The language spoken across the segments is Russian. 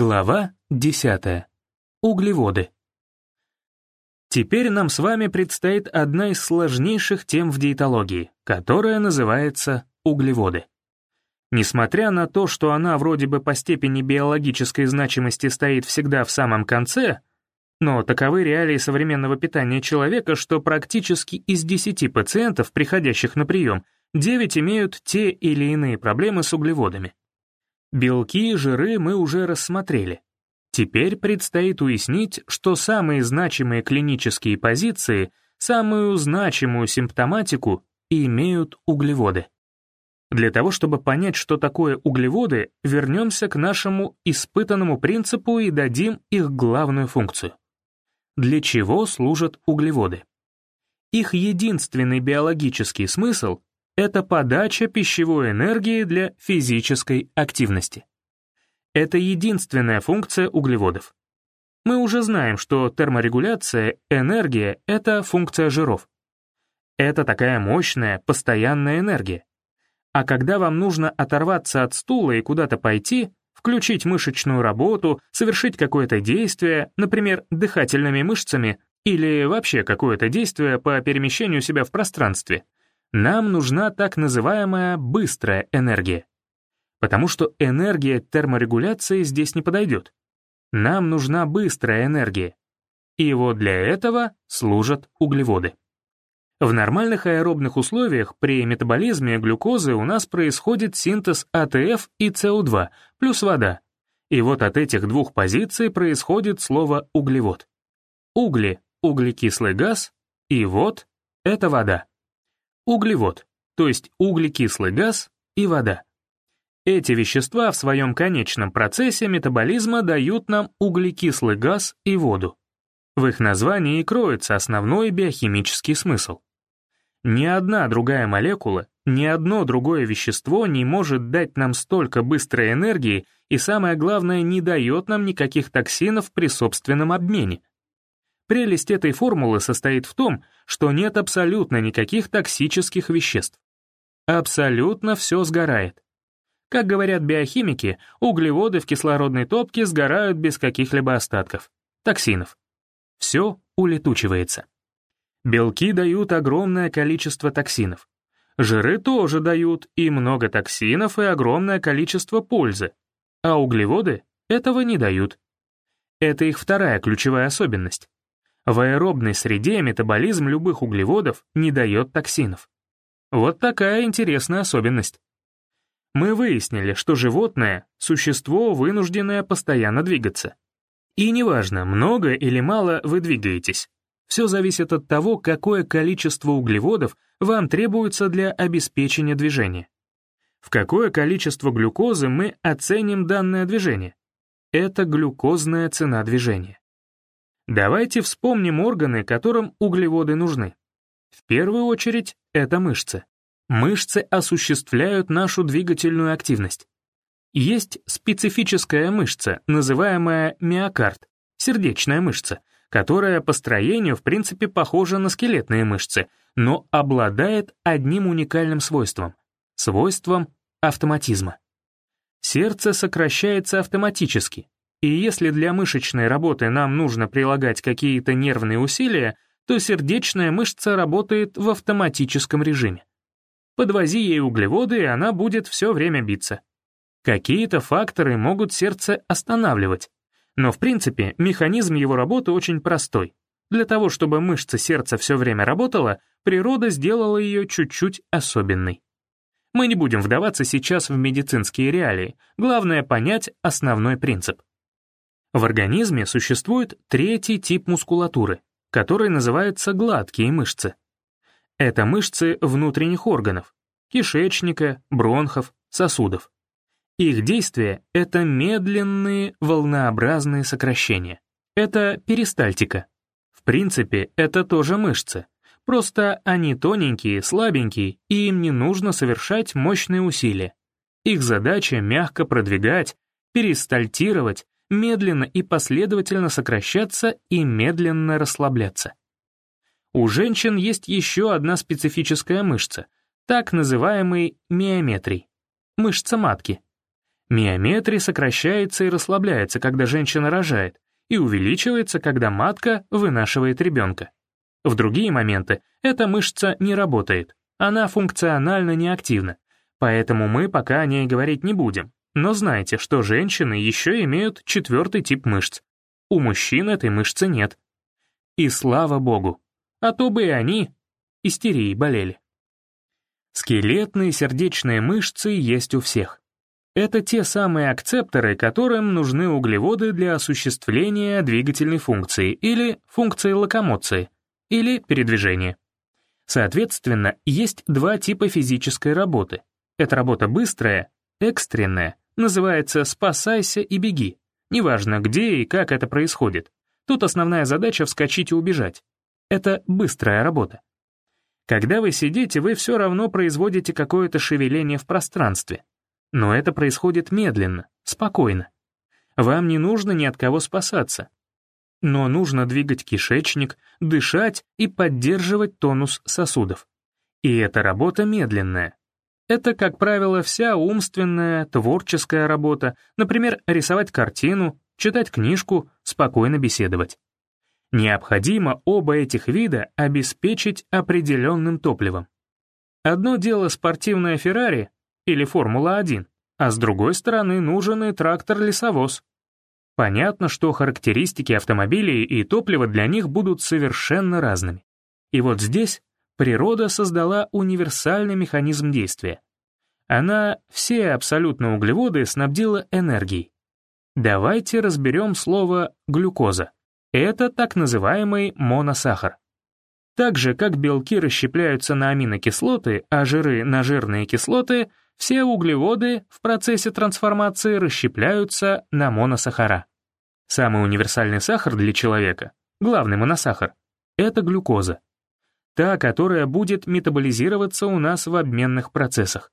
Глава 10. Углеводы. Теперь нам с вами предстоит одна из сложнейших тем в диетологии, которая называется углеводы. Несмотря на то, что она вроде бы по степени биологической значимости стоит всегда в самом конце, но таковы реалии современного питания человека, что практически из 10 пациентов, приходящих на прием, 9 имеют те или иные проблемы с углеводами. Белки и жиры мы уже рассмотрели. Теперь предстоит уяснить, что самые значимые клинические позиции, самую значимую симптоматику имеют углеводы. Для того, чтобы понять, что такое углеводы, вернемся к нашему испытанному принципу и дадим их главную функцию. Для чего служат углеводы? Их единственный биологический смысл это подача пищевой энергии для физической активности. Это единственная функция углеводов. Мы уже знаем, что терморегуляция, энергия — это функция жиров. Это такая мощная, постоянная энергия. А когда вам нужно оторваться от стула и куда-то пойти, включить мышечную работу, совершить какое-то действие, например, дыхательными мышцами, или вообще какое-то действие по перемещению себя в пространстве — нам нужна так называемая быстрая энергия. Потому что энергия терморегуляции здесь не подойдет. Нам нужна быстрая энергия. И вот для этого служат углеводы. В нормальных аэробных условиях при метаболизме глюкозы у нас происходит синтез АТФ и СО2 плюс вода. И вот от этих двух позиций происходит слово углевод. Угли — углекислый газ, и вот — это вода. Углевод, то есть углекислый газ и вода. Эти вещества в своем конечном процессе метаболизма дают нам углекислый газ и воду. В их названии и кроется основной биохимический смысл. Ни одна другая молекула, ни одно другое вещество не может дать нам столько быстрой энергии и, самое главное, не дает нам никаких токсинов при собственном обмене. Прелесть этой формулы состоит в том, что нет абсолютно никаких токсических веществ. Абсолютно все сгорает. Как говорят биохимики, углеводы в кислородной топке сгорают без каких-либо остатков, токсинов. Все улетучивается. Белки дают огромное количество токсинов. Жиры тоже дают и много токсинов, и огромное количество пользы. А углеводы этого не дают. Это их вторая ключевая особенность. В аэробной среде метаболизм любых углеводов не дает токсинов. Вот такая интересная особенность. Мы выяснили, что животное — существо, вынужденное постоянно двигаться. И неважно, много или мало вы двигаетесь. Все зависит от того, какое количество углеводов вам требуется для обеспечения движения. В какое количество глюкозы мы оценим данное движение? Это глюкозная цена движения. Давайте вспомним органы, которым углеводы нужны. В первую очередь, это мышцы. Мышцы осуществляют нашу двигательную активность. Есть специфическая мышца, называемая миокард, сердечная мышца, которая по строению в принципе похожа на скелетные мышцы, но обладает одним уникальным свойством — свойством автоматизма. Сердце сокращается автоматически, и если для мышечной работы нам нужно прилагать какие-то нервные усилия, то сердечная мышца работает в автоматическом режиме. Подвози ей углеводы, и она будет все время биться. Какие-то факторы могут сердце останавливать, но в принципе механизм его работы очень простой. Для того, чтобы мышца сердца все время работала, природа сделала ее чуть-чуть особенной. Мы не будем вдаваться сейчас в медицинские реалии, главное понять основной принцип. В организме существует третий тип мускулатуры, который называется гладкие мышцы. Это мышцы внутренних органов, кишечника, бронхов, сосудов. Их действие — это медленные волнообразные сокращения. Это перистальтика. В принципе, это тоже мышцы. Просто они тоненькие, слабенькие, и им не нужно совершать мощные усилия. Их задача — мягко продвигать, перистальтировать медленно и последовательно сокращаться и медленно расслабляться. У женщин есть еще одна специфическая мышца, так называемый миометрий, мышца матки. Миометрий сокращается и расслабляется, когда женщина рожает, и увеличивается, когда матка вынашивает ребенка. В другие моменты эта мышца не работает, она функционально неактивна, поэтому мы пока о ней говорить не будем. Но знайте, что женщины еще имеют четвертый тип мышц. У мужчин этой мышцы нет. И слава богу, а то бы и они истерией болели. Скелетные сердечные мышцы есть у всех. Это те самые акцепторы, которым нужны углеводы для осуществления двигательной функции или функции локомоции, или передвижения. Соответственно, есть два типа физической работы. Это работа быстрая, экстренная, называется «спасайся и беги». Неважно, где и как это происходит. Тут основная задача — вскочить и убежать. Это быстрая работа. Когда вы сидите, вы все равно производите какое-то шевеление в пространстве. Но это происходит медленно, спокойно. Вам не нужно ни от кого спасаться. Но нужно двигать кишечник, дышать и поддерживать тонус сосудов. И эта работа медленная. Это, как правило, вся умственная, творческая работа, например, рисовать картину, читать книжку, спокойно беседовать. Необходимо оба этих вида обеспечить определенным топливом. Одно дело спортивная Феррари или Формула-1, а с другой стороны нужен и трактор-лесовоз. Понятно, что характеристики автомобилей и топлива для них будут совершенно разными. И вот здесь природа создала универсальный механизм действия. Она все абсолютно углеводы снабдила энергией. Давайте разберем слово «глюкоза». Это так называемый моносахар. Так же, как белки расщепляются на аминокислоты, а жиры на жирные кислоты, все углеводы в процессе трансформации расщепляются на моносахара. Самый универсальный сахар для человека, главный моносахар, это глюкоза. Та, которая будет метаболизироваться у нас в обменных процессах.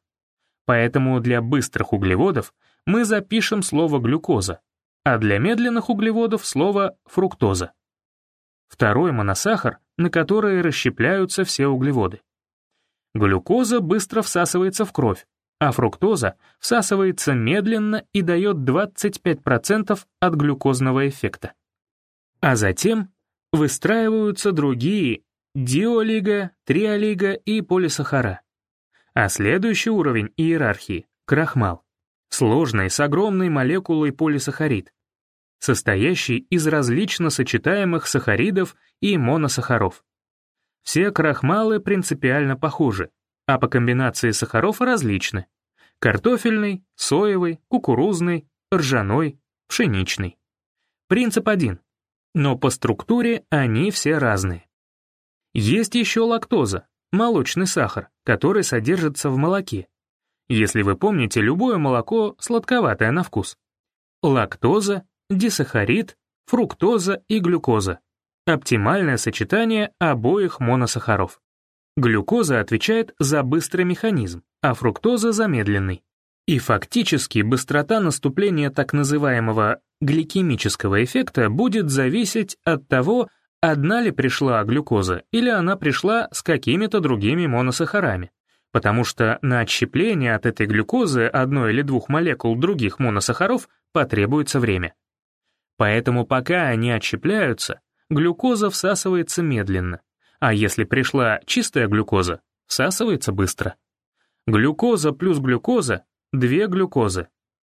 Поэтому для быстрых углеводов мы запишем слово глюкоза, а для медленных углеводов слово фруктоза. Второй моносахар, на который расщепляются все углеводы. Глюкоза быстро всасывается в кровь, а фруктоза всасывается медленно и дает 25% от глюкозного эффекта. А затем выстраиваются другие диолига, триолига и полисахара. А следующий уровень иерархии — крахмал. Сложный, с огромной молекулой полисахарид, состоящий из различно сочетаемых сахаридов и моносахаров. Все крахмалы принципиально похожи, а по комбинации сахаров различны. Картофельный, соевый, кукурузный, ржаной, пшеничный. Принцип один, но по структуре они все разные. Есть еще лактоза, молочный сахар, который содержится в молоке. Если вы помните, любое молоко сладковатое на вкус. Лактоза, дисахарид, фруктоза и глюкоза. Оптимальное сочетание обоих моносахаров. Глюкоза отвечает за быстрый механизм, а фруктоза — за медленный. И фактически быстрота наступления так называемого гликемического эффекта будет зависеть от того, одна ли пришла глюкоза или она пришла с какими-то другими моносахарами. Потому что на отщепление от этой глюкозы одной или двух молекул других моносахаров потребуется время. Поэтому пока они отщепляются, глюкоза всасывается медленно, а если пришла чистая глюкоза, всасывается быстро. Глюкоза плюс глюкоза — две глюкозы.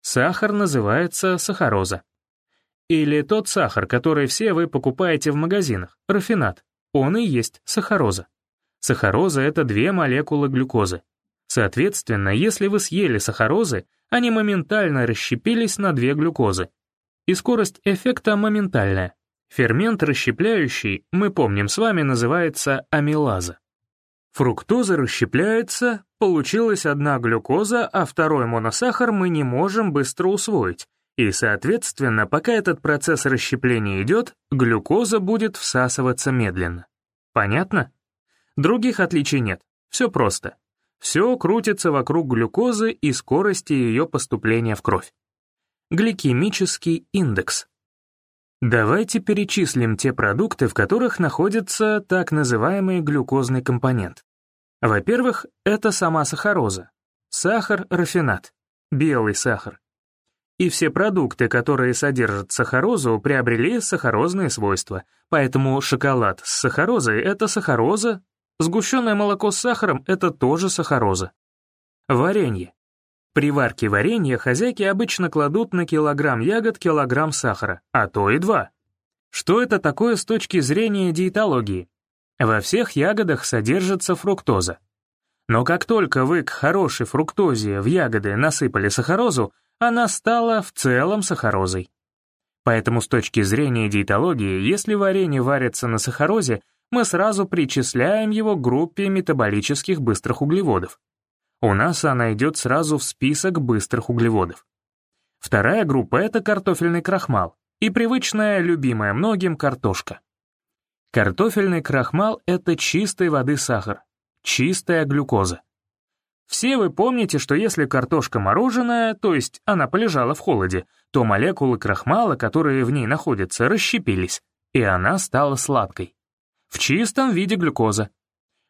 Сахар называется сахароза. Или тот сахар, который все вы покупаете в магазинах, рафинат, он и есть сахароза. Сахароза — это две молекулы глюкозы. Соответственно, если вы съели сахарозы, они моментально расщепились на две глюкозы. И скорость эффекта моментальная. Фермент расщепляющий, мы помним с вами, называется амилаза. Фруктоза расщепляется, получилась одна глюкоза, а второй моносахар мы не можем быстро усвоить. И, соответственно, пока этот процесс расщепления идет, глюкоза будет всасываться медленно. Понятно? Других отличий нет. Все просто. Все крутится вокруг глюкозы и скорости ее поступления в кровь. Гликемический индекс. Давайте перечислим те продукты, в которых находится так называемый глюкозный компонент. Во-первых, это сама сахароза. Сахар-рафинат, белый сахар. И все продукты, которые содержат сахарозу, приобрели сахарозные свойства. Поэтому шоколад с сахарозой — это сахароза, сгущенное молоко с сахаром — это тоже сахароза. Варенье. При варке варенья хозяйки обычно кладут на килограмм ягод килограмм сахара, а то и два. Что это такое с точки зрения диетологии? Во всех ягодах содержится фруктоза. Но как только вы к хорошей фруктозе в ягоды насыпали сахарозу, она стала в целом сахарозой. Поэтому с точки зрения диетологии, если варенье варится на сахарозе, мы сразу причисляем его к группе метаболических быстрых углеводов. У нас она идет сразу в список быстрых углеводов. Вторая группа — это картофельный крахмал и привычная, любимая многим картошка. Картофельный крахмал — это чистой воды сахар, чистая глюкоза. Все вы помните, что если картошка мороженая, то есть она полежала в холоде, то молекулы крахмала, которые в ней находятся, расщепились, и она стала сладкой. В чистом виде глюкоза.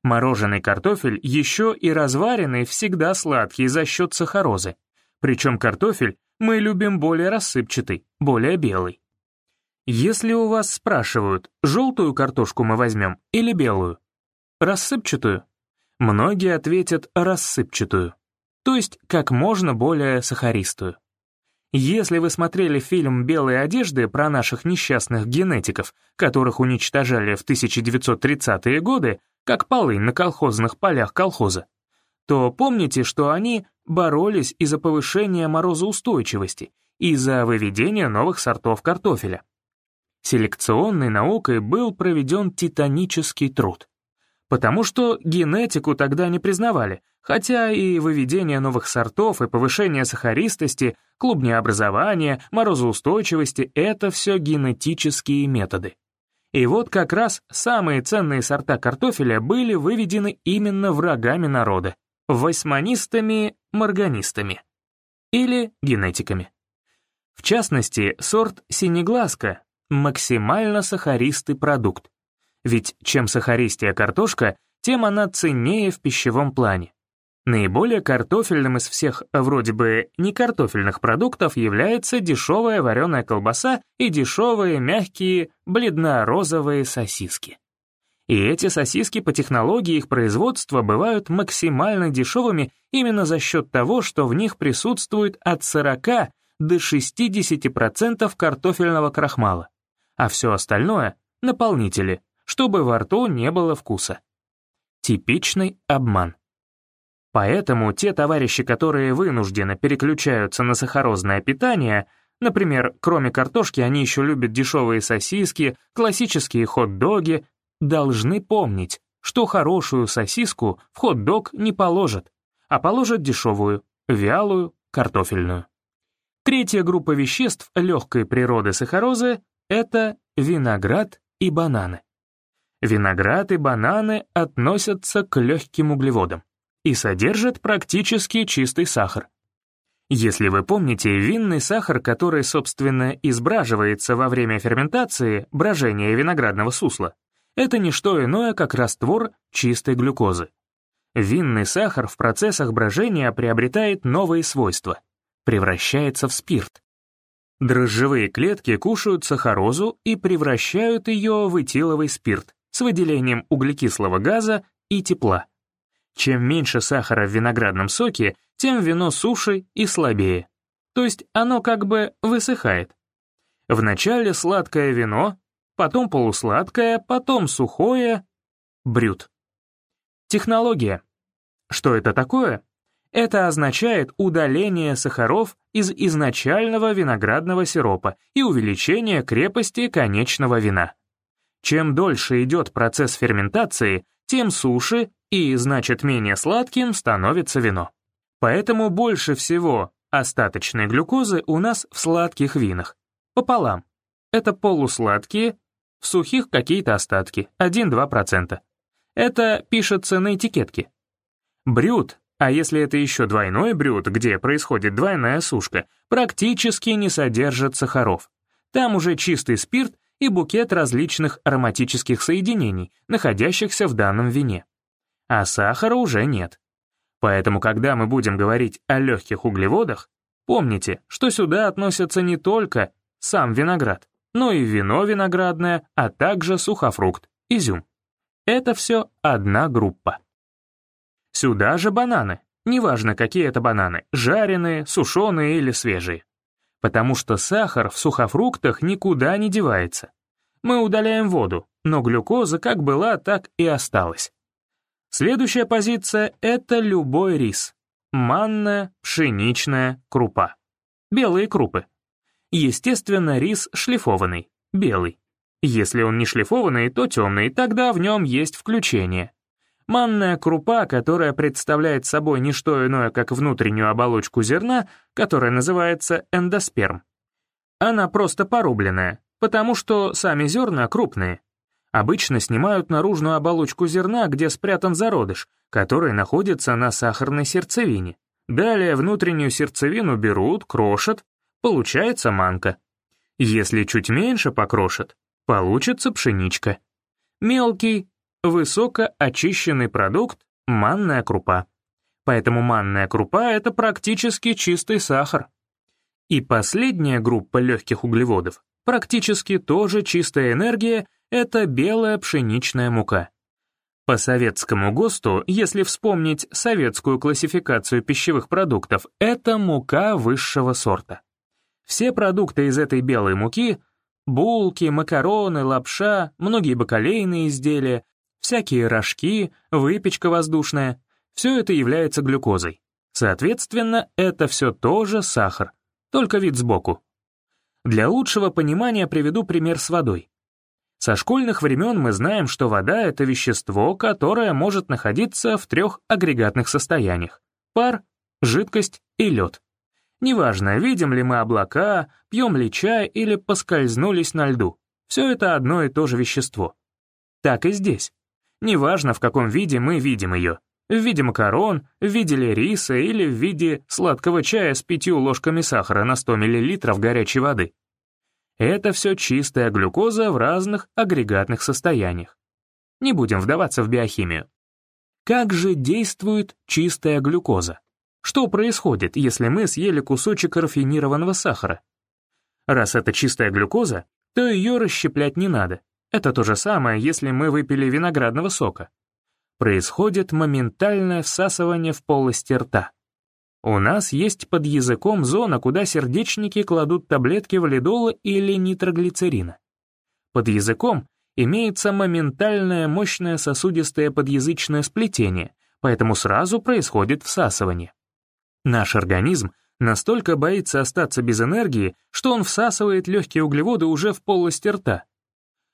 Мороженый картофель еще и разваренный всегда сладкий за счет сахарозы. Причем картофель мы любим более рассыпчатый, более белый. Если у вас спрашивают, желтую картошку мы возьмем или белую? Рассыпчатую? Многие ответят рассыпчатую, то есть как можно более сахаристую. Если вы смотрели фильм «Белые одежды» про наших несчастных генетиков, которых уничтожали в 1930-е годы, как полынь на колхозных полях колхоза, то помните, что они боролись из-за повышения морозоустойчивости и за выведение новых сортов картофеля. Селекционной наукой был проведен титанический труд потому что генетику тогда не признавали, хотя и выведение новых сортов и повышение сахаристости, клубнеобразования, морозоустойчивости — это все генетические методы. И вот как раз самые ценные сорта картофеля были выведены именно врагами народа — восьманистами-марганистами или генетиками. В частности, сорт синеглазка — максимально сахаристый продукт, ведь чем сахаристее картошка, тем она ценнее в пищевом плане. Наиболее картофельным из всех вроде бы некартофельных продуктов является дешевая вареная колбаса и дешевые мягкие бледно-розовые сосиски. И эти сосиски по технологии их производства бывают максимально дешевыми именно за счет того, что в них присутствует от 40 до 60% картофельного крахмала, а все остальное — наполнители, чтобы во рту не было вкуса. Типичный обман. Поэтому те товарищи, которые вынужденно переключаются на сахарозное питание, например, кроме картошки они еще любят дешевые сосиски, классические хот-доги, должны помнить, что хорошую сосиску в хот-дог не положат, а положат дешевую, вялую, картофельную. Третья группа веществ легкой природы сахарозы — это виноград и бананы. Виноград и бананы относятся к легким углеводам и содержат практически чистый сахар. Если вы помните, винный сахар, который, собственно, избраживается во время ферментации, брожения виноградного сусла, это не что иное, как раствор чистой глюкозы. Винный сахар в процессах брожения приобретает новые свойства, превращается в спирт. Дрожжевые клетки кушают сахарозу и превращают ее в этиловый спирт, с выделением углекислого газа и тепла. Чем меньше сахара в виноградном соке, тем вино суше и слабее. То есть оно как бы высыхает. Вначале сладкое вино, потом полусладкое, потом сухое. Брют. Технология. Что это такое? Это означает удаление сахаров из изначального виноградного сиропа и увеличение крепости конечного вина. Чем дольше идет процесс ферментации, тем суше и, значит, менее сладким становится вино. Поэтому больше всего остаточной глюкозы у нас в сладких винах. Пополам. Это полусладкие, в сухих какие-то остатки, 1-2%. Это пишется на этикетке. Брют, а если это еще двойной брют, где происходит двойная сушка, практически не содержит сахаров. Там уже чистый спирт и букет различных ароматических соединений, находящихся в данном вине. А сахара уже нет. Поэтому, когда мы будем говорить о легких углеводах, Помните, что сюда относятся не только сам виноград, но и вино виноградное, а также сухофрукт, изюм. Это все одна группа. Сюда же бананы, неважно какие это бананы, жареные, сушеные или свежие. Потому что сахар в сухофруктах никуда не девается. Мы удаляем воду, но глюкоза как была, так и осталась. Следующая позиция — это любой рис. Манная, пшеничная, крупа. Белые крупы. Естественно, рис шлифованный, белый. Если он не шлифованный, то темный, тогда в нем есть включение. Манная крупа, которая представляет собой не что иное, как внутреннюю оболочку зерна, которая называется эндосперм. Она просто порубленная, потому что сами зерна крупные. Обычно снимают наружную оболочку зерна, где спрятан зародыш, который находится на сахарной сердцевине. Далее внутреннюю сердцевину берут, крошат, получается манка. Если чуть меньше покрошат, получится пшеничка. Мелкий, высокоочищенный продукт — манная крупа. Поэтому манная крупа — это практически чистый сахар. И последняя группа легких углеводов, практически тоже чистая энергия, это белая пшеничная мука. По советскому ГОСТу, если вспомнить советскую классификацию пищевых продуктов, это мука высшего сорта. Все продукты из этой белой муки — булки, макароны, лапша, многие бакалейные изделия, всякие рожки, выпечка воздушная — все это является глюкозой. Соответственно, это все тоже сахар, только вид сбоку. Для лучшего понимания приведу пример с водой. Со школьных времен мы знаем, что вода — это вещество, которое может находиться в трех агрегатных состояниях — пар, жидкость и лед. Неважно, видим ли мы облака, пьем ли чай или поскользнулись на льду. Все это одно и то же вещество. Так и здесь. Неважно, в каком виде мы видим ее. В виде макарон, в виде риса или в виде сладкого чая с пятью ложками сахара на 100 мл горячей воды. Это все чистая глюкоза в разных агрегатных состояниях. Не будем вдаваться в биохимию. Как же действует чистая глюкоза? Что происходит, если мы съели кусочек рафинированного сахара? Раз это чистая глюкоза, то ее расщеплять не надо, это то же самое, если мы выпили виноградного сока. Происходит моментальное всасывание в полости рта. У нас есть под языком зона, куда сердечники кладут таблетки валидола или нитроглицерина. Под языком имеется моментальное мощное сосудистое подъязычное сплетение, поэтому сразу происходит всасывание. Наш организм настолько боится остаться без энергии, что он всасывает легкие углеводы уже в полости рта,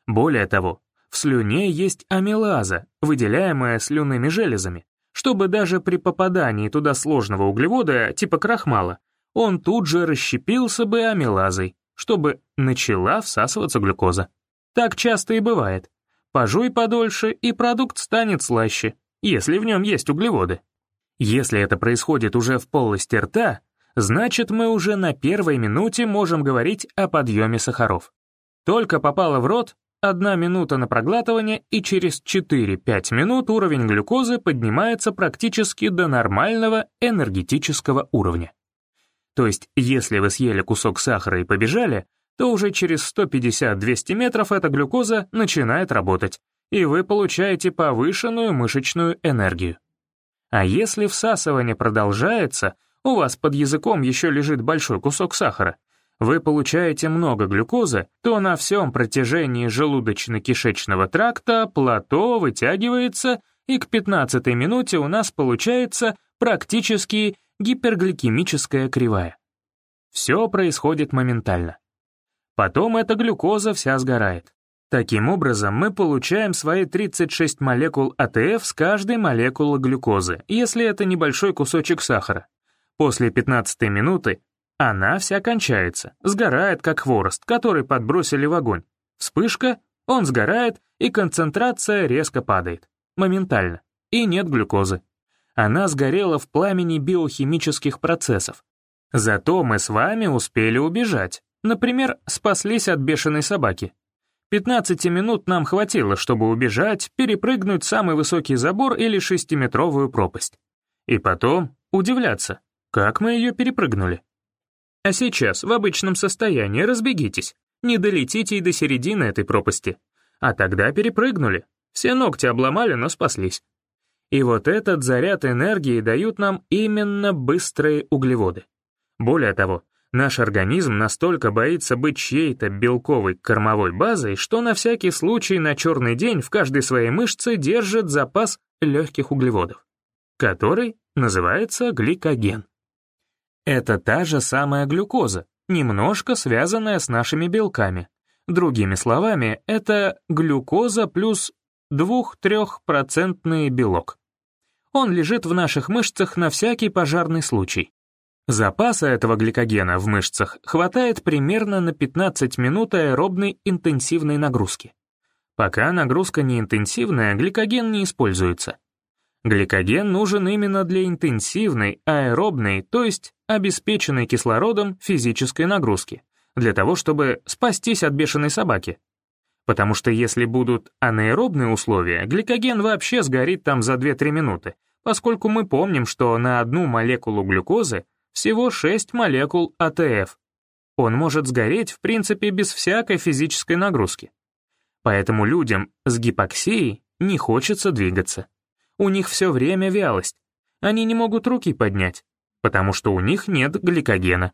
более того, в слюне есть амилаза, выделяемая слюнными железами, чтобы даже при попадании туда сложного углевода, типа крахмала, он тут же расщепился бы амилазой, чтобы начала всасываться глюкоза. Так часто и бывает. Пожуй подольше, и продукт станет слаще, если в нем есть углеводы. Если это происходит уже в полости рта, значит мы уже на первой минуте можем говорить о подъеме сахаров. Только попало в рот, Одна минута на проглатывание, и через 4-5 минут уровень глюкозы поднимается практически до нормального энергетического уровня. То есть, если вы съели кусок сахара и побежали, то уже через 150-200 метров эта глюкоза начинает работать, и вы получаете повышенную мышечную энергию. А если всасывание продолжается, у вас под языком еще лежит большой кусок сахара, вы получаете много глюкозы, то на всем протяжении желудочно-кишечного тракта плато вытягивается, и к 15 минуте у нас получается практически гипергликемическая кривая. Все происходит моментально. Потом эта глюкоза вся сгорает. Таким образом, мы получаем свои 36 молекул АТФ с каждой молекулы глюкозы, если это небольшой кусочек сахара. После 15 минуты она вся кончается, сгорает, как хворост, который подбросили в огонь. Вспышка, он сгорает, и концентрация резко падает. Моментально. И нет глюкозы. Она сгорела в пламени биохимических процессов. Зато мы с вами успели убежать. Например, спаслись от бешеной собаки. 15 минут нам хватило, чтобы убежать, перепрыгнуть самый высокий забор или шестиметровую пропасть. И потом удивляться, как мы ее перепрыгнули. А сейчас, в обычном состоянии, разбегитесь. Не долетите и до середины этой пропасти. А тогда перепрыгнули. Все ногти обломали, но спаслись. И вот этот заряд энергии дают нам именно быстрые углеводы. Более того, наш организм настолько боится быть чьей-то белковой кормовой базой, что на всякий случай на черный день в каждой своей мышце держит запас легких углеводов, который называется гликоген. Это та же самая глюкоза, немножко связанная с нашими белками. Другими словами, это глюкоза плюс 2-3% белок. Он лежит в наших мышцах на всякий пожарный случай. Запаса этого гликогена в мышцах хватает примерно на 15 минут аэробной интенсивной нагрузки. Пока нагрузка не интенсивная, гликоген не используется. Гликоген нужен именно для интенсивной, аэробной, то есть обеспеченной кислородом физической нагрузки, для того, чтобы спастись от бешеной собаки. Потому что если будут анаэробные условия, гликоген вообще сгорит там за 2-3 минуты, поскольку мы помним, что на одну молекулу глюкозы всего 6 молекул АТФ. Он может сгореть, в принципе, без всякой физической нагрузки. Поэтому людям с гипоксией не хочется двигаться. У них все время вялость. Они не могут руки поднять, потому что у них нет гликогена.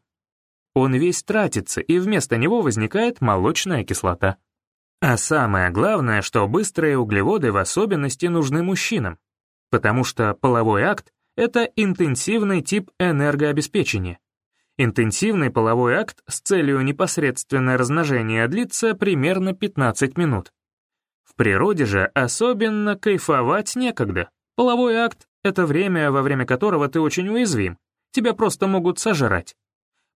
Он весь тратится, и вместо него возникает молочная кислота. А самое главное, что быстрые углеводы в особенности нужны мужчинам, потому что половой акт — это интенсивный тип энергообеспечения. Интенсивный половой акт с целью непосредственного размножения длится примерно 15 минут. В природе же особенно кайфовать некогда. Половой акт — это время, во время которого ты очень уязвим, тебя просто могут сожрать.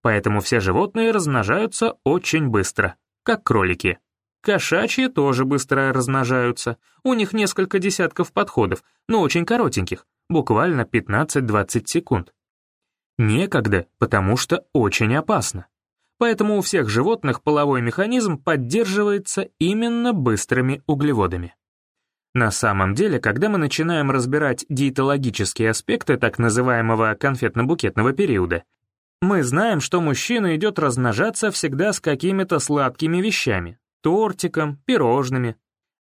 Поэтому все животные размножаются очень быстро, как кролики. Кошачьи тоже быстро размножаются, у них несколько десятков подходов, но очень коротеньких, буквально 15-20 секунд. Некогда, потому что очень опасно. Поэтому у всех животных половой механизм поддерживается именно быстрыми углеводами. На самом деле, когда мы начинаем разбирать диетологические аспекты так называемого конфетно-букетного периода, мы знаем, что мужчина идет размножаться всегда с какими-то сладкими вещами, тортиком, пирожными.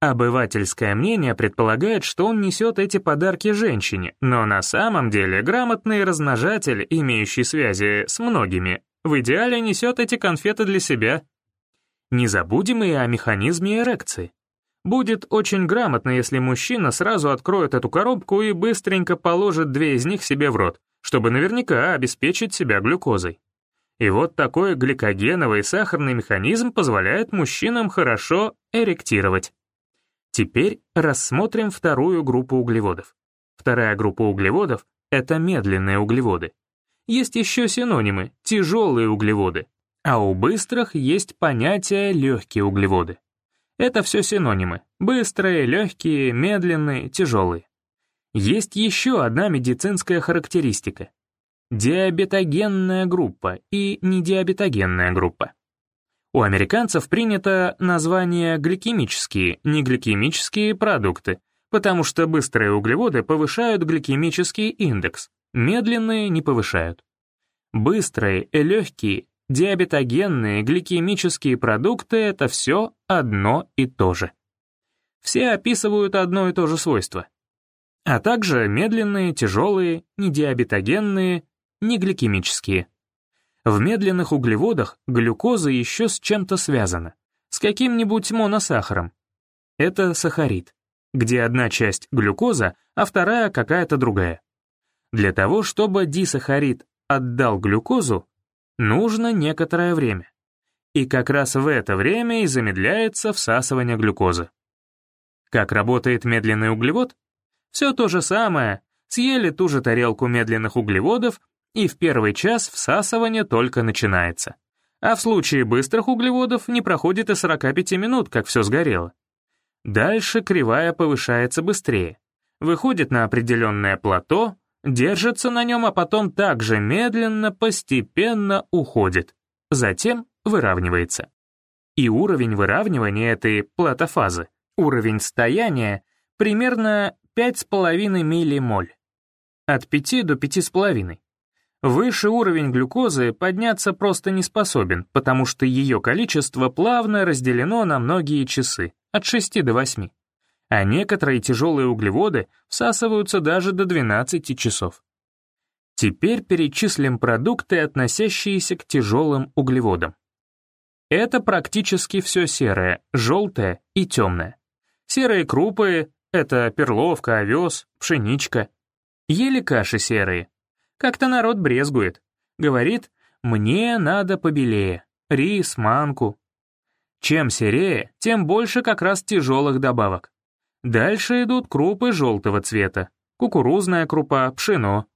Обывательское мнение предполагает, что он несет эти подарки женщине, но на самом деле грамотный размножатель, имеющий связи с многими, в идеале несет эти конфеты для себя. Не забудем и о механизме эрекции. Будет очень грамотно, если мужчина сразу откроет эту коробку и быстренько положит две из них себе в рот, чтобы наверняка обеспечить себя глюкозой. И вот такой гликогеновый сахарный механизм позволяет мужчинам хорошо эректировать. Теперь рассмотрим вторую группу углеводов. Вторая группа углеводов — это медленные углеводы. Есть еще синонимы — тяжелые углеводы, а у быстрых есть понятие легкие углеводы. Это все синонимы — быстрые, легкие, медленные, тяжелые. Есть еще одна медицинская характеристика диабетогенная группа и недиабетогенная группа. У американцев принято название гликемические, негликемические продукты, потому что быстрые углеводы повышают гликемический индекс, медленные не повышают. Быстрые, легкие, диабетогенные, гликемические продукты — это все одно и то же. Все описывают одно и то же свойство. А также медленные, тяжелые, недиабетогенные, негликемические. В медленных углеводах глюкоза еще с чем-то связана, с каким-нибудь моносахаром. Это сахарид, где одна часть глюкоза, а вторая какая-то другая. Для того, чтобы дисахарид отдал глюкозу, нужно некоторое время. И как раз в это время и замедляется всасывание глюкозы. Как работает медленный углевод? Все то же самое. Съели ту же тарелку медленных углеводов и в первый час всасывание только начинается. А в случае быстрых углеводов не проходит и 45 минут, как все сгорело. Дальше кривая повышается быстрее, выходит на определенное плато, держится на нем, а потом также медленно, постепенно уходит, затем выравнивается. И уровень выравнивания этой платофазы, уровень стояния, примерно 5,5 миллимоль. От 5 до 5,5. Выше уровень глюкозы подняться просто не способен, потому что ее количество плавно разделено на многие часы, от 6 до 8. А некоторые тяжелые углеводы всасываются даже до 12 часов. Теперь перечислим продукты, относящиеся к тяжелым углеводам. Это практически все серое, желтое и темное. Серые крупы — это перловка, овес, пшеничка. Ели каши серые, как-то народ брезгует. Говорит, мне надо побелее. Рис, манку. Чем серее, тем больше как раз тяжелых добавок. Дальше идут крупы желтого цвета. Кукурузная крупа, пшено.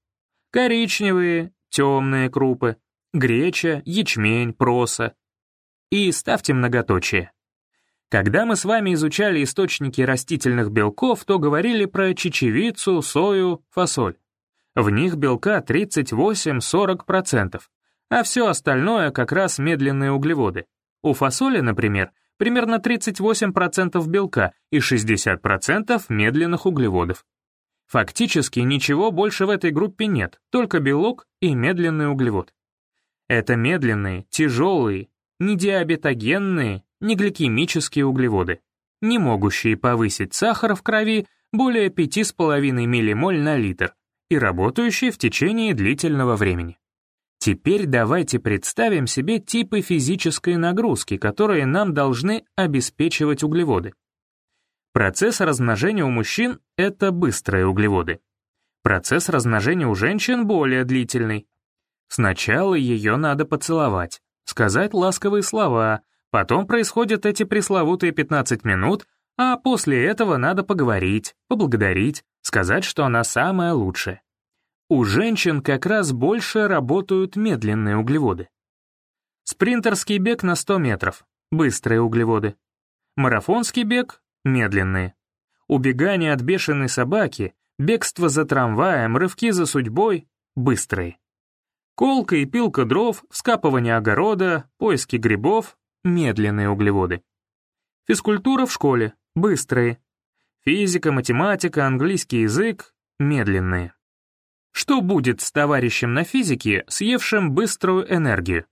Коричневые, темные крупы. Греча, ячмень, проса. И ставьте многоточие. Когда мы с вами изучали источники растительных белков, то говорили про чечевицу, сою, фасоль. В них белка 38-40%, а все остальное как раз медленные углеводы. У фасоли, например, примерно 38% белка и 60% медленных углеводов. Фактически ничего больше в этой группе нет, только белок и медленный углевод. Это медленные, тяжелые, не диабетогенные, не гликемические углеводы, не могущие повысить сахар в крови более 5,5 ммоль на литр, и работающие в течение длительного времени. Теперь давайте представим себе типы физической нагрузки, которые нам должны обеспечивать углеводы. Процесс размножения у мужчин — это быстрые углеводы. Процесс размножения у женщин более длительный. Сначала ее надо поцеловать, сказать ласковые слова, потом происходят эти пресловутые 15 минут, а после этого надо поговорить, поблагодарить, сказать, что она самая лучшая. У женщин как раз больше работают медленные углеводы. Спринтерский бег на 100 метров — быстрые углеводы. Марафонский бег — медленные. Убегание от бешеной собаки, бегство за трамваем, рывки за судьбой — быстрые. Колка и пилка дров, вскапывание огорода, поиски грибов — медленные углеводы. Физкультура в школе — быстрые. Физика, математика, английский язык — медленные. Что будет с товарищем на физике, съевшим быструю энергию?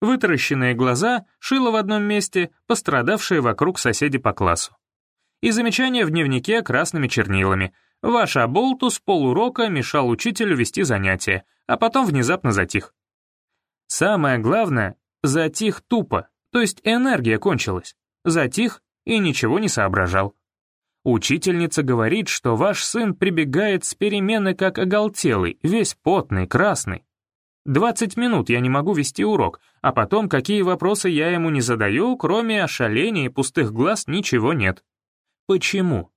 Вытаращенные глаза, шило в одном месте, пострадавшие вокруг соседи по классу. И замечание в дневнике красными чернилами. Ваш оболтус полурока мешал учителю вести занятия, а потом внезапно затих. Самое главное, затих тупо, то есть энергия кончилась. Затих и ничего не соображал. Учительница говорит, что ваш сын прибегает с перемены как оголтелый, весь потный, красный. 20 минут я не могу вести урок, а потом какие вопросы я ему не задаю, кроме ошаления и пустых глаз ничего нет. Почему?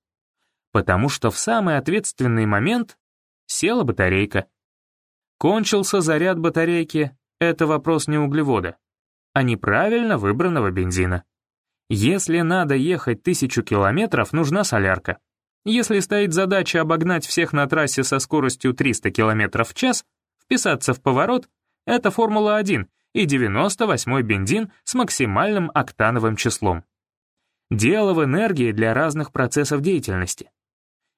Потому что в самый ответственный момент села батарейка. Кончился заряд батарейки — это вопрос не углевода, а неправильно выбранного бензина. Если надо ехать тысячу километров, нужна солярка. Если стоит задача обогнать всех на трассе со скоростью 300 километров в час, вписаться в поворот — это Формула-1 и 98-й бензин с максимальным октановым числом. Дело в энергии для разных процессов деятельности.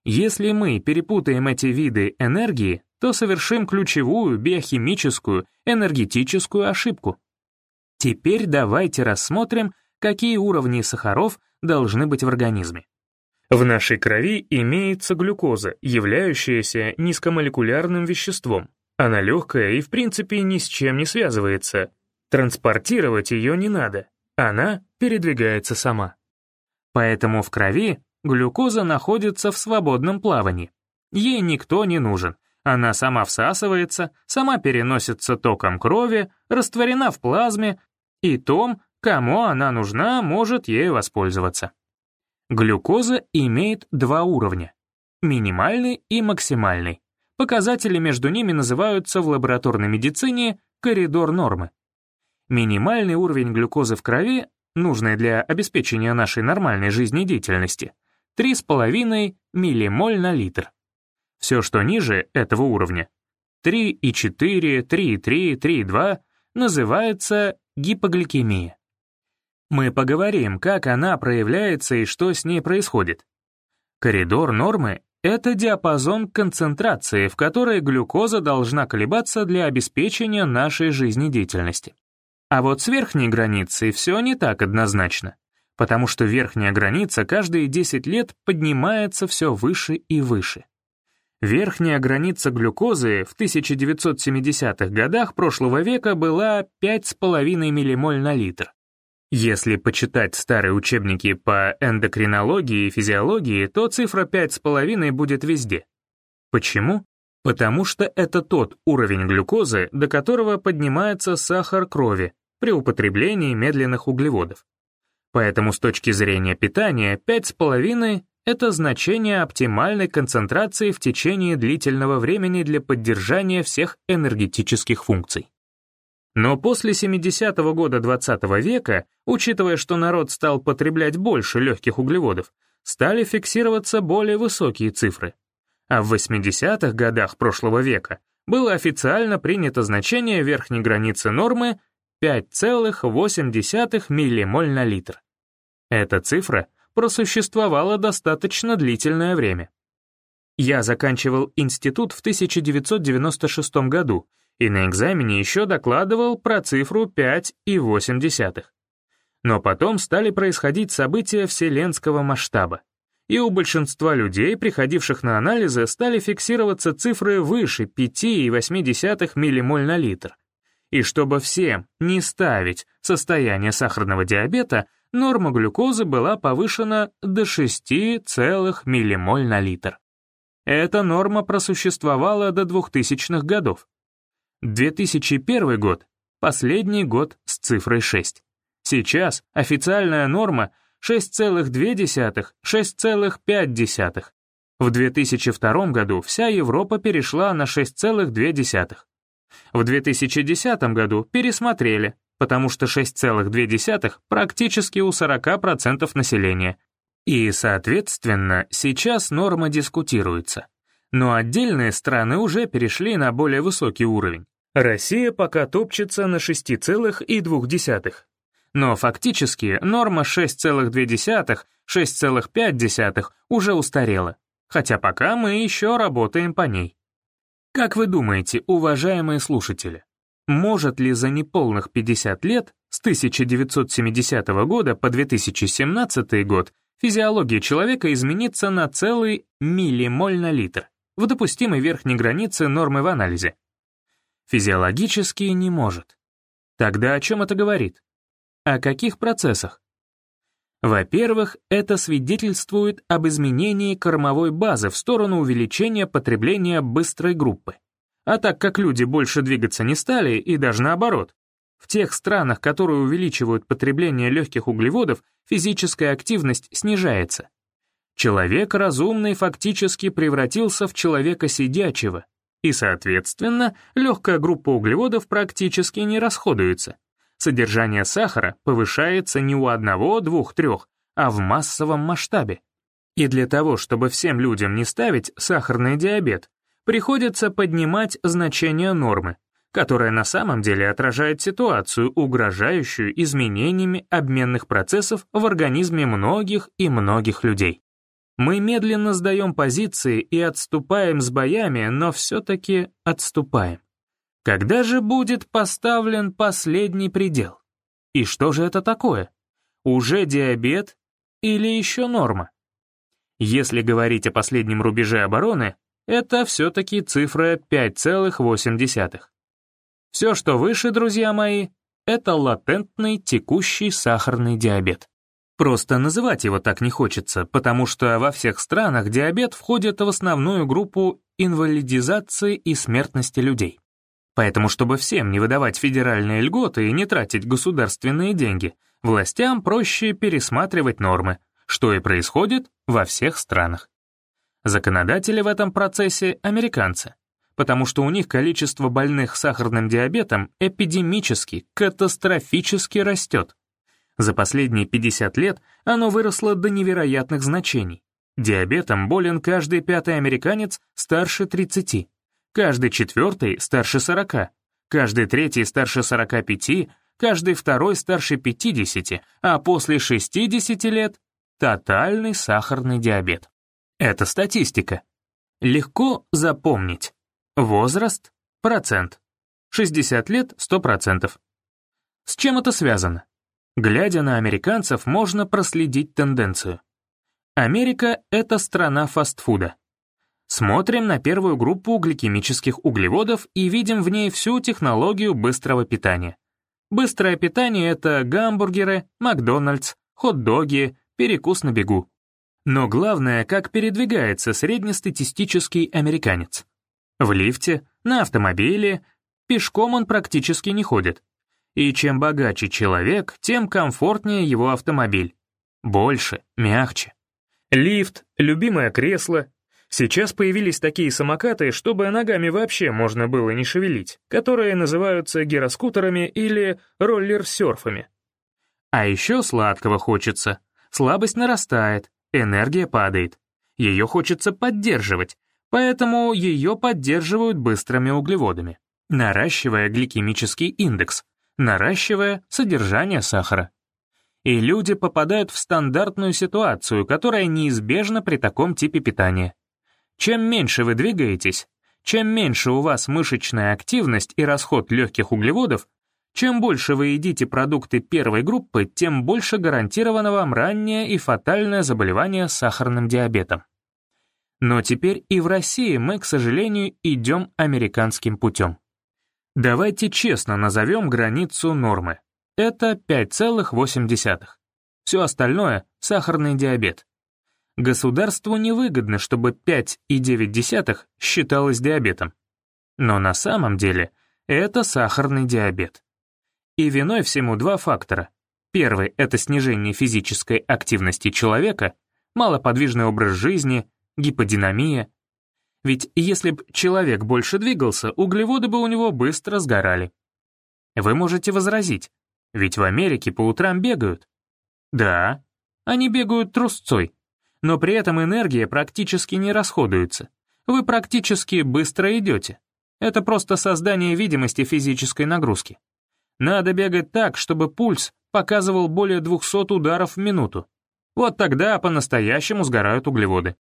Если мы перепутаем эти виды энергии, то совершим ключевую биохимическую, энергетическую ошибку. Теперь давайте рассмотрим, какие уровни сахаров должны быть в организме. В нашей крови имеется глюкоза, являющаяся низкомолекулярным веществом. Она легкая и в принципе ни с чем не связывается. Транспортировать ее не надо, она передвигается сама. Поэтому в крови глюкоза находится в свободном плавании. Ей никто не нужен. Она сама всасывается, сама переносится током крови, растворена в плазме, и том Кому она нужна, может ею воспользоваться. Глюкоза имеет два уровня — минимальный и максимальный. Показатели между ними называются в лабораторной медицине коридор нормы. Минимальный уровень глюкозы в крови, нужный для обеспечения нашей нормальной жизнедеятельности, 3,5 миллимоль на литр. Все, что ниже этого уровня, 3,4, 3,3, 3,2, называется гипогликемия. Мы поговорим, как она проявляется и что с ней происходит. Коридор нормы это диапазон концентрации, в которой глюкоза должна колебаться для обеспечения нашей жизнедеятельности. А вот с верхней границей все не так однозначно, потому что верхняя граница каждые 10 лет поднимается все выше и выше. Верхняя граница глюкозы в 1970-х годах прошлого века была 5,5 ммоль на литр. Если почитать старые учебники по эндокринологии и физиологии, то цифра 5,5 будет везде. Почему? Потому что это тот уровень глюкозы, до которого поднимается сахар крови при употреблении медленных углеводов. Поэтому с точки зрения питания 5,5 — это значение оптимальной концентрации в течение длительного времени для поддержания всех энергетических функций. Но после 70-го года XX -го века, учитывая, что народ стал потреблять больше легких углеводов, стали фиксироваться более высокие цифры. А в 80-х годах прошлого века было официально принято значение верхней границы нормы 5,8 миллимоль на литр. Эта цифра просуществовала достаточно длительное время. Я заканчивал институт в 1996 году и на экзамене еще докладывал про цифру 5,8. Но потом стали происходить события вселенского масштаба, и у большинства людей, приходивших на анализы, стали фиксироваться цифры выше 5,8 ммоль на литр. И чтобы всем не ставить состояние сахарного диабета, норма глюкозы была повышена до 6,0 ммоль на литр. Эта норма просуществовала до 2000-х годов. 2001 год — последний год с цифрой 6. Сейчас официальная норма 6,2-6,5. В 2002 году вся Европа перешла на 6,2. В 2010 году пересмотрели, потому что 6,2 практически у 40% населения. И, соответственно, сейчас норма дискутируется. Но отдельные страны уже перешли на более высокий уровень. Россия пока топчется на 6,2. Но фактически норма 6,2-6,5 уже устарела, хотя пока мы еще работаем по ней. Как вы думаете, уважаемые слушатели, может ли за неполных 50 лет, с 1970 года по 2017 год, физиология человека измениться на целый миллимоль на литр в допустимой верхней границе нормы в анализе? Физиологически не может. Тогда о чем это говорит? О каких процессах? Во-первых, это свидетельствует об изменении кормовой базы в сторону увеличения потребления быстрой группы. А так как люди больше двигаться не стали, и даже наоборот, в тех странах, которые увеличивают потребление легких углеводов, физическая активность снижается. Человек разумный фактически превратился в человека сидячего, и, соответственно, легкая группа углеводов практически не расходуется. Содержание сахара повышается не у одного, двух, трех, а в массовом масштабе. И для того, чтобы всем людям не ставить сахарный диабет, приходится поднимать значение нормы, которая на самом деле отражает ситуацию, угрожающую изменениями обменных процессов в организме многих и многих людей. Мы медленно сдаем позиции и отступаем с боями, но все-таки отступаем. Когда же будет поставлен последний предел? И что же это такое? Уже диабет или еще норма? Если говорить о последнем рубеже обороны, это все-таки цифра 5,8. Все, что выше, друзья мои, это латентный текущий сахарный диабет. Просто называть его так не хочется, потому что во всех странах диабет входит в основную группу инвалидизации и смертности людей. Поэтому, чтобы всем не выдавать федеральные льготы и не тратить государственные деньги, властям проще пересматривать нормы, что и происходит во всех странах. Законодатели в этом процессе — американцы, потому что у них количество больных сахарным диабетом эпидемически, катастрофически растет. За последние 50 лет оно выросло до невероятных значений. Диабетом болен каждый пятый американец старше 30, каждый четвертый старше 40, каждый третий старше 45, каждый второй старше 50, а после 60 лет — тотальный сахарный диабет. Это статистика, Легко запомнить. Возраст — процент. 60 лет — 100%. С чем это связано? Глядя на американцев, можно проследить тенденцию. Америка — это страна фастфуда. Смотрим на первую группу гликемических углеводов и видим в ней всю технологию быстрого питания. Быстрое питание — это гамбургеры, Макдональдс, хот-доги, перекус на бегу. Но главное, как передвигается среднестатистический американец. В лифте, на автомобиле, пешком он практически не ходит. И чем богаче человек, тем комфортнее его автомобиль. Больше, мягче. Лифт, любимое кресло, Сейчас появились такие самокаты, чтобы ногами вообще можно было не шевелить, которые называются гироскутерами или роллер-серфами. А еще сладкого хочется. Слабость нарастает, энергия падает. Ее хочется поддерживать, поэтому ее поддерживают быстрыми углеводами, наращивая гликемический индекс, наращивая содержание сахара. И люди попадают в стандартную ситуацию, которая неизбежна при таком типе питания. Чем меньше вы двигаетесь, чем меньше у вас мышечная активность и расход легких углеводов, чем больше вы едите продукты первой группы, тем больше гарантировано вам раннее и фатальное заболевание сахарным диабетом. Но теперь и в России мы, к сожалению, идем американским путем. Давайте честно назовем границу нормы. Это 5,8. Все остальное — сахарный диабет. Государству невыгодно, чтобы 5,9 считалось диабетом. Но на самом деле это сахарный диабет. И виной всему два фактора. Первый — это снижение физической активности человека, малоподвижный образ жизни, гиподинамия. Ведь если бы человек больше двигался, углеводы бы у него быстро сгорали. Вы можете возразить, ведь в Америке по утрам бегают. Да, они бегают трусцой, но при этом энергия практически не расходуется. Вы практически быстро идете. Это просто создание видимости физической нагрузки. Надо бегать так, чтобы пульс показывал более 200 ударов в минуту. Вот тогда по-настоящему сгорают углеводы.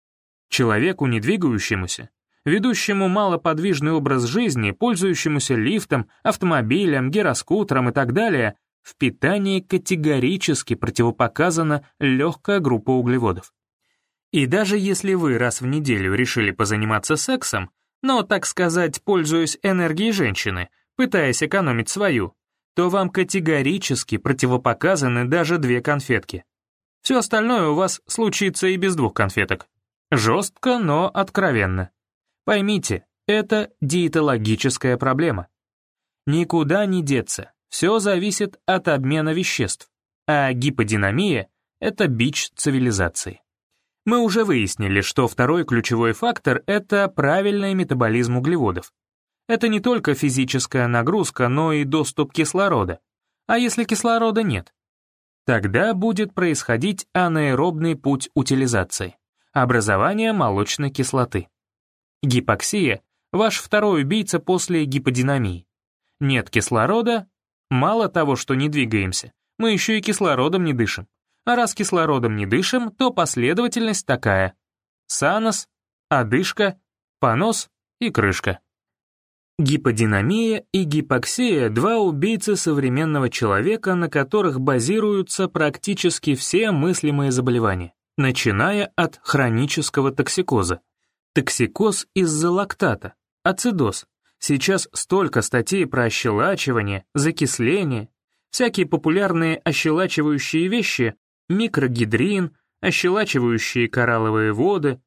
Человеку, не двигающемуся, ведущему малоподвижный образ жизни, пользующемуся лифтом, автомобилем, гироскутером и так далее, в питании категорически противопоказана легкая группа углеводов. И даже если вы раз в неделю решили позаниматься сексом, но, так сказать, пользуясь энергией женщины, пытаясь экономить свою, то вам категорически противопоказаны даже две конфетки. Все остальное у вас случится и без двух конфеток. Жестко, но откровенно. Поймите, это диетологическая проблема. Никуда не деться, все зависит от обмена веществ, а гиподинамия — это бич цивилизации. Мы уже выяснили, что второй ключевой фактор — это правильный метаболизм углеводов. Это не только физическая нагрузка, но и доступ кислорода. А если кислорода нет? Тогда будет происходить анаэробный путь утилизации — образование молочной кислоты. Гипоксия — ваш второй убийца после гиподинамии. Нет кислорода, мало того, что не двигаемся, мы еще и кислородом не дышим. А раз кислородом не дышим, то последовательность такая. Санос, одышка, понос и крышка. Гиподинамия и гипоксия — два убийцы современного человека, на которых базируются практически все мыслимые заболевания, начиная от хронического токсикоза. Токсикоз из-за лактата, ацидоз. Сейчас столько статей про ощелачивание, закисление, всякие популярные ощелачивающие вещи микрогидрин, ощелачивающие коралловые воды.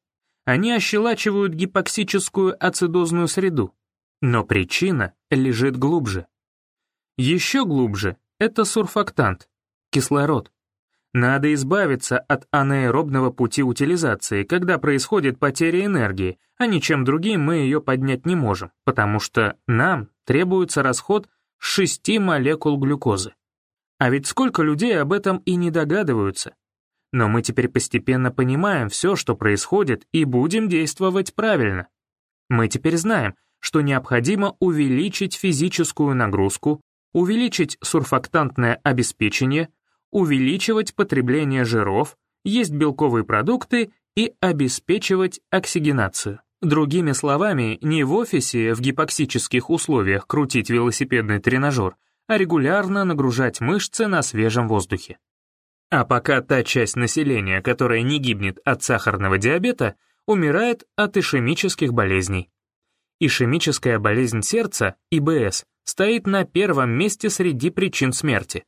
Они ощелачивают гипоксическую ацидозную среду. Но причина лежит глубже. Еще глубже — это сурфактант, кислород. Надо избавиться от анаэробного пути утилизации, когда происходит потеря энергии, а ничем другим мы ее поднять не можем, потому что нам требуется расход 6 молекул глюкозы. А ведь сколько людей об этом и не догадываются. Но мы теперь постепенно понимаем все, что происходит, и будем действовать правильно. Мы теперь знаем, что необходимо увеличить физическую нагрузку, увеличить сурфактантное обеспечение, увеличивать потребление жиров, есть белковые продукты и обеспечивать оксигенацию. Другими словами, не в офисе в гипоксических условиях крутить велосипедный тренажер, а регулярно нагружать мышцы на свежем воздухе. А пока та часть населения, которая не гибнет от сахарного диабета, умирает от ишемических болезней. Ишемическая болезнь сердца, ИБС, стоит на первом месте среди причин смерти.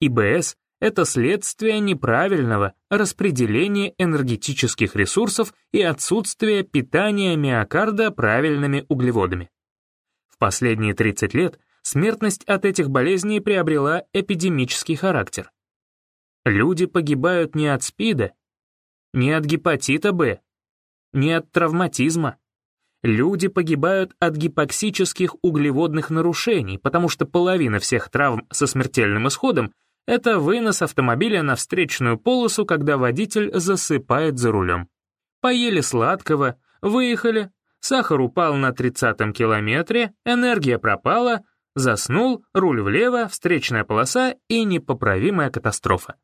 ИБС — это следствие неправильного распределения энергетических ресурсов и отсутствия питания миокарда правильными углеводами. В последние 30 лет смертность от этих болезней приобрела эпидемический характер. Люди погибают не от СПИДа, не от гепатита Б, не от травматизма. Люди погибают от гипоксических углеводных нарушений, потому что половина всех травм со смертельным исходом — это вынос автомобиля на встречную полосу, когда водитель засыпает за рулем. Поели сладкого, выехали, сахар упал на 30-м километре, энергия пропала, заснул, руль влево, встречная полоса и непоправимая катастрофа.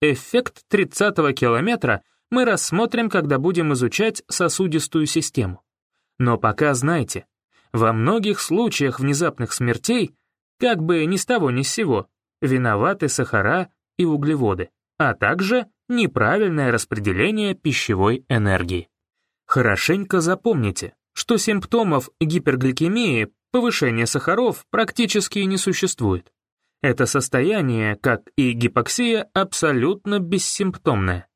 Эффект 30-го километра мы рассмотрим, когда будем изучать сосудистую систему. Но пока знайте, во многих случаях внезапных смертей, как бы ни с того ни с сего, виноваты сахара и углеводы, а также неправильное распределение пищевой энергии. Хорошенько запомните, что симптомов гипергликемии, повышения сахаров практически не существует. Это состояние, как и гипоксия, абсолютно бессимптомное.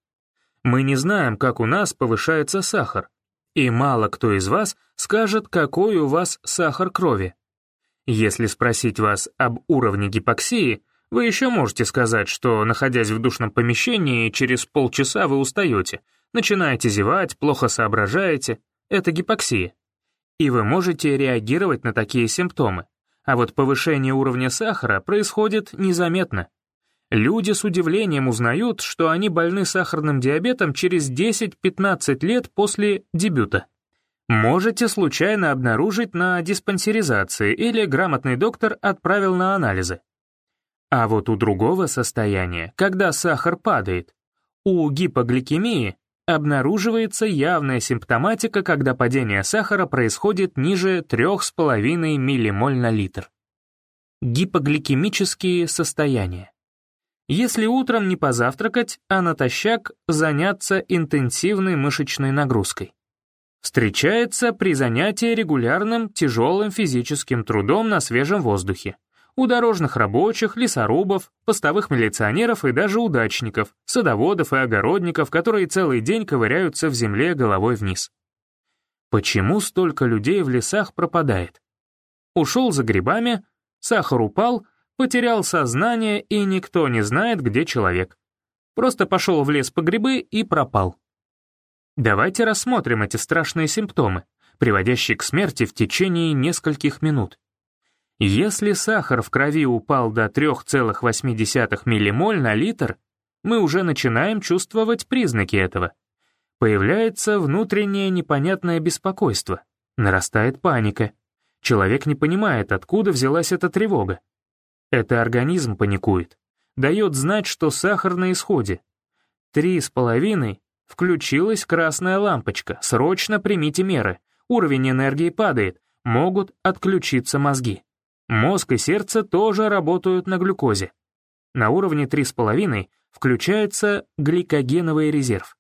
Мы не знаем, как у нас повышается сахар, и мало кто из вас скажет, какой у вас сахар крови. Если спросить вас об уровне гипоксии, вы еще можете сказать, что, находясь в душном помещении, через полчаса вы устаете, начинаете зевать, плохо соображаете. Это гипоксия. И вы можете реагировать на такие симптомы. А вот повышение уровня сахара происходит незаметно. Люди с удивлением узнают, что они больны сахарным диабетом через 10-15 лет после дебюта. Можете случайно обнаружить на диспансеризации или грамотный доктор отправил на анализы. А вот у другого состояния, когда сахар падает, у гипогликемии обнаруживается явная симптоматика, когда падение сахара происходит ниже 3,5 ммоль на литр. Гипогликемические состояния. Если утром не позавтракать, а натощак заняться интенсивной мышечной нагрузкой. Встречается при занятии регулярным тяжелым физическим трудом на свежем воздухе у дорожных рабочих, лесорубов, постовых милиционеров и даже удачников, садоводов и огородников, которые целый день ковыряются в земле головой вниз. Почему столько людей в лесах пропадает? Ушел за грибами, сахар упал, потерял сознание, и никто не знает, где человек. Просто пошел в лес по грибы и пропал. Давайте рассмотрим эти страшные симптомы, приводящие к смерти в течение нескольких минут. Если сахар в крови упал до 3,8 ммоль на литр, мы уже начинаем чувствовать признаки этого. Появляется внутреннее непонятное беспокойство, нарастает паника. Человек не понимает, откуда взялась эта тревога. Это организм паникует, дает знать, что сахар на исходе. Три с половиной включилась красная лампочка, срочно примите меры, уровень энергии падает, могут отключиться мозги. Мозг и сердце тоже работают на глюкозе. На уровне 3,5 включается гликогеновый резерв.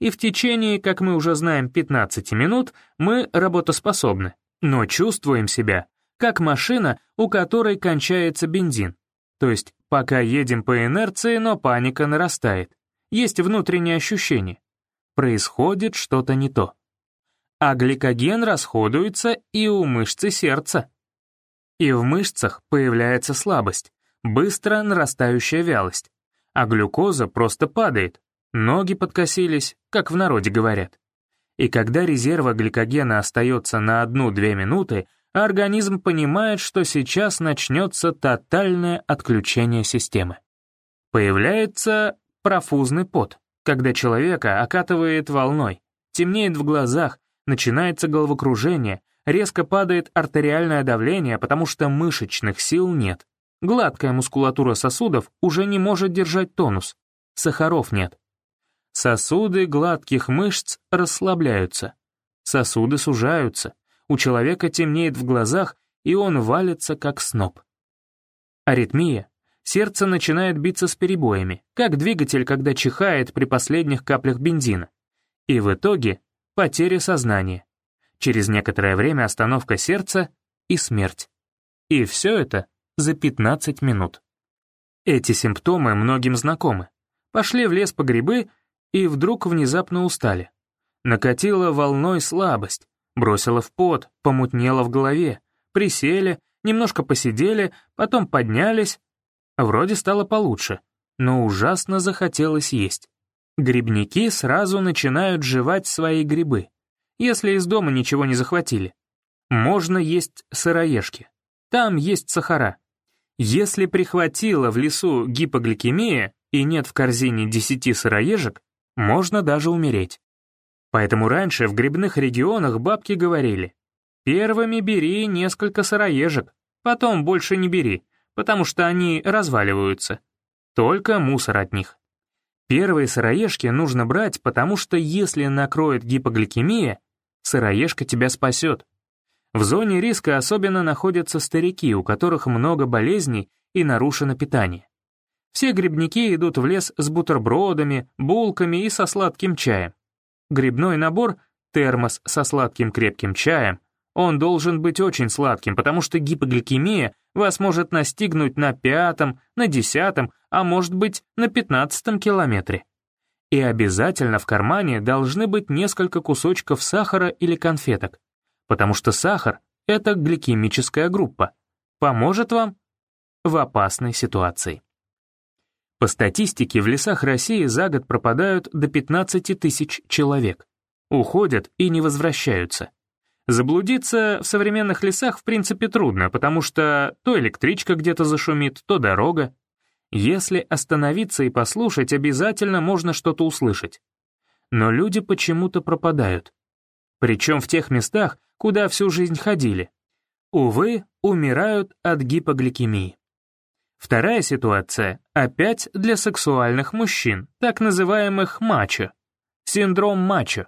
И в течение, как мы уже знаем, 15 минут мы работоспособны, но чувствуем себя, как машина, у которой кончается бензин. То есть пока едем по инерции, но паника нарастает. Есть внутреннее ощущение. Происходит что-то не то. А гликоген расходуется и у мышцы сердца. И в мышцах появляется слабость, быстро нарастающая вялость, а глюкоза просто падает, ноги подкосились, как в народе говорят. И когда резерва гликогена остается на 1-2 минуты, организм понимает, что сейчас начнется тотальное отключение системы. Появляется профузный пот, когда человека окатывает волной, темнеет в глазах, начинается головокружение, резко падает артериальное давление, потому что мышечных сил нет. Гладкая мускулатура сосудов уже не может держать тонус. Сахаров нет. Сосуды гладких мышц расслабляются. сосуды сужаются, у человека темнеет в глазах, и он валится как сноп. Аритмия. Сердце начинает биться с перебоями, как двигатель, когда чихает при последних каплях бензина. И в итоге потеря сознания. Через некоторое время остановка сердца и смерть. И все это за 15 минут. Эти симптомы многим знакомы. Пошли в лес по грибы и вдруг внезапно устали. Накатила волной слабость, бросила в пот, помутнела в голове, присели, немножко посидели, потом поднялись. Вроде стало получше, но ужасно захотелось есть. Грибники сразу начинают жевать свои грибы, если из дома ничего не захватили. Можно есть сыроежки. Там есть сахара. Если прихватила в лесу гипогликемия и нет в корзине 10 сыроежек, можно даже умереть. Поэтому раньше в грибных регионах бабки говорили, первыми бери несколько сыроежек, потом больше не бери, потому что они разваливаются. Только мусор от них. Первые сыроежки нужно брать, потому что если накроет гипогликемия, сыроежка тебя спасет. В зоне риска особенно находятся старики, у которых много болезней и нарушено питание. Все грибники идут в лес с бутербродами, булками и со сладким чаем. Грибной набор — термос со сладким крепким чаем. Он должен быть очень сладким, потому что гипогликемия вас может настигнуть на пятом, на десятом, а может быть на пятнадцатом километре. И обязательно в кармане должны быть несколько кусочков сахара или конфеток потому что сахар — это гликемическая группа, поможет вам в опасной ситуации. По статистике, в лесах России за год пропадают до 15 тысяч человек, уходят и не возвращаются. Заблудиться в современных лесах в принципе трудно, потому что то электричка где-то зашумит, то дорога. Если остановиться и послушать, обязательно можно что-то услышать. Но люди почему-то пропадают. Причем в тех местах, куда всю жизнь ходили. Увы, умирают от гипогликемии. Вторая ситуация опять для сексуальных мужчин, так называемых мачо. Синдром мачо.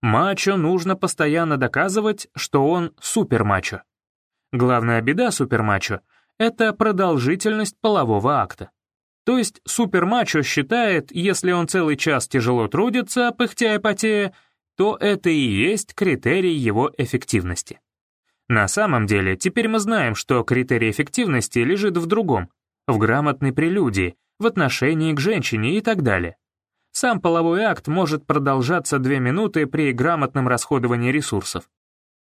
Мачо нужно постоянно доказывать, что он супермачо. Главная беда супермачо — это продолжительность полового акта. То есть супермачо считает, если он целый час тяжело трудится, пыхтя и потея, то это и есть критерий его эффективности. На самом деле, теперь мы знаем, что критерий эффективности лежит в другом, в грамотной прелюдии, в отношении к женщине и так далее. Сам половой акт может продолжаться две минуты при грамотном расходовании ресурсов.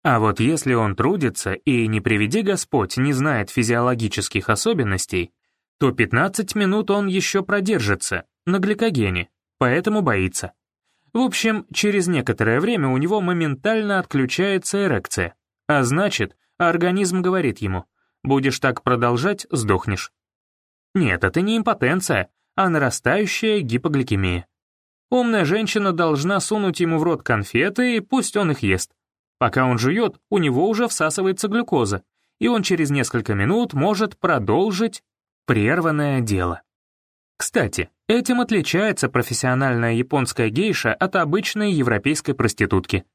А вот если он трудится и, не приведи Господь, не знает физиологических особенностей, то 15 минут он еще продержится на гликогене, поэтому боится. В общем, через некоторое время у него моментально отключается эрекция. А значит, организм говорит ему, будешь так продолжать, сдохнешь. Нет, это не импотенция, а нарастающая гипогликемия. Умная женщина должна сунуть ему в рот конфеты, и пусть он их ест. Пока он жует, у него уже всасывается глюкоза, и он через несколько минут может продолжить прерванное дело. Кстати, этим отличается профессиональная японская гейша от обычной европейской проститутки.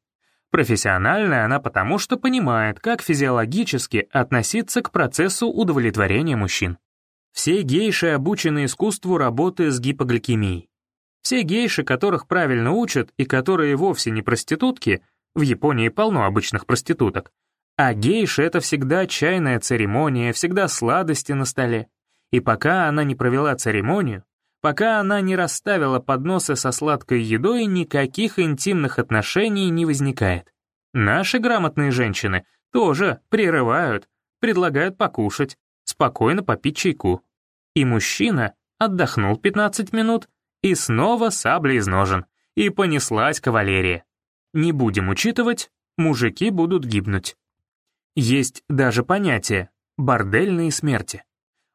Профессиональная она потому, что понимает, как физиологически относиться к процессу удовлетворения мужчин. Все гейши обучены искусству работы с гипогликемией. Все гейши, которых правильно учат и которые вовсе не проститутки, в Японии полно обычных проституток, а гейши — это всегда чайная церемония, всегда сладости на столе. И пока она не провела церемонию, пока она не расставила подносы со сладкой едой, никаких интимных отношений не возникает. Наши грамотные женщины тоже прерывают, предлагают покушать, спокойно попить чайку. И мужчина отдохнул 15 минут, и снова сабля из ножен, и понеслась кавалерия. Не будем учитывать, мужики будут гибнуть. Есть даже понятие «бордельные смерти».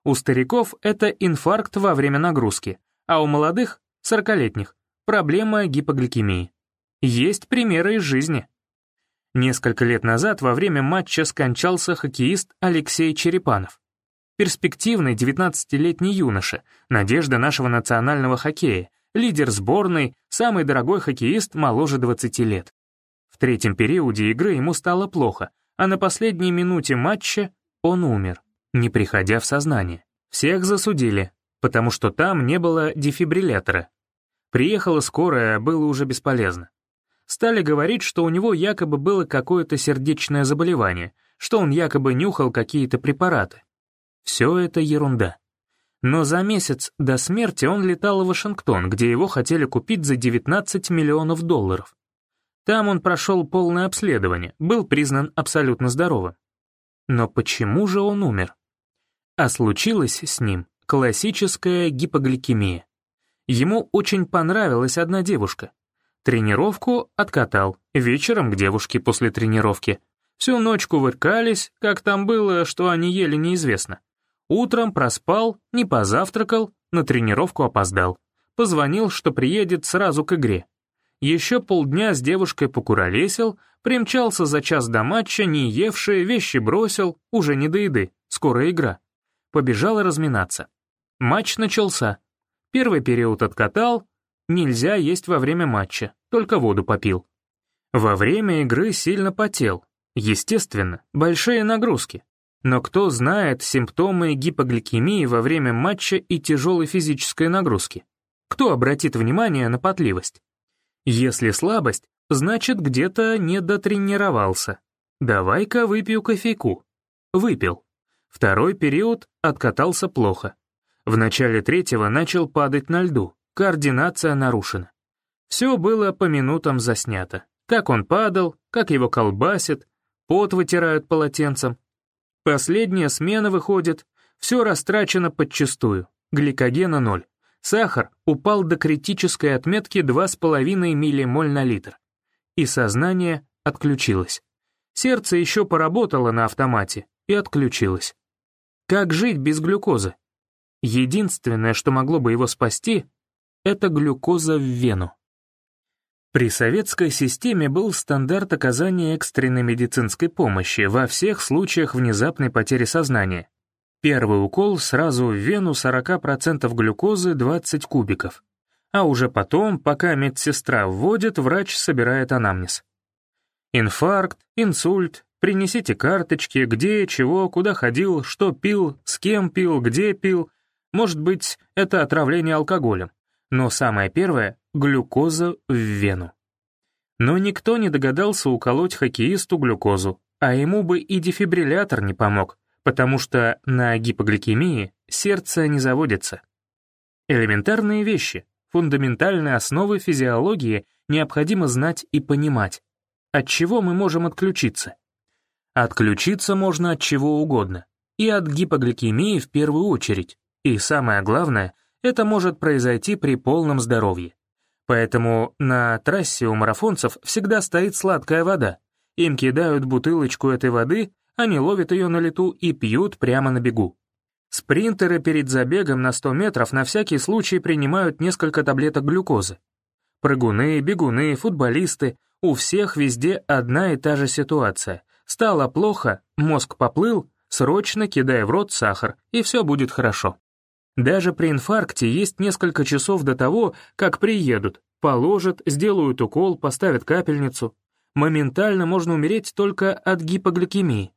У стариков это инфаркт во время нагрузки, а у молодых, 40-летних, проблема гипогликемии. Есть примеры из жизни. Несколько лет назад во время матча скончался хоккеист Алексей Черепанов. Перспективный 19-летний юноша, надежда нашего национального хоккея, лидер сборной, самый дорогой хоккеист моложе 20 лет. В третьем периоде игры ему стало плохо, а на последней минуте матча он умер, не приходя в сознание. Всех засудили, потому что там не было дефибриллятора. Приехала скорая, было уже бесполезно. Стали говорить, что у него якобы было какое-то сердечное заболевание, что он якобы нюхал какие-то препараты. Все это ерунда. Но за месяц до смерти он летал в Вашингтон, где его хотели купить за 19 миллионов долларов. Там он прошел полное обследование, был признан абсолютно здоровым. Но почему же он умер? А случилось с ним классическая гипогликемия. Ему очень понравилась одна девушка. Тренировку откатал, вечером к девушке после тренировки. Всю ночь кувыркались, как там было, что они ели неизвестно. Утром проспал, не позавтракал, на тренировку опоздал. Позвонил, что приедет сразу к игре. Еще полдня с девушкой покуролесил, примчался за час до матча, не евший, вещи бросил, уже не до еды, скоро игра. Побежал разминаться. Матч начался. Первый период откатал, нельзя есть во время матча, только воду попил. Во время игры сильно потел. Естественно, большие нагрузки. Но кто знает симптомы гипогликемии во время матча и тяжелой физической нагрузки? Кто обратит внимание на потливость? Если слабость, значит где-то не дотренировался. Давай-ка выпью кофейку. Выпил. Второй период откатался плохо. В начале третьего начал падать на льду, координация нарушена. Все было по минутам заснято. Как он падал, как его колбасит, пот вытирают полотенцем. Последняя смена выходит, все растрачено подчистую, гликогена ноль. Сахар упал до критической отметки 2,5 миллимоль на литр. И сознание отключилось. Сердце еще поработало на автомате и отключилось. Как жить без глюкозы? Единственное, что могло бы его спасти, это глюкоза в вену. При советской системе был стандарт оказания экстренной медицинской помощи во всех случаях внезапной потери сознания. Первый укол сразу в вену 40% глюкозы 20 кубиков. А уже потом, пока медсестра вводит, врач собирает анамнез. Инфаркт, инсульт, принесите карточки, где, чего, куда ходил, что пил, с кем пил, где пил, может быть, это отравление алкоголем. Но самое первое — глюкоза в вену. Но никто не догадался уколоть хоккеисту глюкозу, а ему бы и дефибриллятор не помог, потому что на гипогликемии сердце не заводится. Элементарные вещи, фундаментальные основы физиологии необходимо знать и понимать. От чего мы можем отключиться? Отключиться можно от чего угодно, и от гипогликемии в первую очередь. И самое главное, это может произойти при полном здоровье. Поэтому на трассе у марафонцев всегда стоит сладкая вода. Им кидают бутылочку этой воды, они ловят ее на лету и пьют прямо на бегу. Спринтеры перед забегом на 100 метров на всякий случай принимают несколько таблеток глюкозы. Прыгуны, бегуны, футболисты — у всех везде одна и та же ситуация. Стало плохо, мозг поплыл, срочно кидай в рот сахар, и все будет хорошо. Даже при инфаркте есть несколько часов до того, как приедут, положат, сделают укол, поставят капельницу. Моментально можно умереть только от гипогликемии.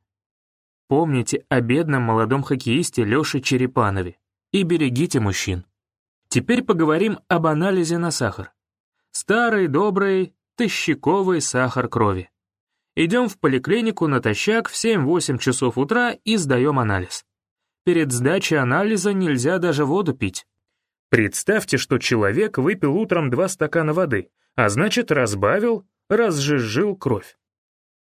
Помните о бедном молодом хоккеисте Лёше Черепанове и берегите мужчин. Теперь поговорим об анализе на сахар. Старый, добрый, тысячаковый сахар крови. Идем в поликлинику натощак в 7-8 часов утра и сдаем анализ. Перед сдачей анализа нельзя даже воду пить. Представьте, что человек выпил утром два стакана воды, а значит разбавил, разжижил кровь.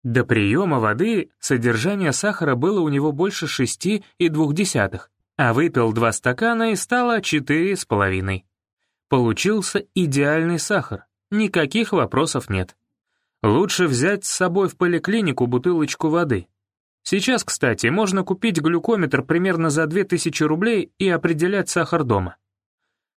До приема воды содержание сахара было у него больше 6,2, а выпил два стакана и стало 4,5. Получился идеальный сахар, никаких вопросов нет. Лучше взять с собой в поликлинику бутылочку воды, Сейчас, кстати, можно купить глюкометр примерно за 2000 рублей и определять сахар дома.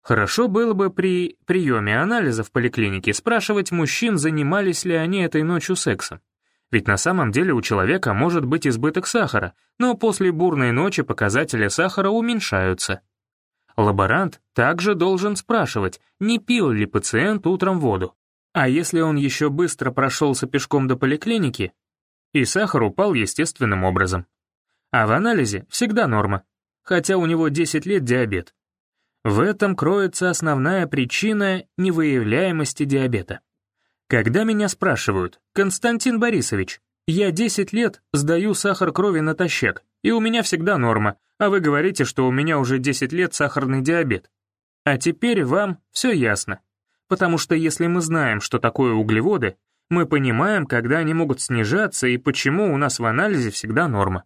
Хорошо было бы при приеме анализа в поликлинике спрашивать мужчин, занимались ли они этой ночью сексом. Ведь на самом деле у человека может быть избыток сахара, но после бурной ночи показатели сахара уменьшаются. Лаборант также должен спрашивать, не пил ли пациент утром воду. А если он еще быстро прошелся пешком до поликлиники, и сахар упал естественным образом. А в анализе всегда норма, хотя у него 10 лет диабет. В этом кроется основная причина невыявляемости диабета. Когда меня спрашивают, «Константин Борисович, я 10 лет сдаю сахар крови натощак, и у меня всегда норма, а вы говорите, что у меня уже 10 лет сахарный диабет». А теперь вам все ясно. Потому что если мы знаем, что такое углеводы, мы понимаем, когда они могут снижаться и почему у нас в анализе всегда норма.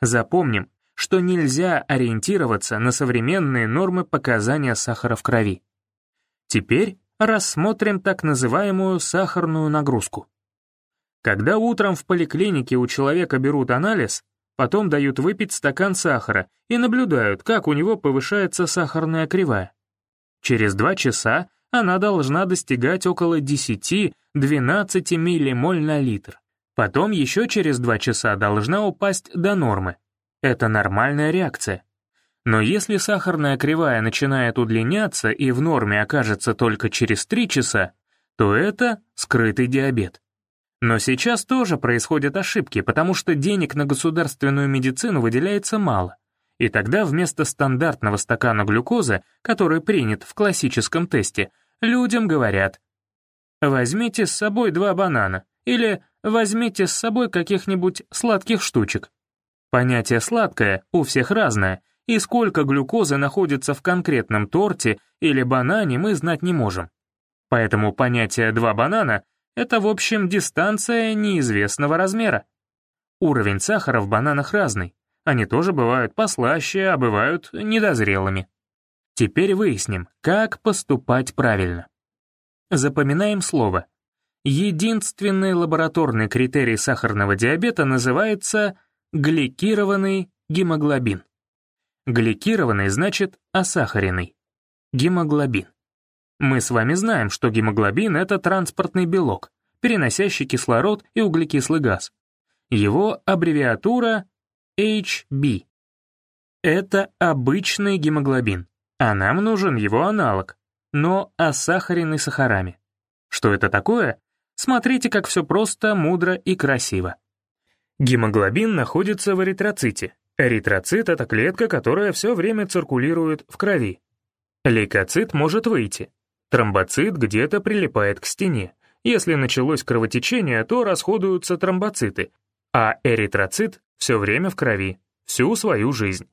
Запомним, что нельзя ориентироваться на современные нормы показания сахара в крови. Теперь рассмотрим так называемую сахарную нагрузку. Когда утром в поликлинике у человека берут анализ, потом дают выпить стакан сахара и наблюдают, как у него повышается сахарная кривая. Через два часа она должна достигать около 10-12 миллимоль на литр. Потом еще через два часа должна упасть до нормы. Это нормальная реакция. Но если сахарная кривая начинает удлиняться и в норме окажется только через 3 часа, то это скрытый диабет. Но сейчас тоже происходят ошибки, потому что денег на государственную медицину выделяется мало. И тогда вместо стандартного стакана глюкозы, который принят в классическом тесте, людям говорят «возьмите с собой два банана» или «возьмите с собой каких-нибудь сладких штучек». Понятие «сладкое» у всех разное, и сколько глюкозы находится в конкретном торте или банане мы знать не можем. Поэтому понятие «два банана» — это, в общем, дистанция неизвестного размера. Уровень сахара в бананах разный, они тоже бывают послаще, а бывают недозрелыми. Теперь выясним, как поступать правильно. Запоминаем слово. Единственный лабораторный критерий сахарного диабета называется гликированный гемоглобин. Гликированный значит осахаренный. Гемоглобин. Мы с вами знаем, что гемоглобин — это транспортный белок, переносящий кислород и углекислый газ. Его аббревиатура HB. Это обычный гемоглобин а нам нужен его аналог, но осахаренный сахарами. Что это такое? Смотрите, как все просто, мудро и красиво. Гемоглобин находится в эритроците. Эритроцит — это клетка, которая все время циркулирует в крови. Лейкоцит может выйти. Тромбоцит где-то прилипает к стене. Если началось кровотечение, то расходуются тромбоциты, а эритроцит все время в крови, всю свою жизнь.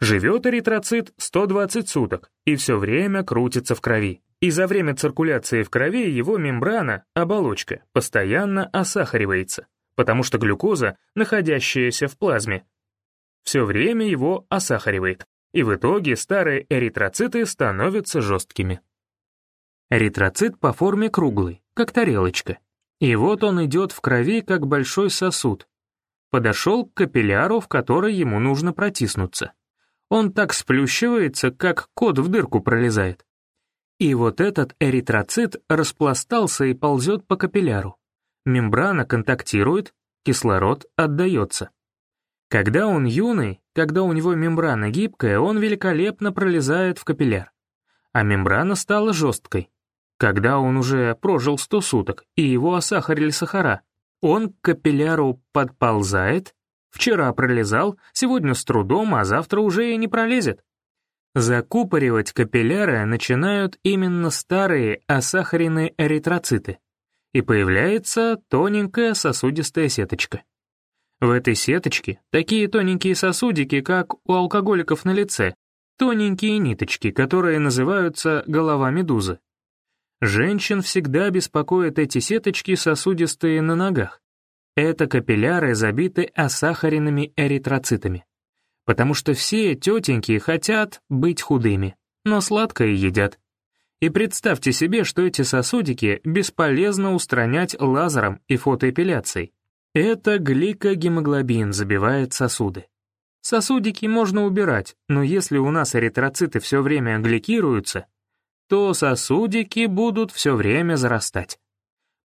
Живет эритроцит 120 суток и все время крутится в крови. И за время циркуляции в крови его мембрана, оболочка, постоянно осахаривается, потому что глюкоза, находящаяся в плазме, все время его осахаривает, и в итоге старые эритроциты становятся жесткими. Эритроцит по форме круглый, как тарелочка. И вот он идет в крови, как большой сосуд. Подошел к капилляру, в который ему нужно протиснуться. Он так сплющивается, как кот в дырку пролезает. И вот этот эритроцит распластался и ползет по капилляру. Мембрана контактирует, кислород отдается. Когда он юный, когда у него мембрана гибкая, он великолепно пролезает в капилляр. А мембрана стала жесткой. Когда он уже прожил 100 суток, и его осахарили сахара, он к капилляру подползает, Вчера пролезал, сегодня с трудом, а завтра уже и не пролезет. Закупоривать капилляры начинают именно старые осахаренные эритроциты, и появляется тоненькая сосудистая сеточка. В этой сеточке такие тоненькие сосудики, как у алкоголиков на лице, тоненькие ниточки, которые называются голова медузы. Женщин всегда беспокоят эти сеточки сосудистые на ногах, это капилляры забиты осахаренными эритроцитами. Потому что все тетеньки хотят быть худыми, но сладкое едят. И представьте себе, что эти сосудики бесполезно устранять лазером и фотоэпиляцией. Это гликогемоглобин забивает сосуды. Сосудики можно убирать, но если у нас эритроциты все время гликируются, то сосудики будут все время зарастать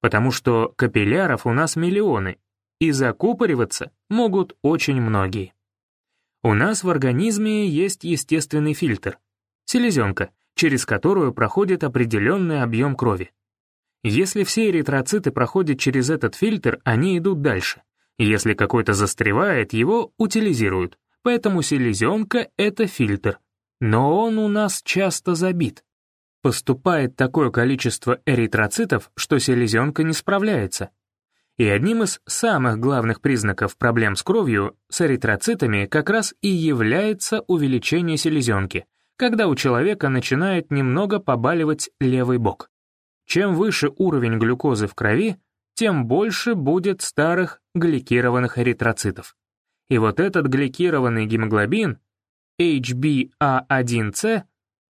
потому что капилляров у нас миллионы, и закупориваться могут очень многие. У нас в организме есть естественный фильтр — селезенка, через которую проходит определенный объем крови. Если все эритроциты проходят через этот фильтр, они идут дальше. Если какой-то застревает, его утилизируют. Поэтому селезенка — это фильтр. Но он у нас часто забит. Поступает такое количество эритроцитов, что селезенка не справляется. И одним из самых главных признаков проблем с кровью, с эритроцитами, как раз и является увеличение селезенки, когда у человека начинает немного побаливать левый бок. Чем выше уровень глюкозы в крови, тем больше будет старых гликированных эритроцитов. И вот этот гликированный гемоглобин, HbA1c,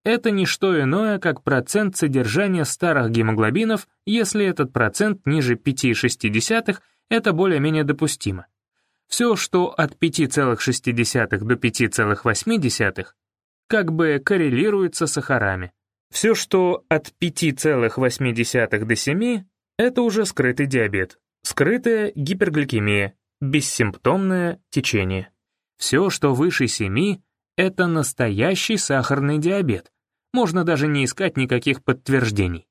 это не что иное, как процент содержания старых гемоглобинов, если этот процент ниже 5,6, это более-менее допустимо. Все, что от 5,6 до 5,8, как бы коррелируется с сахарами. Все, что от 5,8 до 7, это уже скрытый диабет, скрытая гипергликемия, бессимптомное течение. Все, что выше 7, это настоящий сахарный диабет. Можно даже не искать никаких подтверждений.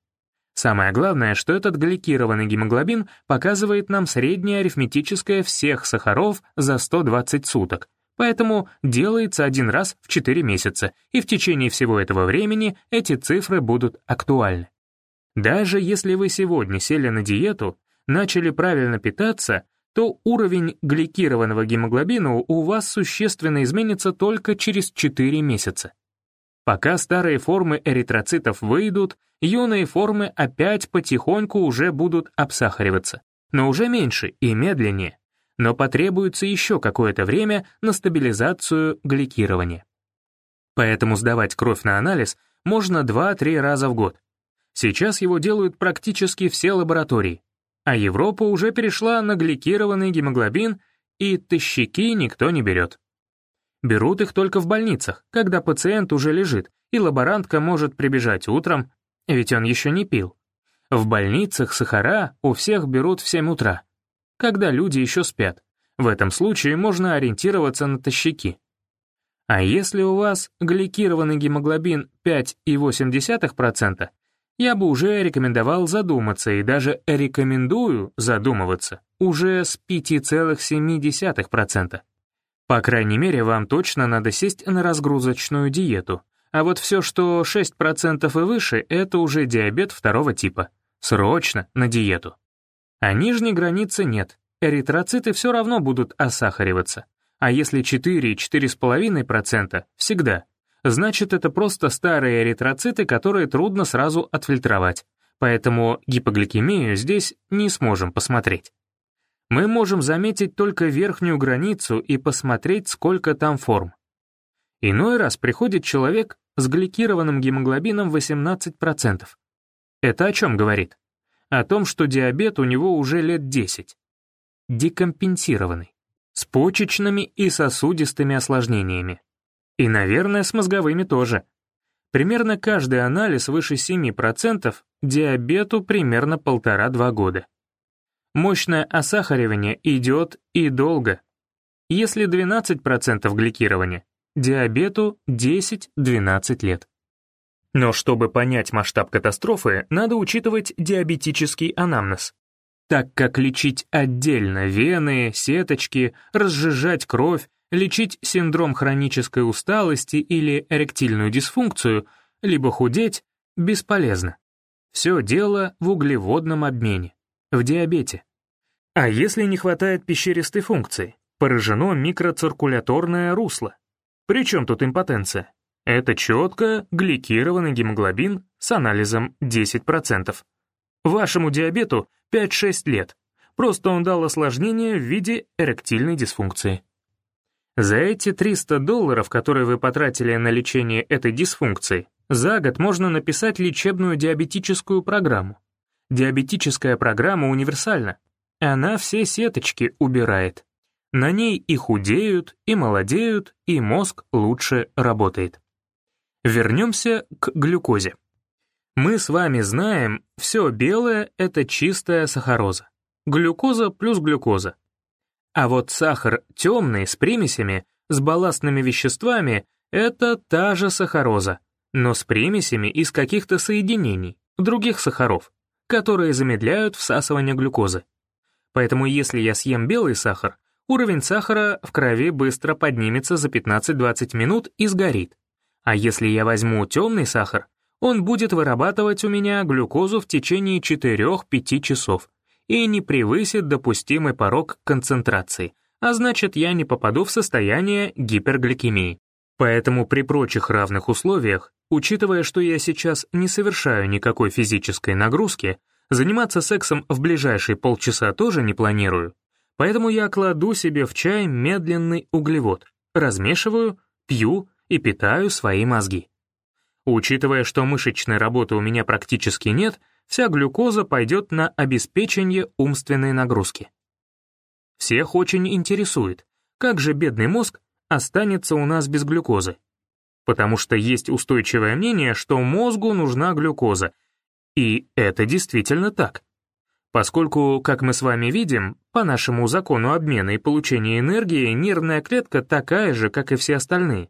Самое главное, что этот гликированный гемоглобин показывает нам среднее арифметическое всех сахаров за 120 суток, поэтому делается один раз в 4 месяца, и в течение всего этого времени эти цифры будут актуальны. Даже если вы сегодня сели на диету, начали правильно питаться, то уровень гликированного гемоглобина у вас существенно изменится только через 4 месяца. Пока старые формы эритроцитов выйдут, юные формы опять потихоньку уже будут обсахариваться, но уже меньше и медленнее. Но потребуется еще какое-то время на стабилизацию гликирования. Поэтому сдавать кровь на анализ можно 2-3 раза в год. Сейчас его делают практически все лаборатории, а Европа уже перешла на гликированный гемоглобин, и тащики никто не берет. Берут их только в больницах, когда пациент уже лежит, и лаборантка может прибежать утром, ведь он еще не пил. В больницах сахара у всех берут в 7 утра, когда люди еще спят. В этом случае можно ориентироваться на тащики. А если у вас гликированный гемоглобин 5,8%, я бы уже рекомендовал задуматься и даже рекомендую задумываться уже с 5,7%. По крайней мере, вам точно надо сесть на разгрузочную диету. А вот все, что 6% и выше, это уже диабет второго типа. Срочно на диету. А нижней границы нет. Эритроциты все равно будут осахариваться. А если 4-4,5% — всегда значит это просто старые эритроциты, которые трудно сразу отфильтровать, поэтому гипогликемию здесь не сможем посмотреть. Мы можем заметить только верхнюю границу и посмотреть, сколько там форм. Иной раз приходит человек с гликированным гемоглобином 18%. Это о чем говорит? О том, что диабет у него уже лет 10. Декомпенсированный. С почечными и сосудистыми осложнениями. И, наверное, с мозговыми тоже. Примерно каждый анализ выше 7% диабету примерно полтора-два года. Мощное осахаривание идет и долго. Если 12% гликирования, диабету 10-12 лет. Но чтобы понять масштаб катастрофы, надо учитывать диабетический анамнез. Так как лечить отдельно вены, сеточки, разжижать кровь, лечить синдром хронической усталости или эректильную дисфункцию, либо худеть, бесполезно. Все дело в углеводном обмене, в диабете. А если не хватает пещеристой функции? Поражено микроциркуляторное русло. Причем тут импотенция? Это четко гликированный гемоглобин с анализом 10%. Вашему диабету 5-6 лет. Просто он дал осложнение в виде эректильной дисфункции. За эти 300 долларов, которые вы потратили на лечение этой дисфункции, за год можно написать лечебную диабетическую программу. Диабетическая программа универсальна. Она все сеточки убирает. На ней и худеют, и молодеют, и мозг лучше работает. Вернемся к глюкозе. Мы с вами знаем, все белое — это чистая сахароза. Глюкоза плюс глюкоза. А вот сахар темный, с примесями, с балластными веществами — это та же сахароза, но с примесями из каких-то соединений, других сахаров, которые замедляют всасывание глюкозы. Поэтому если я съем белый сахар, уровень сахара в крови быстро поднимется за 15-20 минут и сгорит. А если я возьму темный сахар, он будет вырабатывать у меня глюкозу в течение 4-5 часов и не превысит допустимый порог концентрации, а значит я не попаду в состояние гипергликемии. Поэтому при прочих равных условиях, учитывая, что я сейчас не совершаю никакой физической нагрузки, заниматься сексом в ближайшие полчаса тоже не планирую. Поэтому я кладу себе в чай медленный углевод, размешиваю, пью и питаю свои мозги. Учитывая, что мышечной работы у меня практически нет, вся глюкоза пойдет на обеспечение умственной нагрузки. Всех очень интересует, как же бедный мозг останется у нас без глюкозы. Потому что есть устойчивое мнение, что мозгу нужна глюкоза, и это действительно так. Поскольку, как мы с вами видим, по нашему закону обмена и получения энергии нервная клетка такая же, как и все остальные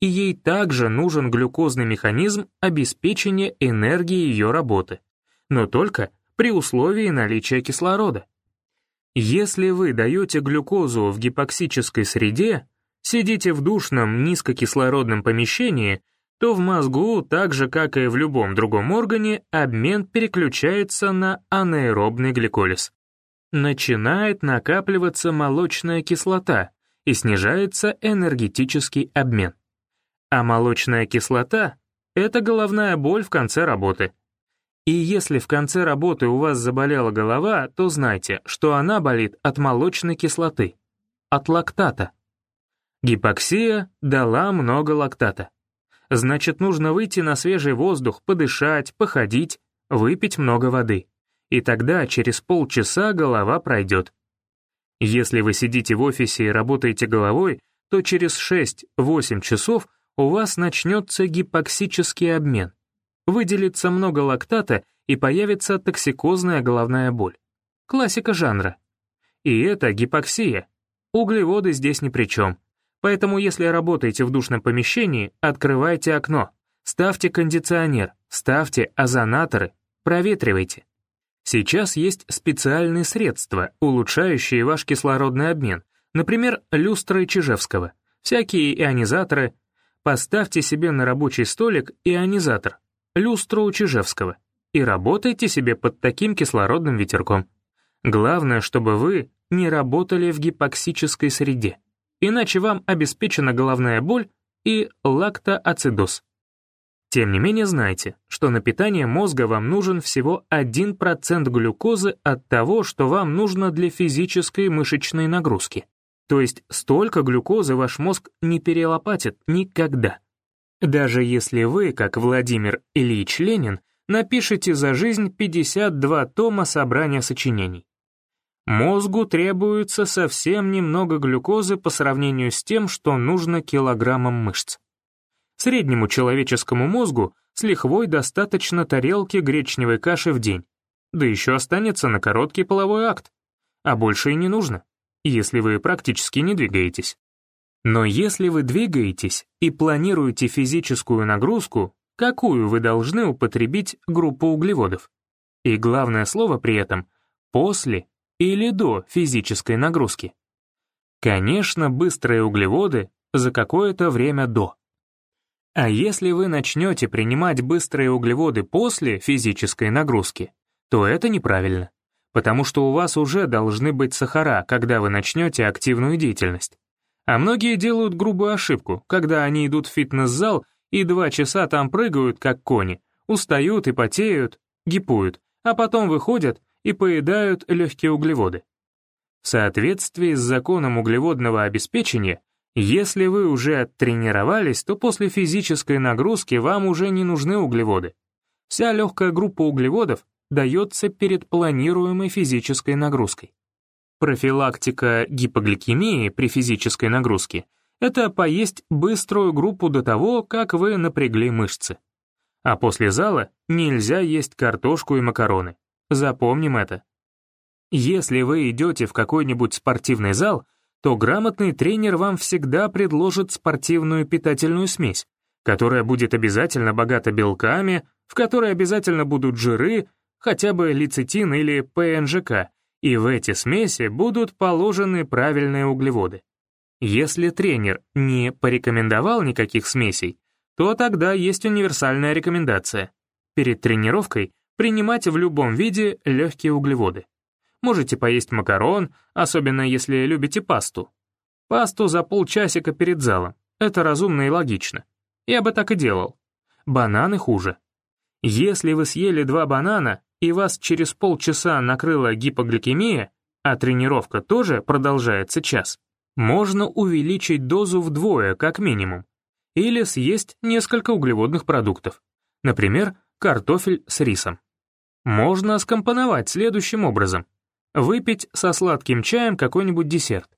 и ей также нужен глюкозный механизм обеспечения энергии ее работы, но только при условии наличия кислорода. Если вы даете глюкозу в гипоксической среде, сидите в душном низкокислородном помещении, то в мозгу, так же как и в любом другом органе, обмен переключается на анаэробный гликолиз. Начинает накапливаться молочная кислота и снижается энергетический обмен. А молочная кислота — это головная боль в конце работы. И если в конце работы у вас заболела голова, то знайте, что она болит от молочной кислоты, от лактата. Гипоксия дала много лактата. Значит, нужно выйти на свежий воздух, подышать, походить, выпить много воды. И тогда через полчаса голова пройдет. Если вы сидите в офисе и работаете головой, то через 6-8 часов у вас начнется гипоксический обмен. Выделится много лактата и появится токсикозная головная боль. Классика жанра. И это гипоксия. Углеводы здесь ни при чем. Поэтому если работаете в душном помещении, открывайте окно, ставьте кондиционер, ставьте озонаторы, проветривайте. Сейчас есть специальные средства, улучшающие ваш кислородный обмен, например, люстры Чижевского, всякие ионизаторы, Поставьте себе на рабочий столик ионизатор, люстру Чижевского, и работайте себе под таким кислородным ветерком. Главное, чтобы вы не работали в гипоксической среде, иначе вам обеспечена головная боль и лактоацидоз. Тем не менее знайте, что на питание мозга вам нужен всего 1% глюкозы от того, что вам нужно для физической мышечной нагрузки. То есть столько глюкозы ваш мозг не перелопатит никогда. Даже если вы, как Владимир Ильич Ленин, напишете за жизнь 52 тома собрания сочинений. Мозгу требуется совсем немного глюкозы по сравнению с тем, что нужно килограммам мышц. Среднему человеческому мозгу с лихвой достаточно тарелки гречневой каши в день, да еще останется на короткий половой акт, а больше и не нужно если вы практически не двигаетесь. Но если вы двигаетесь и планируете физическую нагрузку, какую вы должны употребить группу углеводов? И главное слово при этом — после или до физической нагрузки. Конечно, быстрые углеводы за какое-то время до. А если вы начнете принимать быстрые углеводы после физической нагрузки, то это неправильно потому что у вас уже должны быть сахара, когда вы начнете активную деятельность. А многие делают грубую ошибку, когда они идут в фитнес-зал и два часа там прыгают, как кони, устают и потеют, гипуют, а потом выходят и поедают легкие углеводы. В соответствии с законом углеводного обеспечения, если вы уже оттренировались, то после физической нагрузки вам уже не нужны углеводы. Вся легкая группа углеводов дается перед планируемой физической нагрузкой. Профилактика гипогликемии при физической нагрузке — это поесть быструю группу до того, как вы напрягли мышцы. А после зала нельзя есть картошку и макароны. Запомним это. Если вы идете в какой-нибудь спортивный зал, то грамотный тренер вам всегда предложит спортивную питательную смесь, которая будет обязательно богата белками, в которой обязательно будут жиры, хотя бы лецитин или ПНЖК, и в эти смеси будут положены правильные углеводы. Если тренер не порекомендовал никаких смесей, то тогда есть универсальная рекомендация. Перед тренировкой принимать в любом виде легкие углеводы. Можете поесть макарон, особенно если любите пасту. Пасту за полчасика перед залом. Это разумно и логично. Я бы так и делал. Бананы хуже. Если вы съели два банана, и вас через полчаса накрыла гипогликемия, а тренировка тоже продолжается час, можно увеличить дозу вдвое, как минимум, или съесть несколько углеводных продуктов, например, картофель с рисом. Можно скомпоновать следующим образом. Выпить со сладким чаем какой-нибудь десерт.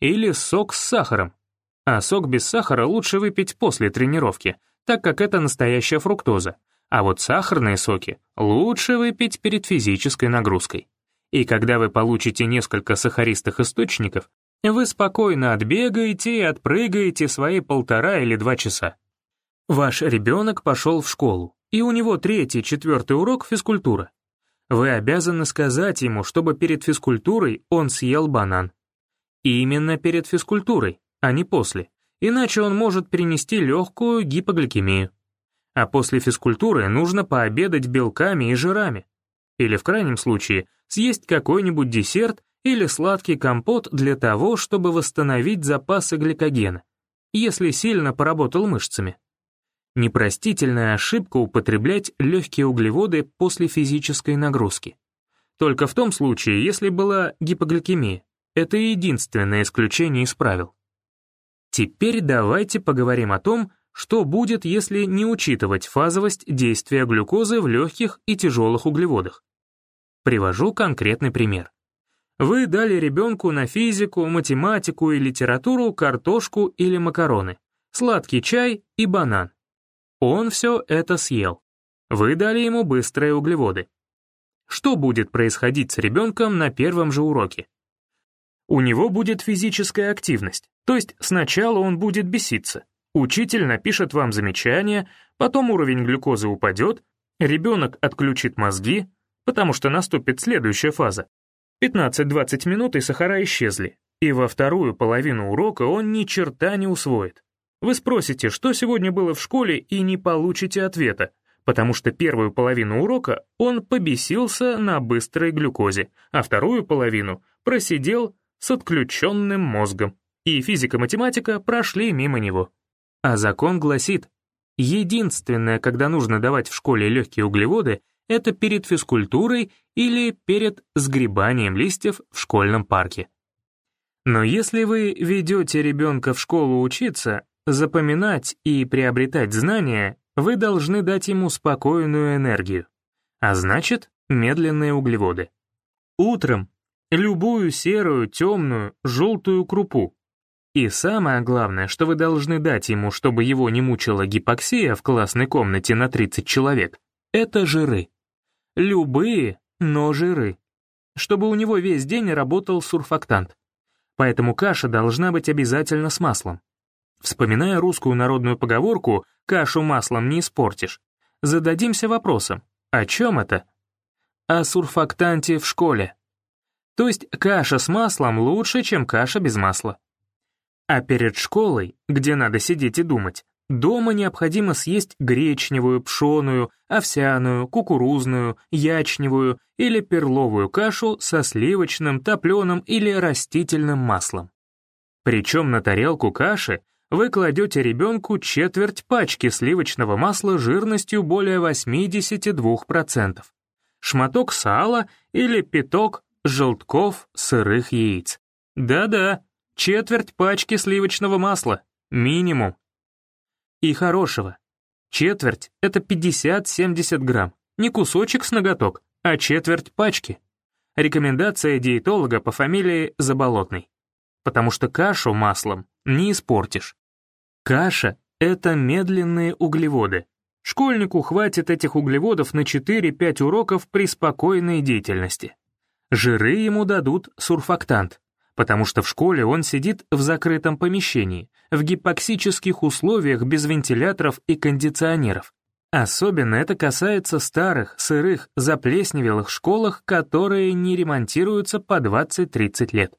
Или сок с сахаром. А сок без сахара лучше выпить после тренировки, так как это настоящая фруктоза. А вот сахарные соки лучше выпить перед физической нагрузкой. И когда вы получите несколько сахаристых источников, вы спокойно отбегаете и отпрыгаете свои полтора или два часа. Ваш ребенок пошел в школу, и у него третий, четвертый урок физкультура. Вы обязаны сказать ему, чтобы перед физкультурой он съел банан. Именно перед физкультурой, а не после, иначе он может принести легкую гипогликемию. А после физкультуры нужно пообедать белками и жирами. Или в крайнем случае съесть какой-нибудь десерт или сладкий компот для того, чтобы восстановить запасы гликогена, если сильно поработал мышцами. Непростительная ошибка употреблять легкие углеводы после физической нагрузки. Только в том случае, если была гипогликемия. Это единственное исключение из правил. Теперь давайте поговорим о том, что будет, если не учитывать фазовость действия глюкозы в легких и тяжелых углеводах. Привожу конкретный пример. Вы дали ребенку на физику, математику и литературу картошку или макароны, сладкий чай и банан. Он все это съел. Вы дали ему быстрые углеводы. Что будет происходить с ребенком на первом же уроке? У него будет физическая активность, то есть сначала он будет беситься. Учитель напишет вам замечание, потом уровень глюкозы упадет, ребенок отключит мозги, потому что наступит следующая фаза 15-20 минут и сахара исчезли, и во вторую половину урока он ни черта не усвоит. Вы спросите, что сегодня было в школе, и не получите ответа, потому что первую половину урока он побесился на быстрой глюкозе, а вторую половину просидел с отключенным мозгом, и физика-математика прошли мимо него. А закон гласит, единственное, когда нужно давать в школе легкие углеводы, это перед физкультурой или перед сгребанием листьев в школьном парке. Но если вы ведете ребенка в школу учиться, запоминать и приобретать знания, вы должны дать ему спокойную энергию, а значит, медленные углеводы. Утром любую серую, темную, желтую крупу. И самое главное, что вы должны дать ему, чтобы его не мучила гипоксия в классной комнате на 30 человек, это жиры. Любые, но жиры. Чтобы у него весь день работал сурфактант. Поэтому каша должна быть обязательно с маслом. Вспоминая русскую народную поговорку «кашу маслом не испортишь», зададимся вопросом, о чем это? О сурфактанте в школе. То есть каша с маслом лучше, чем каша без масла. А перед школой, где надо сидеть и думать, Дома необходимо съесть гречневую, пшеную, овсяную, кукурузную, ячневую или перловую кашу со сливочным, топленым или растительным маслом. Причем на тарелку каши вы кладете ребенку четверть пачки сливочного масла жирностью более 82%, шматок сала или пяток желтков сырых яиц. Да-да, четверть пачки сливочного масла, минимум. И хорошего. Четверть — это 50-70 грамм. Не кусочек с ноготок, а четверть пачки. Рекомендация диетолога по фамилии Заболотный. Потому что кашу маслом не испортишь. Каша — это медленные углеводы. Школьнику хватит этих углеводов на 4-5 уроков при спокойной деятельности. Жиры ему дадут сурфактант, потому что в школе он сидит в закрытом помещении, в гипоксических условиях без вентиляторов и кондиционеров. Особенно это касается старых, сырых, заплесневелых школах, которые не ремонтируются по 20-30 лет.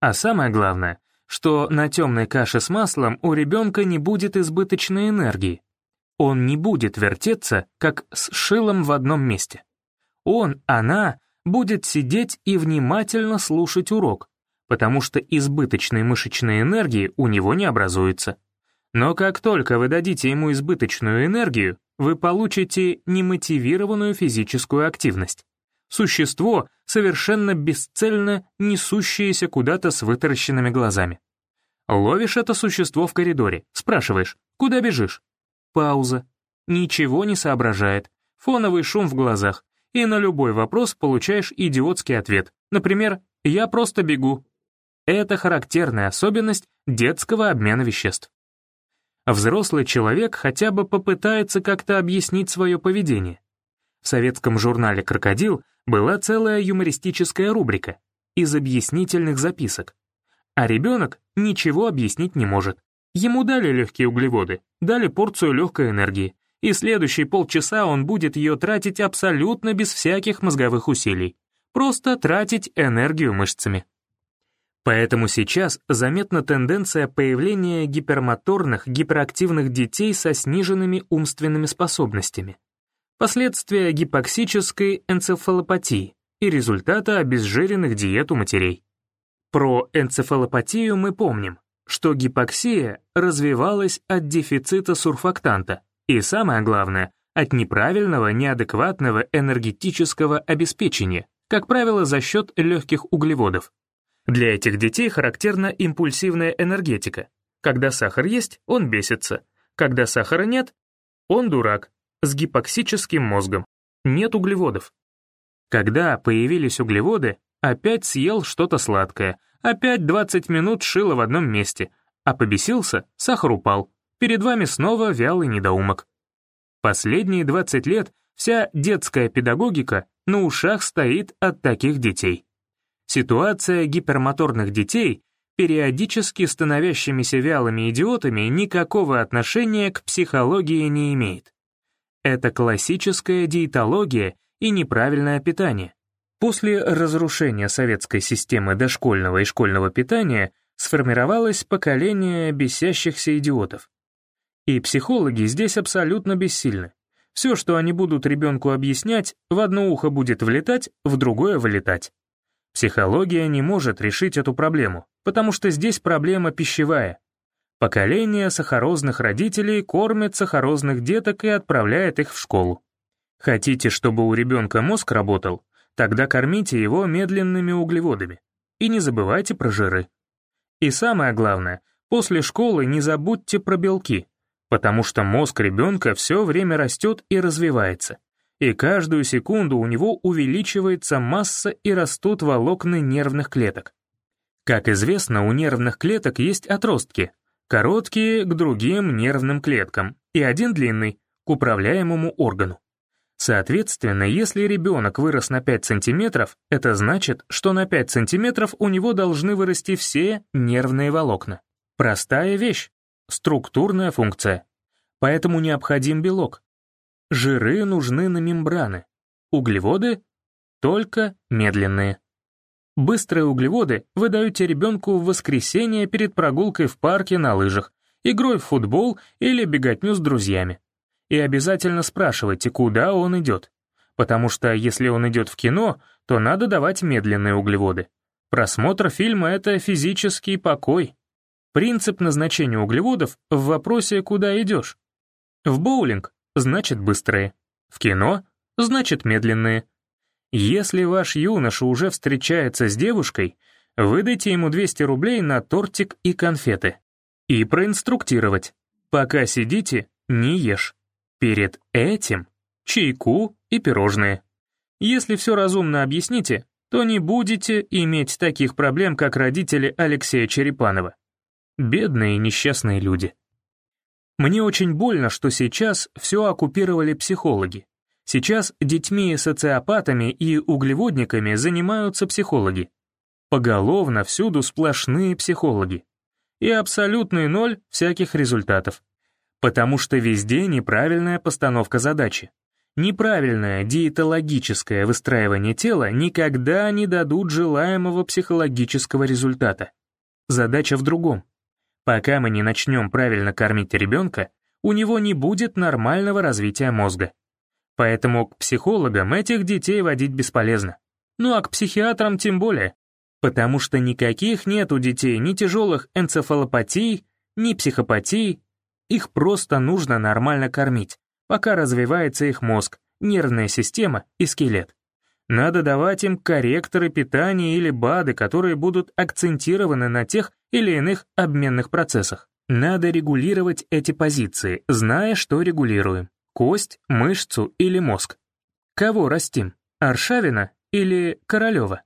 А самое главное, что на темной каше с маслом у ребенка не будет избыточной энергии. Он не будет вертеться, как с шилом в одном месте. Он, она будет сидеть и внимательно слушать урок, потому что избыточной мышечной энергии у него не образуется. Но как только вы дадите ему избыточную энергию, вы получите немотивированную физическую активность. Существо, совершенно бесцельно несущееся куда-то с вытаращенными глазами. Ловишь это существо в коридоре, спрашиваешь, куда бежишь? Пауза. Ничего не соображает, фоновый шум в глазах, и на любой вопрос получаешь идиотский ответ. Например, «я просто бегу». Это характерная особенность детского обмена веществ. Взрослый человек хотя бы попытается как-то объяснить свое поведение. В советском журнале «Крокодил» была целая юмористическая рубрика из объяснительных записок. А ребенок ничего объяснить не может. Ему дали легкие углеводы, дали порцию легкой энергии, и следующие полчаса он будет ее тратить абсолютно без всяких мозговых усилий. Просто тратить энергию мышцами. Поэтому сейчас заметна тенденция появления гипермоторных, гиперактивных детей со сниженными умственными способностями, последствия гипоксической энцефалопатии и результата обезжиренных диет у матерей. Про энцефалопатию мы помним, что гипоксия развивалась от дефицита сурфактанта и, самое главное, от неправильного, неадекватного энергетического обеспечения, как правило, за счет легких углеводов. Для этих детей характерна импульсивная энергетика. Когда сахар есть, он бесится. Когда сахара нет, он дурак, с гипоксическим мозгом. Нет углеводов. Когда появились углеводы, опять съел что-то сладкое, опять 20 минут шило в одном месте, а побесился, сахар упал. Перед вами снова вялый недоумок. Последние 20 лет вся детская педагогика на ушах стоит от таких детей. Ситуация гипермоторных детей, периодически становящимися вялыми идиотами, никакого отношения к психологии не имеет. Это классическая диетология и неправильное питание. После разрушения советской системы дошкольного и школьного питания сформировалось поколение бесящихся идиотов. И психологи здесь абсолютно бессильны. Все, что они будут ребенку объяснять, в одно ухо будет влетать, в другое вылетать. Психология не может решить эту проблему, потому что здесь проблема пищевая. Поколение сахарозных родителей кормит сахарозных деток и отправляет их в школу. Хотите, чтобы у ребенка мозг работал? Тогда кормите его медленными углеводами. И не забывайте про жиры. И самое главное, после школы не забудьте про белки, потому что мозг ребенка все время растет и развивается и каждую секунду у него увеличивается масса и растут волокна нервных клеток. Как известно, у нервных клеток есть отростки, короткие к другим нервным клеткам и один длинный, к управляемому органу. Соответственно, если ребенок вырос на 5 сантиметров, это значит, что на 5 сантиметров у него должны вырасти все нервные волокна. Простая вещь, структурная функция. Поэтому необходим белок, Жиры нужны на мембраны. Углеводы — только медленные. Быстрые углеводы вы даете ребенку в воскресенье перед прогулкой в парке на лыжах, игрой в футбол или беготню с друзьями. И обязательно спрашивайте, куда он идет. Потому что если он идет в кино, то надо давать медленные углеводы. Просмотр фильма — это физический покой. Принцип назначения углеводов в вопросе «куда идешь?». В боулинг значит быстрые. В кино — значит медленные. Если ваш юноша уже встречается с девушкой, выдайте ему 200 рублей на тортик и конфеты. И проинструктировать. Пока сидите, не ешь. Перед этим чайку и пирожные. Если все разумно объясните, то не будете иметь таких проблем, как родители Алексея Черепанова. Бедные несчастные люди. Мне очень больно, что сейчас все оккупировали психологи. Сейчас детьми социопатами и углеводниками занимаются психологи. Поголовно всюду сплошные психологи. И абсолютный ноль всяких результатов. Потому что везде неправильная постановка задачи. Неправильное диетологическое выстраивание тела никогда не дадут желаемого психологического результата. Задача в другом. Пока мы не начнем правильно кормить ребенка, у него не будет нормального развития мозга. Поэтому к психологам этих детей водить бесполезно. Ну а к психиатрам тем более. Потому что никаких нет у детей ни тяжелых энцефалопатий, ни психопатий. Их просто нужно нормально кормить, пока развивается их мозг, нервная система и скелет. Надо давать им корректоры питания или БАДы, которые будут акцентированы на тех или иных обменных процессах. Надо регулировать эти позиции, зная, что регулируем. Кость, мышцу или мозг. Кого растим? Аршавина или Королева?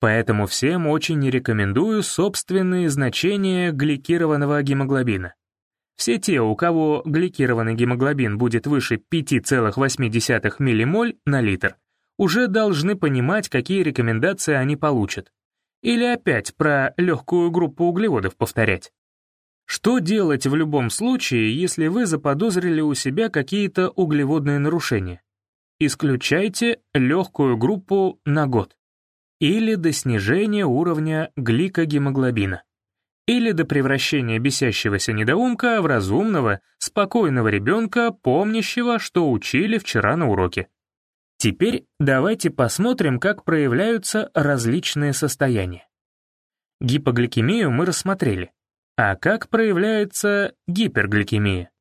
Поэтому всем очень не рекомендую собственные значения гликированного гемоглобина. Все те, у кого гликированный гемоглобин будет выше 5,8 ммоль на литр, уже должны понимать, какие рекомендации они получат. Или опять про легкую группу углеводов повторять. Что делать в любом случае, если вы заподозрили у себя какие-то углеводные нарушения? Исключайте легкую группу на год. Или до снижения уровня гликогемоглобина. Или до превращения бесящегося недоумка в разумного, спокойного ребенка, помнящего, что учили вчера на уроке. Теперь давайте посмотрим, как проявляются различные состояния. Гипогликемию мы рассмотрели. А как проявляется гипергликемия?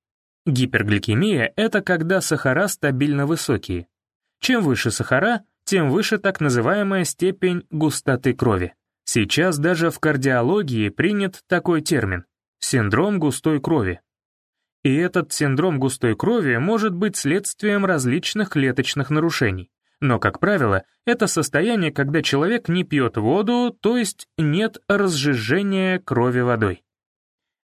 Гипергликемия — это когда сахара стабильно высокие. Чем выше сахара, тем выше так называемая степень густоты крови. Сейчас даже в кардиологии принят такой термин — синдром густой крови. И этот синдром густой крови может быть следствием различных клеточных нарушений. Но, как правило, это состояние, когда человек не пьет воду, то есть нет разжижения крови водой.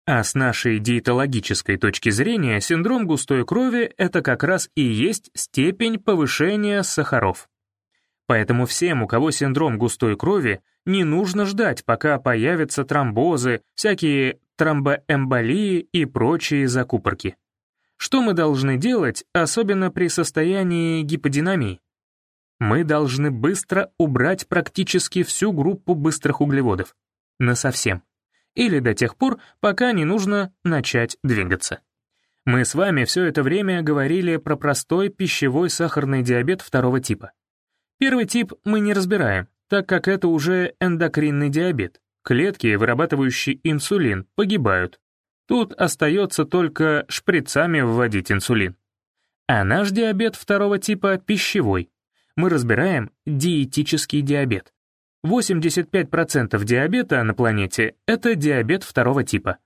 А с нашей диетологической точки зрения синдром густой крови — это как раз и есть степень повышения сахаров. Поэтому всем, у кого синдром густой крови, не нужно ждать, пока появятся тромбозы, всякие тромбоэмболии и прочие закупорки. Что мы должны делать, особенно при состоянии гиподинамии? Мы должны быстро убрать практически всю группу быстрых углеводов. Насовсем. Или до тех пор, пока не нужно начать двигаться. Мы с вами все это время говорили про простой пищевой сахарный диабет второго типа. Первый тип мы не разбираем, так как это уже эндокринный диабет. Клетки, вырабатывающие инсулин, погибают. Тут остается только шприцами вводить инсулин. А наш диабет второго типа пищевой. Мы разбираем диетический диабет. 85% диабета на планете — это диабет второго типа.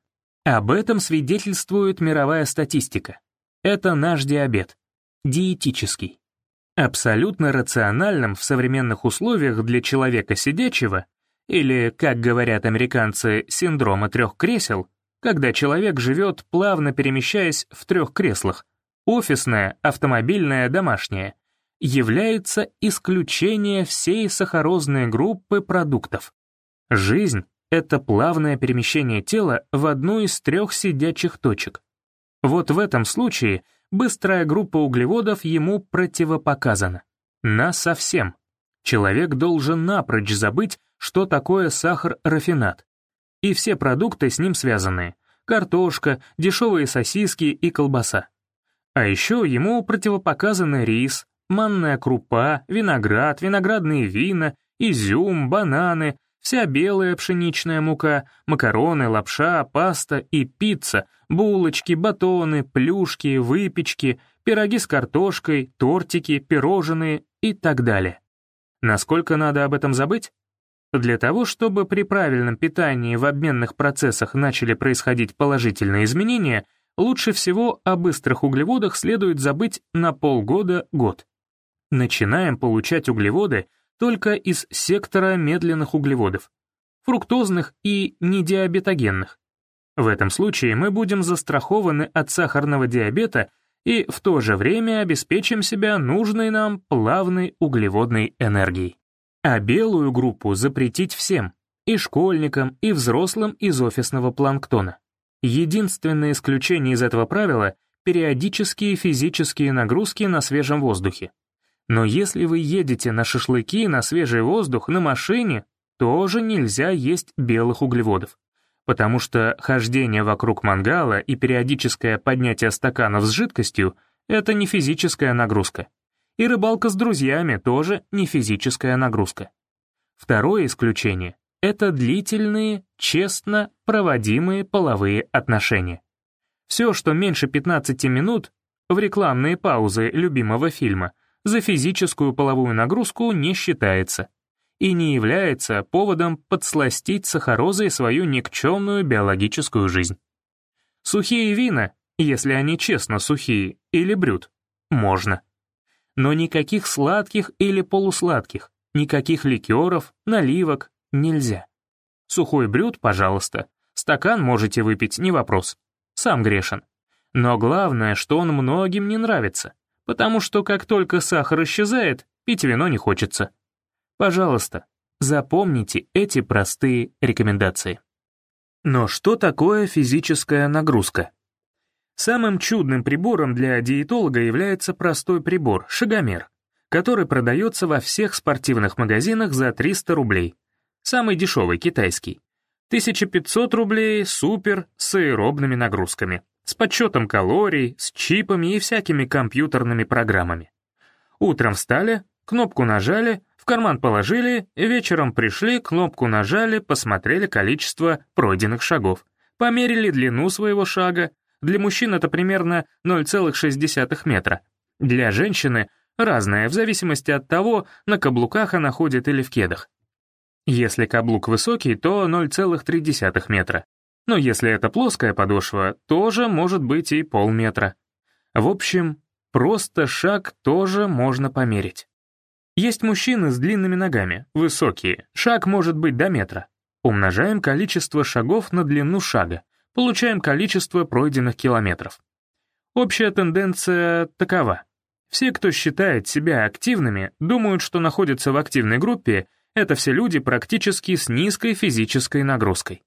Об этом свидетельствует мировая статистика. Это наш диабет. Диетический. Абсолютно рациональным в современных условиях для человека сидячего или, как говорят американцы, синдрома трех кресел, когда человек живет, плавно перемещаясь в трех креслах, офисное, автомобильное, домашнее, является исключение всей сахарозной группы продуктов. Жизнь — это плавное перемещение тела в одну из трех сидячих точек. Вот в этом случае быстрая группа углеводов ему противопоказана. На совсем. Человек должен напрочь забыть что такое сахар-рафинат. И все продукты с ним связанные — картошка, дешевые сосиски и колбаса. А еще ему противопоказаны рис, манная крупа, виноград, виноградные вина, изюм, бананы, вся белая пшеничная мука, макароны, лапша, паста и пицца, булочки, батоны, плюшки, выпечки, пироги с картошкой, тортики, пирожные и так далее. Насколько надо об этом забыть? Для того, чтобы при правильном питании в обменных процессах начали происходить положительные изменения, лучше всего о быстрых углеводах следует забыть на полгода-год. Начинаем получать углеводы только из сектора медленных углеводов, фруктозных и недиабетогенных. В этом случае мы будем застрахованы от сахарного диабета и в то же время обеспечим себя нужной нам плавной углеводной энергией. А белую группу запретить всем, и школьникам, и взрослым из офисного планктона. Единственное исключение из этого правила — периодические физические нагрузки на свежем воздухе. Но если вы едете на шашлыки на свежий воздух на машине, тоже нельзя есть белых углеводов. Потому что хождение вокруг мангала и периодическое поднятие стаканов с жидкостью — это не физическая нагрузка. И рыбалка с друзьями тоже не физическая нагрузка. Второе исключение — это длительные, честно проводимые половые отношения. Все, что меньше 15 минут, в рекламные паузы любимого фильма, за физическую половую нагрузку не считается и не является поводом подсластить сахарозой свою никчемную биологическую жизнь. Сухие вина, если они честно сухие, или брют, можно. Но никаких сладких или полусладких, никаких ликеров, наливок нельзя. Сухой брют, пожалуйста, стакан можете выпить, не вопрос. Сам грешен. Но главное, что он многим не нравится, потому что как только сахар исчезает, пить вино не хочется. Пожалуйста, запомните эти простые рекомендации. Но что такое физическая нагрузка? Самым чудным прибором для диетолога является простой прибор — шагомер, который продается во всех спортивных магазинах за 300 рублей. Самый дешевый, китайский. 1500 рублей, супер, с аэробными нагрузками, с подсчетом калорий, с чипами и всякими компьютерными программами. Утром встали, кнопку нажали, в карман положили, вечером пришли, кнопку нажали, посмотрели количество пройденных шагов, померили длину своего шага, для мужчин это примерно 0,6 метра. Для женщины разное, в зависимости от того, на каблуках она ходит или в кедах. Если каблук высокий, то 0,3 метра. Но если это плоская подошва, тоже может быть и полметра. В общем, просто шаг тоже можно померить. Есть мужчины с длинными ногами, высокие, шаг может быть до метра. Умножаем количество шагов на длину шага, получаем количество пройденных километров. Общая тенденция такова. Все, кто считает себя активными, думают, что находятся в активной группе, это все люди практически с низкой физической нагрузкой.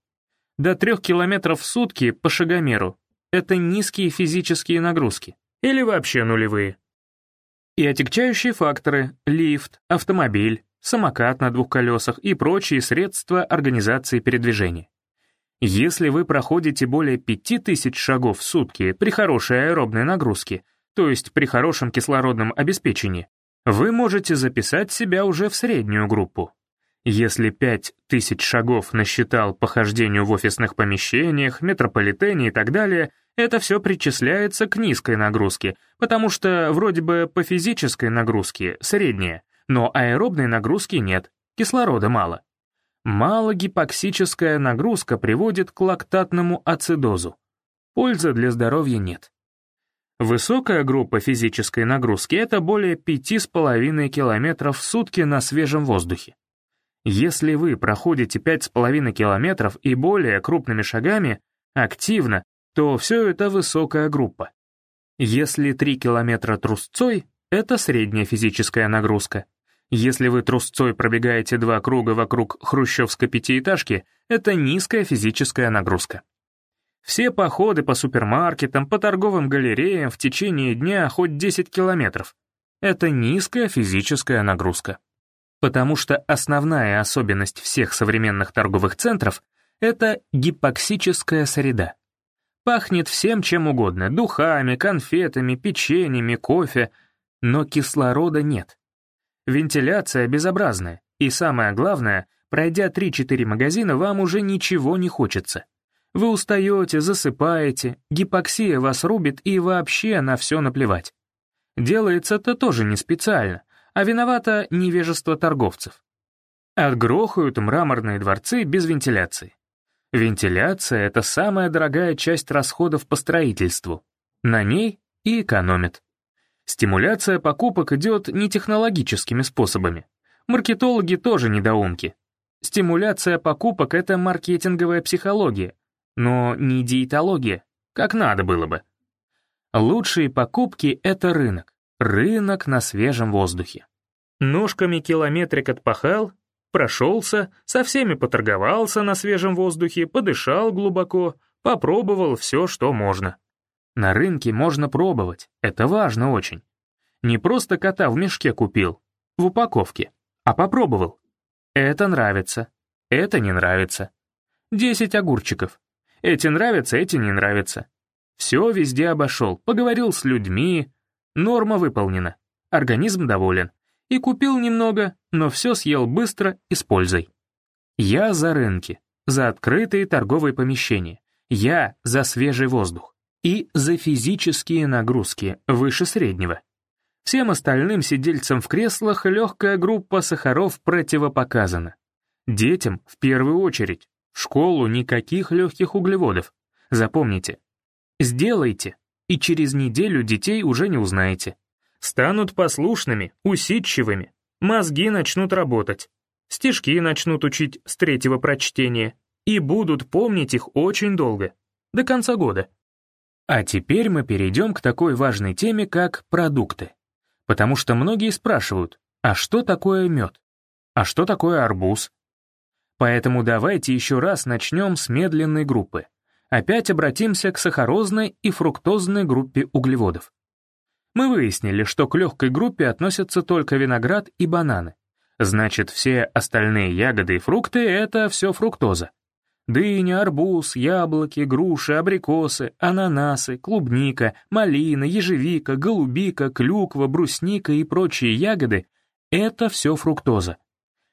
До 3 километров в сутки по шагомеру — это низкие физические нагрузки, или вообще нулевые. И отягчающие факторы — лифт, автомобиль, самокат на двух колесах и прочие средства организации передвижения. Если вы проходите более 5000 шагов в сутки при хорошей аэробной нагрузке, то есть при хорошем кислородном обеспечении, вы можете записать себя уже в среднюю группу. Если 5000 шагов насчитал по хождению в офисных помещениях, метрополитене и так далее, это все причисляется к низкой нагрузке, потому что вроде бы по физической нагрузке средняя, но аэробной нагрузки нет, кислорода мало. Малогипоксическая нагрузка приводит к лактатному ацидозу. Пользы для здоровья нет. Высокая группа физической нагрузки — это более 5,5 км в сутки на свежем воздухе. Если вы проходите 5,5 км и более крупными шагами, активно, то все это высокая группа. Если 3 км трусцой — это средняя физическая нагрузка. Если вы трусцой пробегаете два круга вокруг хрущевской пятиэтажки, это низкая физическая нагрузка. Все походы по супермаркетам, по торговым галереям в течение дня хоть 10 километров. Это низкая физическая нагрузка. Потому что основная особенность всех современных торговых центров — это гипоксическая среда. Пахнет всем чем угодно — духами, конфетами, печеньями, кофе, но кислорода нет. Вентиляция безобразная, и самое главное, пройдя 3-4 магазина, вам уже ничего не хочется. Вы устаете, засыпаете, гипоксия вас рубит и вообще на все наплевать. Делается это тоже не специально, а виновато невежество торговцев. Отгрохают мраморные дворцы без вентиляции. Вентиляция — это самая дорогая часть расходов по строительству. На ней и экономят. Стимуляция покупок идет не технологическими способами. Маркетологи тоже недоумки. Стимуляция покупок — это маркетинговая психология, но не диетология, как надо было бы. Лучшие покупки — это рынок. Рынок на свежем воздухе. Ножками километрик отпахал, прошелся, со всеми поторговался на свежем воздухе, подышал глубоко, Попробовал все, что можно. На рынке можно пробовать, это важно очень. Не просто кота в мешке купил, в упаковке, а попробовал. Это нравится, это не нравится. Десять огурчиков. Эти нравятся, эти не нравятся. Все везде обошел, поговорил с людьми. Норма выполнена. Организм доволен. И купил немного, но все съел быстро и с пользой. Я за рынки, за открытые торговые помещения. Я за свежий воздух. И за физические нагрузки выше среднего. Всем остальным сидельцам в креслах легкая группа сахаров противопоказана. Детям в первую очередь. В школу никаких легких углеводов. Запомните. Сделайте, и через неделю детей уже не узнаете. Станут послушными, усидчивыми, мозги начнут работать, стишки начнут учить с третьего прочтения и будут помнить их очень долго, до конца года. А теперь мы перейдем к такой важной теме, как продукты. Потому что многие спрашивают, а что такое мед? А что такое арбуз? Поэтому давайте еще раз начнем с медленной группы. Опять обратимся к сахарозной и фруктозной группе углеводов. Мы выяснили, что к легкой группе относятся только виноград и бананы. Значит, все остальные ягоды и фрукты — это все фруктоза. Дыня, арбуз, яблоки, груши, абрикосы, ананасы, клубника, малина, ежевика, голубика, клюква, брусника и прочие ягоды — это все фруктоза.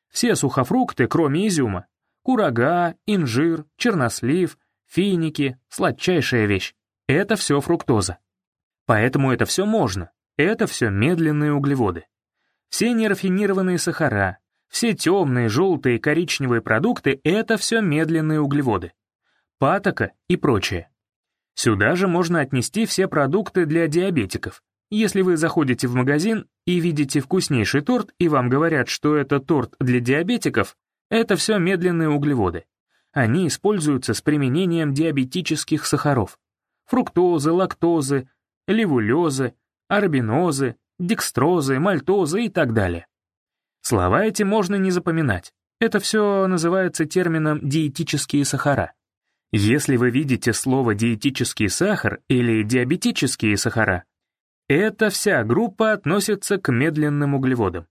Все сухофрукты, кроме изюма, курага, инжир, чернослив, финики, сладчайшая вещь — это все фруктоза. Поэтому это все можно. Это все медленные углеводы. Все нерафинированные сахара, все темные, желтые, коричневые продукты — это все медленные углеводы. Патока и прочее. Сюда же можно отнести все продукты для диабетиков. Если вы заходите в магазин и видите вкуснейший торт, и вам говорят, что это торт для диабетиков, это все медленные углеводы. Они используются с применением диабетических сахаров. Фруктозы, лактозы, ливулезы, арбинозы, декстрозы, мальтозы и так далее. Слова эти можно не запоминать. Это все называется термином «диетические сахара». Если вы видите слово «диетический сахар» или «диабетические сахара», эта вся группа относится к медленным углеводам.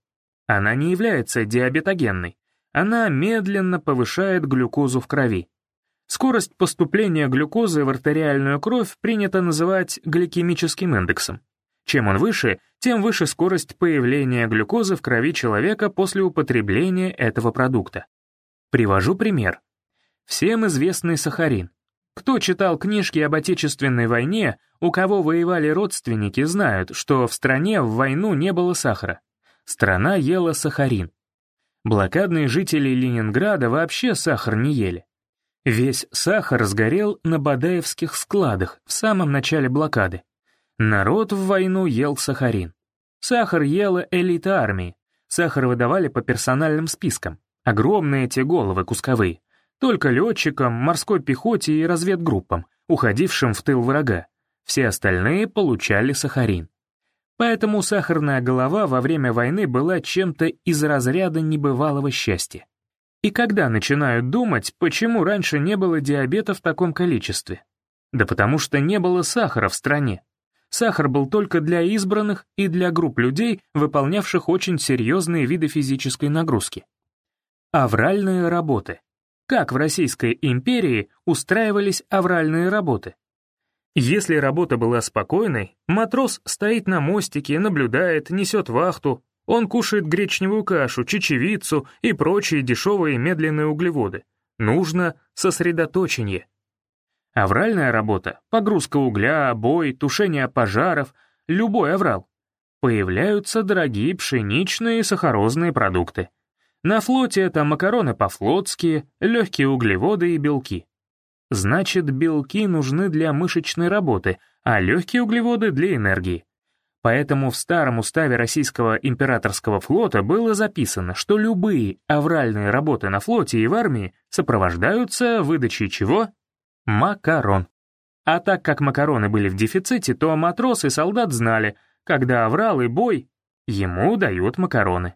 Она не является диабетогенной, она медленно повышает глюкозу в крови. Скорость поступления глюкозы в артериальную кровь принято называть гликемическим индексом. Чем он выше, тем выше скорость появления глюкозы в крови человека после употребления этого продукта. Привожу пример. Всем известный сахарин. Кто читал книжки об Отечественной войне, у кого воевали родственники, знают, что в стране в войну не было сахара. Страна ела сахарин. Блокадные жители Ленинграда вообще сахар не ели. Весь сахар сгорел на Бадаевских складах в самом начале блокады. Народ в войну ел сахарин. Сахар ела элита армии. Сахар выдавали по персональным спискам. Огромные эти головы кусковые. Только летчикам, морской пехоте и разведгруппам, уходившим в тыл врага. Все остальные получали сахарин. Поэтому сахарная голова во время войны была чем-то из разряда небывалого счастья. И когда начинают думать, почему раньше не было диабета в таком количестве? Да потому что не было сахара в стране. Сахар был только для избранных и для групп людей, выполнявших очень серьезные виды физической нагрузки. Авральные работы. Как в Российской империи устраивались авральные работы? Если работа была спокойной, матрос стоит на мостике, наблюдает, несет вахту, он кушает гречневую кашу, чечевицу и прочие дешевые медленные углеводы. Нужно сосредоточение. Авральная работа, погрузка угля, бой, тушение пожаров, любой аврал. Появляются дорогие пшеничные и сахарозные продукты. На флоте это макароны по-флотски, легкие углеводы и белки. Значит, белки нужны для мышечной работы, а легкие углеводы — для энергии. Поэтому в старом уставе российского императорского флота было записано, что любые авральные работы на флоте и в армии сопровождаются выдачей чего? Макарон. А так как макароны были в дефиците, то матрос и солдат знали, когда аврал и бой, ему дают макароны.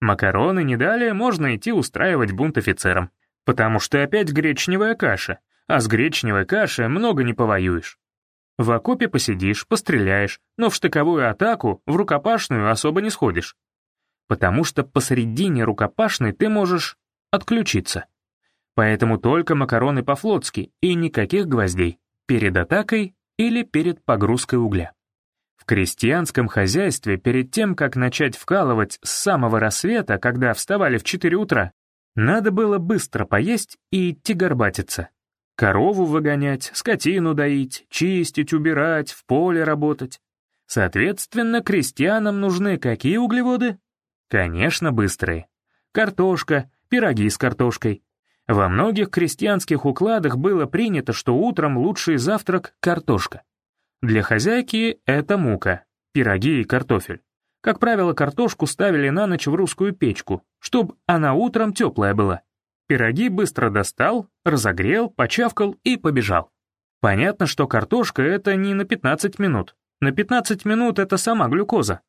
Макароны не дали, можно идти устраивать бунт офицерам. Потому что опять гречневая каша, а с гречневой кашей много не повоюешь. В окопе посидишь, постреляешь, но в штыковую атаку, в рукопашную особо не сходишь. Потому что посередине рукопашной ты можешь отключиться. Поэтому только макароны по-флотски и никаких гвоздей, перед атакой или перед погрузкой угля. В крестьянском хозяйстве перед тем, как начать вкалывать с самого рассвета, когда вставали в 4 утра, надо было быстро поесть и идти горбатиться. Корову выгонять, скотину доить, чистить, убирать, в поле работать. Соответственно, крестьянам нужны какие углеводы? Конечно, быстрые. Картошка, пироги с картошкой. Во многих крестьянских укладах было принято, что утром лучший завтрак — картошка. Для хозяйки это мука, пироги и картофель. Как правило, картошку ставили на ночь в русскую печку, чтобы она утром теплая была. Пироги быстро достал, разогрел, почавкал и побежал. Понятно, что картошка — это не на 15 минут. На 15 минут это сама глюкоза.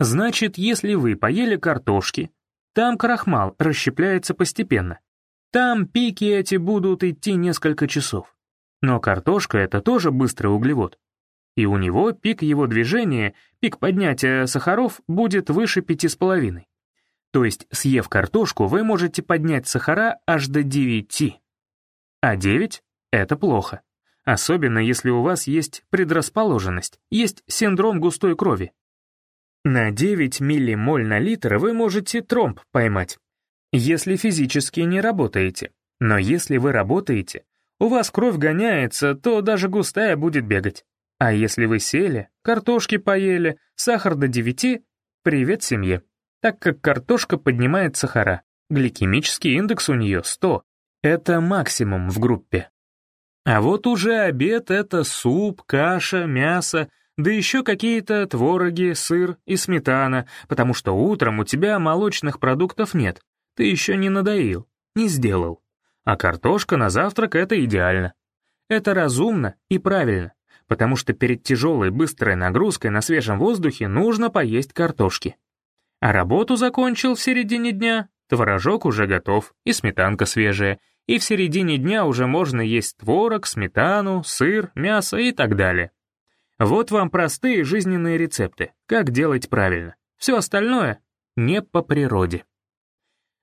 Значит, если вы поели картошки, там крахмал расщепляется постепенно. Там пики эти будут идти несколько часов. Но картошка — это тоже быстрый углевод и у него пик его движения, пик поднятия сахаров будет выше 5,5. То есть, съев картошку, вы можете поднять сахара аж до 9. А 9 — это плохо. Особенно если у вас есть предрасположенность, есть синдром густой крови. На 9 миллимоль на литр вы можете тромб поймать, если физически не работаете. Но если вы работаете, у вас кровь гоняется, то даже густая будет бегать. А если вы сели, картошки поели, сахар до 9, привет семье. Так как картошка поднимает сахара, гликемический индекс у нее 100. Это максимум в группе. А вот уже обед — это суп, каша, мясо, да еще какие-то твороги, сыр и сметана, потому что утром у тебя молочных продуктов нет, ты еще не надоил, не сделал. А картошка на завтрак — это идеально. Это разумно и правильно потому что перед тяжелой быстрой нагрузкой на свежем воздухе нужно поесть картошки. А работу закончил в середине дня, творожок уже готов, и сметанка свежая, и в середине дня уже можно есть творог, сметану, сыр, мясо и так далее. Вот вам простые жизненные рецепты, как делать правильно. Все остальное не по природе.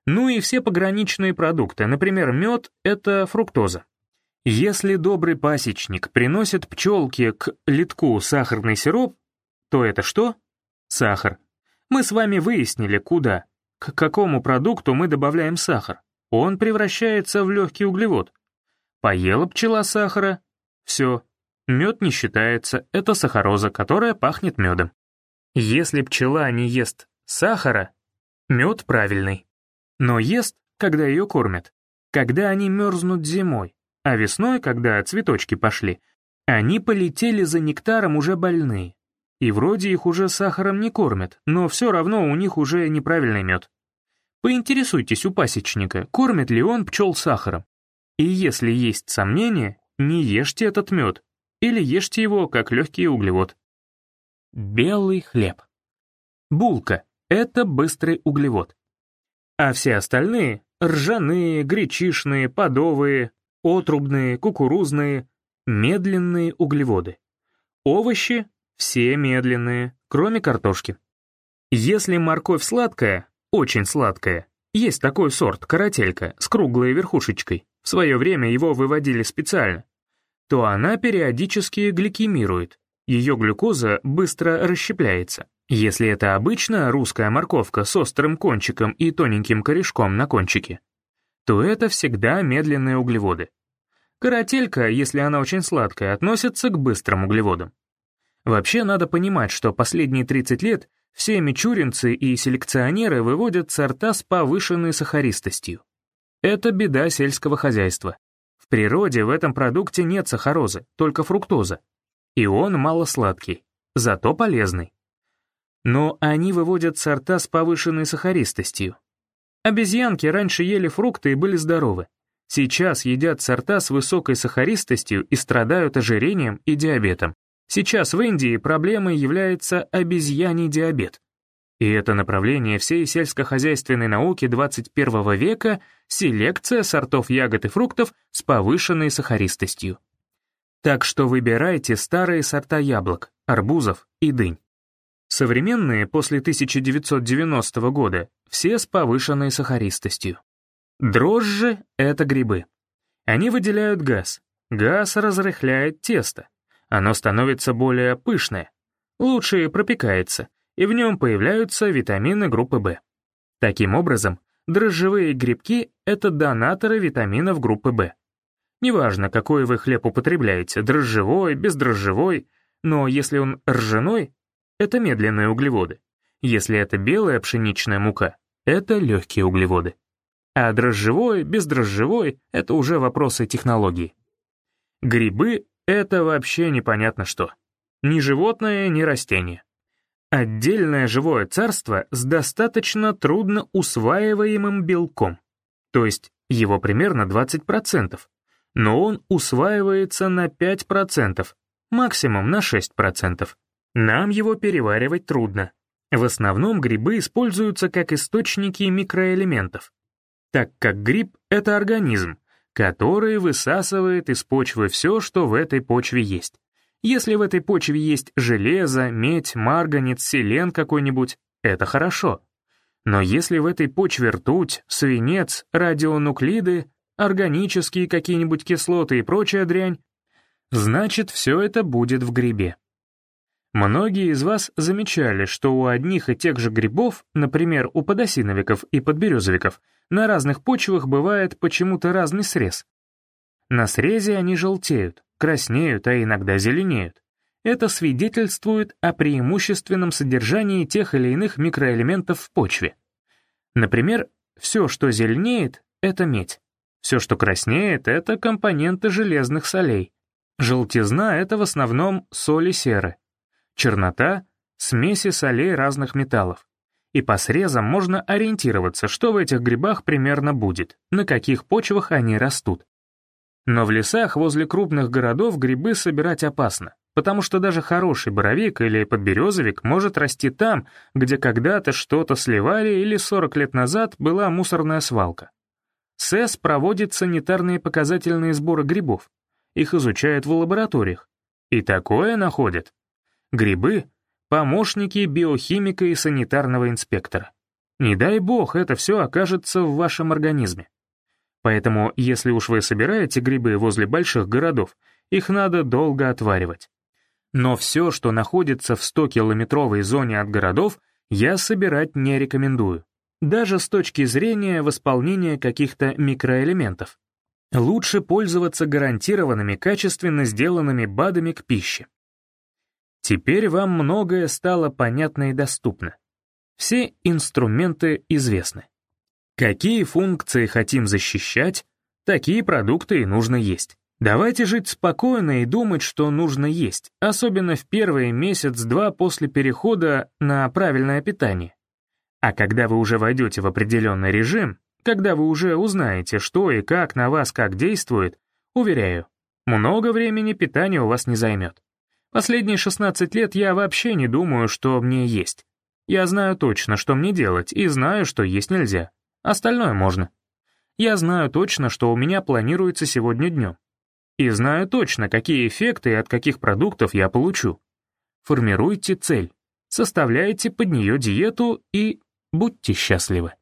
Ну и все пограничные продукты, например, мед — это фруктоза. Если добрый пасечник приносит пчелке к литку сахарный сироп, то это что? Сахар. Мы с вами выяснили, куда, к какому продукту мы добавляем сахар. Он превращается в легкий углевод. Поела пчела сахара, все, мед не считается, это сахароза, которая пахнет медом. Если пчела не ест сахара, мед правильный. Но ест, когда ее кормят, когда они мерзнут зимой, а весной, когда цветочки пошли, они полетели за нектаром уже больные. И вроде их уже сахаром не кормят, но все равно у них уже неправильный мед. Поинтересуйтесь у пасечника, кормит ли он пчел сахаром. И если есть сомнения, не ешьте этот мед, или ешьте его как легкий углевод. Белый хлеб. Булка — это быстрый углевод. А все остальные — ржаные, гречишные, подовые, отрубные, кукурузные, медленные углеводы. Овощи — все медленные, кроме картошки. Если морковь сладкая, очень сладкая, есть такой сорт, карателька, с круглой верхушечкой, в свое время его выводили специально, то она периодически гликемирует, ее глюкоза быстро расщепляется. Если это обычная русская морковка с острым кончиком и тоненьким корешком на кончике, то это всегда медленные углеводы. Карателька, если она очень сладкая, относится к быстрым углеводам. Вообще надо понимать, что последние 30 лет все мичуринцы и селекционеры выводят сорта с повышенной сахаристостью. Это беда сельского хозяйства. В природе в этом продукте нет сахарозы, только фруктоза. И он мало сладкий, зато полезный. Но они выводят сорта с повышенной сахаристостью. Обезьянки раньше ели фрукты и были здоровы. Сейчас едят сорта с высокой сахаристостью и страдают ожирением и диабетом. Сейчас в Индии проблемой является обезьяний диабет. И это направление всей сельскохозяйственной науки 21 века — селекция сортов ягод и фруктов с повышенной сахаристостью. Так что выбирайте старые сорта яблок, арбузов и дынь. Современные после 1990 года все с повышенной сахаристостью. Дрожжи — это грибы. Они выделяют газ. Газ разрыхляет тесто. Оно становится более пышное, лучше пропекается, и в нем появляются витамины группы В. Таким образом, дрожжевые грибки — это донаторы витаминов группы В. Неважно, какой вы хлеб употребляете, дрожжевой, бездрожжевой, но если он ржаной, это медленные углеводы. Если это белая пшеничная мука, это легкие углеводы. А дрожжевой, бездрожжевой — это уже вопросы технологии. Грибы — это вообще непонятно что. Ни животное, ни растение. Отдельное живое царство с достаточно трудно усваиваемым белком, то есть его примерно 20%, но он усваивается на 5%, максимум на 6%. Нам его переваривать трудно. В основном грибы используются как источники микроэлементов, так как гриб — это организм, который высасывает из почвы все, что в этой почве есть. Если в этой почве есть железо, медь, марганец, селен какой-нибудь, это хорошо. Но если в этой почве ртуть, свинец, радионуклиды, органические какие-нибудь кислоты и прочая дрянь, значит, все это будет в грибе. Многие из вас замечали, что у одних и тех же грибов, например, у подосиновиков и подберезовиков, на разных почвах бывает почему-то разный срез. На срезе они желтеют, краснеют, а иногда зеленеют. Это свидетельствует о преимущественном содержании тех или иных микроэлементов в почве. Например, все, что зеленеет, — это медь. Все, что краснеет, — это компоненты железных солей. Желтизна — это в основном соли серы. Чернота — смеси солей разных металлов. И по срезам можно ориентироваться, что в этих грибах примерно будет, на каких почвах они растут. Но в лесах возле крупных городов грибы собирать опасно, потому что даже хороший боровик или подберезовик может расти там, где когда-то что-то сливали или 40 лет назад была мусорная свалка. СЭС проводит санитарные показательные сборы грибов. Их изучают в лабораториях. И такое находят. Грибы — помощники биохимика и санитарного инспектора. Не дай бог это все окажется в вашем организме. Поэтому, если уж вы собираете грибы возле больших городов, их надо долго отваривать. Но все, что находится в 100-километровой зоне от городов, я собирать не рекомендую. Даже с точки зрения восполнения каких-то микроэлементов. Лучше пользоваться гарантированными качественно сделанными БАДами к пище. Теперь вам многое стало понятно и доступно. Все инструменты известны. Какие функции хотим защищать, такие продукты и нужно есть. Давайте жить спокойно и думать, что нужно есть, особенно в первые месяц-два после перехода на правильное питание. А когда вы уже войдете в определенный режим, когда вы уже узнаете, что и как на вас как действует, уверяю, много времени питание у вас не займет. Последние 16 лет я вообще не думаю, что мне есть. Я знаю точно, что мне делать, и знаю, что есть нельзя. Остальное можно. Я знаю точно, что у меня планируется сегодня днем. И знаю точно, какие эффекты и от каких продуктов я получу. Формируйте цель, составляйте под нее диету и будьте счастливы.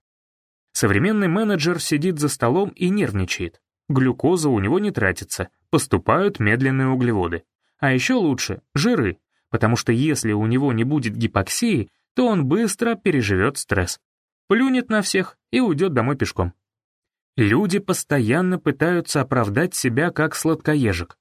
Современный менеджер сидит за столом и нервничает. Глюкоза у него не тратится, поступают медленные углеводы. А еще лучше — жиры, потому что если у него не будет гипоксии, то он быстро переживет стресс. Плюнет на всех и уйдет домой пешком. Люди постоянно пытаются оправдать себя как сладкоежек.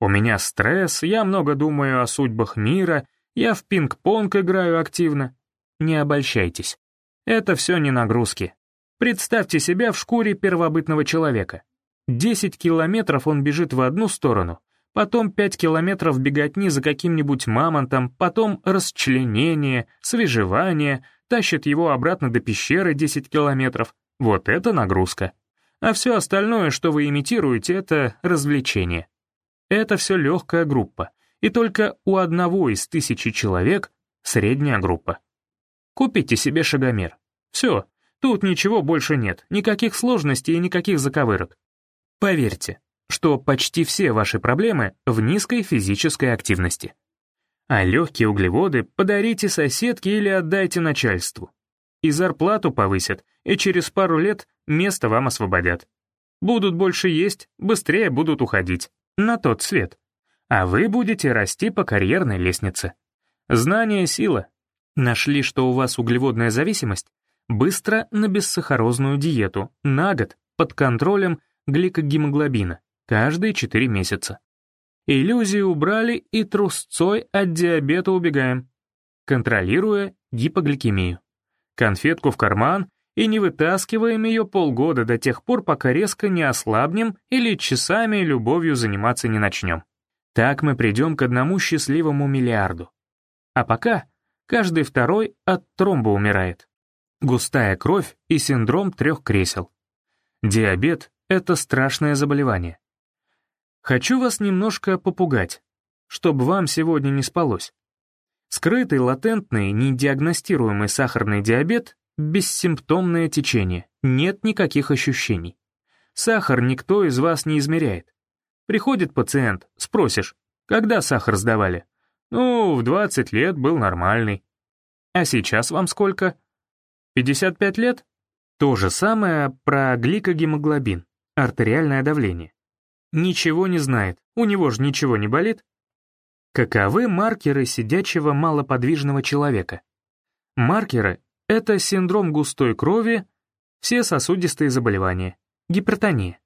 У меня стресс, я много думаю о судьбах мира, я в пинг-понг играю активно. Не обольщайтесь. Это все не нагрузки. Представьте себя в шкуре первобытного человека. 10 километров он бежит в одну сторону, потом пять километров беготни за каким-нибудь мамонтом, потом расчленение, свежевание, тащит его обратно до пещеры 10 километров. Вот это нагрузка. А все остальное, что вы имитируете, это развлечение. Это все легкая группа, и только у одного из тысячи человек средняя группа. Купите себе шагомер. Все, тут ничего больше нет, никаких сложностей и никаких заковырок. Поверьте, что почти все ваши проблемы в низкой физической активности. А легкие углеводы подарите соседке или отдайте начальству. И зарплату повысят, и через пару лет место вам освободят. Будут больше есть, быстрее будут уходить. На тот свет. А вы будете расти по карьерной лестнице. Знание — сила. Нашли, что у вас углеводная зависимость? Быстро на бессахарозную диету, на год, под контролем гликогемоглобина, каждые 4 месяца. Иллюзию убрали и трусцой от диабета убегаем, контролируя гипогликемию. Конфетку в карман и не вытаскиваем ее полгода до тех пор, пока резко не ослабнем или часами любовью заниматься не начнем. Так мы придем к одному счастливому миллиарду. А пока каждый второй от тромба умирает. Густая кровь и синдром трех кресел. Диабет — это страшное заболевание. Хочу вас немножко попугать, чтобы вам сегодня не спалось. Скрытый, латентный, недиагностируемый сахарный диабет Бессимптомное течение, нет никаких ощущений. Сахар никто из вас не измеряет. Приходит пациент, спросишь, когда сахар сдавали? Ну, в 20 лет был нормальный. А сейчас вам сколько? 55 лет? То же самое про гликогемоглобин, артериальное давление. Ничего не знает, у него же ничего не болит. Каковы маркеры сидячего малоподвижного человека? Маркеры это синдром густой крови, все сосудистые заболевания, гипертония.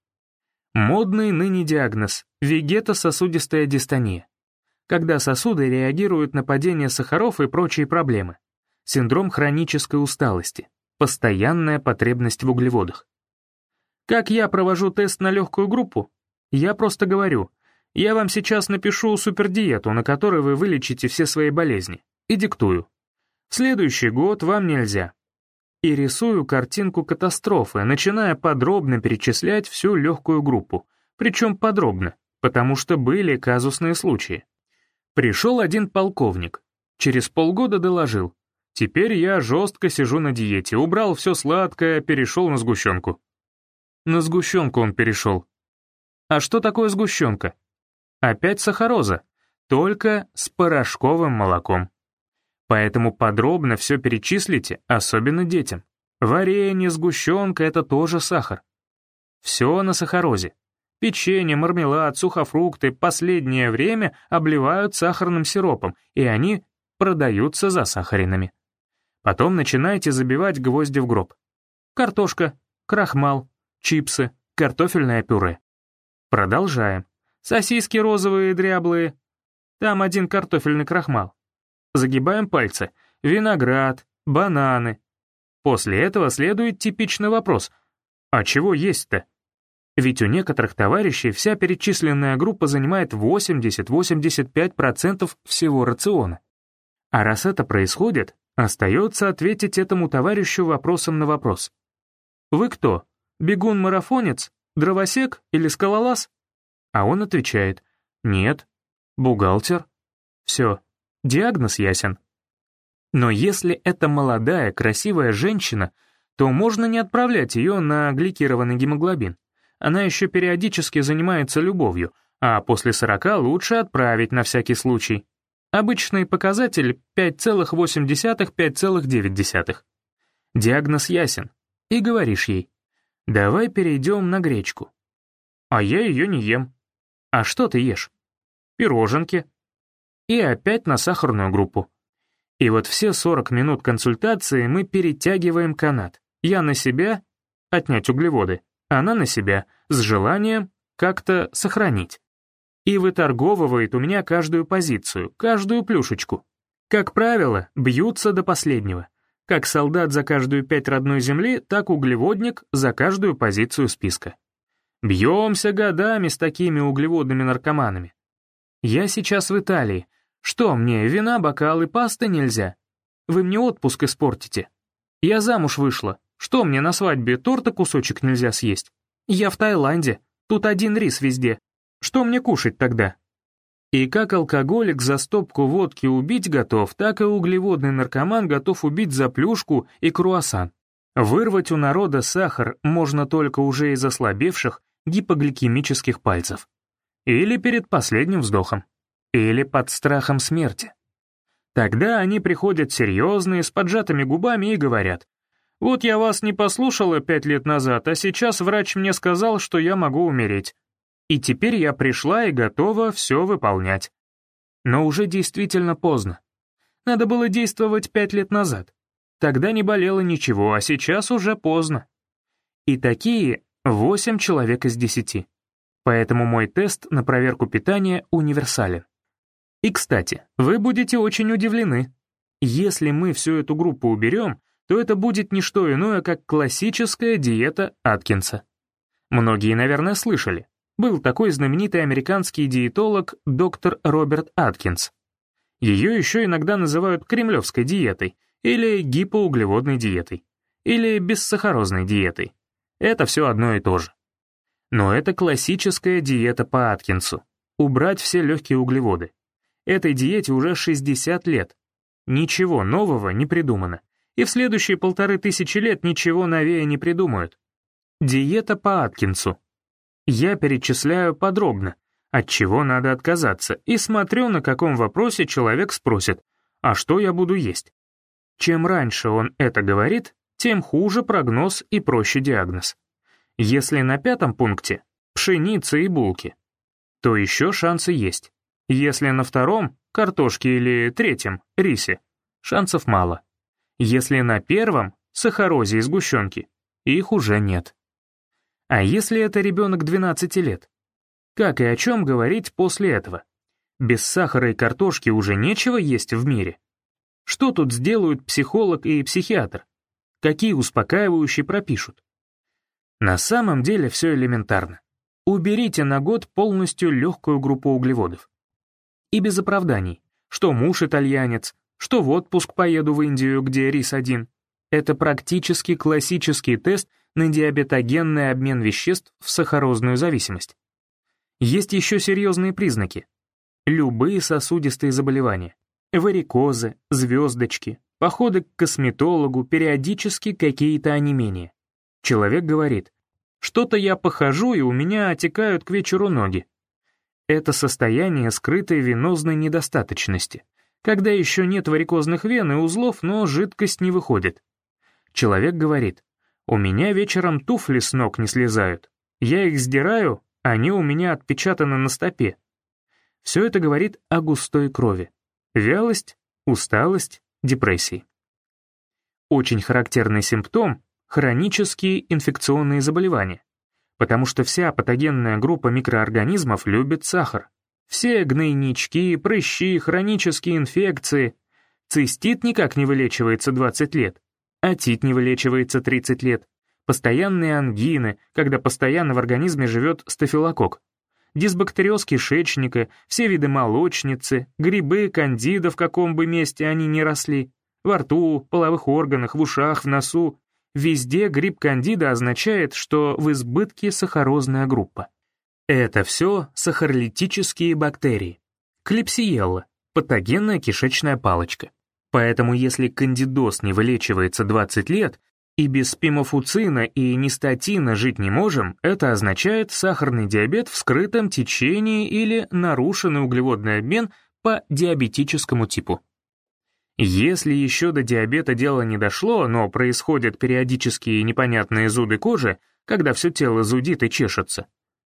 Модный ныне диагноз – вегетососудистая дистония, когда сосуды реагируют на падение сахаров и прочие проблемы. Синдром хронической усталости, постоянная потребность в углеводах. Как я провожу тест на легкую группу? Я просто говорю, я вам сейчас напишу супердиету, на которой вы вылечите все свои болезни, и диктую. Следующий год вам нельзя. И рисую картинку катастрофы, начиная подробно перечислять всю легкую группу. Причем подробно, потому что были казусные случаи. Пришел один полковник. Через полгода доложил. Теперь я жестко сижу на диете, убрал все сладкое, перешел на сгущенку. На сгущенку он перешел. А что такое сгущенка? Опять сахароза, только с порошковым молоком. Поэтому подробно все перечислите, особенно детям. Варенье, сгущенка — это тоже сахар. Все на сахарозе. Печенье, мармелад, сухофрукты последнее время обливают сахарным сиропом, и они продаются засахаренными. Потом начинайте забивать гвозди в гроб. Картошка, крахмал, чипсы, картофельное пюре. Продолжаем. Сосиски розовые дряблые. Там один картофельный крахмал. Загибаем пальцы. Виноград, бананы. После этого следует типичный вопрос. А чего есть-то? Ведь у некоторых товарищей вся перечисленная группа занимает 80-85% всего рациона. А раз это происходит, остается ответить этому товарищу вопросом на вопрос. «Вы кто? Бегун-марафонец? Дровосек или скалолаз?» А он отвечает «Нет, бухгалтер». Все, Диагноз ясен. Но если это молодая, красивая женщина, то можно не отправлять ее на гликированный гемоглобин. Она еще периодически занимается любовью, а после 40 лучше отправить на всякий случай. Обычный показатель 5,8-5,9. Диагноз ясен. И говоришь ей, давай перейдем на гречку. А я ее не ем. А что ты ешь? Пироженки, и опять на сахарную группу. И вот все 40 минут консультации мы перетягиваем канат. Я на себя, отнять углеводы, она на себя, с желанием как-то сохранить. И выторговывает у меня каждую позицию, каждую плюшечку. Как правило, бьются до последнего. Как солдат за каждую пять родной земли, так углеводник за каждую позицию списка. Бьемся годами с такими углеводными наркоманами. Я сейчас в Италии, что мне, вина, бокалы, пасты нельзя? Вы мне отпуск испортите. Я замуж вышла. Что мне на свадьбе, торта кусочек нельзя съесть? Я в Таиланде. Тут один рис везде. Что мне кушать тогда? И как алкоголик за стопку водки убить готов, так и углеводный наркоман готов убить за плюшку и круассан. Вырвать у народа сахар можно только уже из ослабевших гипогликемических пальцев. Или перед последним вздохом. Или под страхом смерти. Тогда они приходят серьезные, с поджатыми губами и говорят, «Вот я вас не послушала пять лет назад, а сейчас врач мне сказал, что я могу умереть. И теперь я пришла и готова все выполнять». Но уже действительно поздно. Надо было действовать пять лет назад. Тогда не болело ничего, а сейчас уже поздно. И такие восемь человек из десяти. Поэтому мой тест на проверку питания универсален. И, кстати, вы будете очень удивлены. Если мы всю эту группу уберем, то это будет не что иное, как классическая диета Аткинса. Многие, наверное, слышали. Был такой знаменитый американский диетолог доктор Роберт Аткинс. Ее еще иногда называют кремлевской диетой или гипоуглеводной диетой, или бессахарозной диетой. Это все одно и то же. Но это классическая диета по Аткинсу. Убрать все легкие углеводы. Этой диете уже 60 лет. Ничего нового не придумано. И в следующие полторы тысячи лет ничего новее не придумают. Диета по Аткинсу. Я перечисляю подробно, от чего надо отказаться, и смотрю, на каком вопросе человек спросит, а что я буду есть. Чем раньше он это говорит, тем хуже прогноз и проще диагноз. Если на пятом пункте — пшеница и булки, то еще шансы есть. Если на втором — картошке или третьем — рисе, шансов мало. Если на первом — сахарозе и сгущенки, их уже нет. А если это ребенок 12 лет? Как и о чем говорить после этого? Без сахара и картошки уже нечего есть в мире. Что тут сделают психолог и психиатр? Какие успокаивающие пропишут? На самом деле все элементарно. Уберите на год полностью легкую группу углеводов. И без оправданий, что муж итальянец, что в отпуск поеду в Индию, где рис один. Это практически классический тест на диабетогенный обмен веществ в сахарозную зависимость. Есть еще серьезные признаки. Любые сосудистые заболевания. Варикозы, звездочки, походы к косметологу, периодически какие-то онемения. Человек говорит, что-то я похожу, и у меня отекают к вечеру ноги. Это состояние скрытой венозной недостаточности, когда еще нет варикозных вен и узлов, но жидкость не выходит. Человек говорит, «У меня вечером туфли с ног не слезают. Я их сдираю, они у меня отпечатаны на стопе». Все это говорит о густой крови. Вялость, усталость, депрессии. Очень характерный симптом — хронические инфекционные заболевания потому что вся патогенная группа микроорганизмов любит сахар. Все гнойнички, прыщи, хронические инфекции. Цистит никак не вылечивается 20 лет, атит не вылечивается 30 лет. Постоянные ангины, когда постоянно в организме живет стафилококк. Дисбактериоз кишечника, все виды молочницы, грибы, кандида в каком бы месте они ни росли, во рту, половых органах, в ушах, в носу, Везде гриб кандида означает, что в избытке сахарозная группа. Это все сахаролитические бактерии. Клепсиелла — патогенная кишечная палочка. Поэтому если кандидоз не вылечивается 20 лет, и без пимофуцина и нистатина жить не можем, это означает сахарный диабет в скрытом течении или нарушенный углеводный обмен по диабетическому типу. Если еще до диабета дело не дошло, но происходят периодические непонятные зуды кожи, когда все тело зудит и чешется,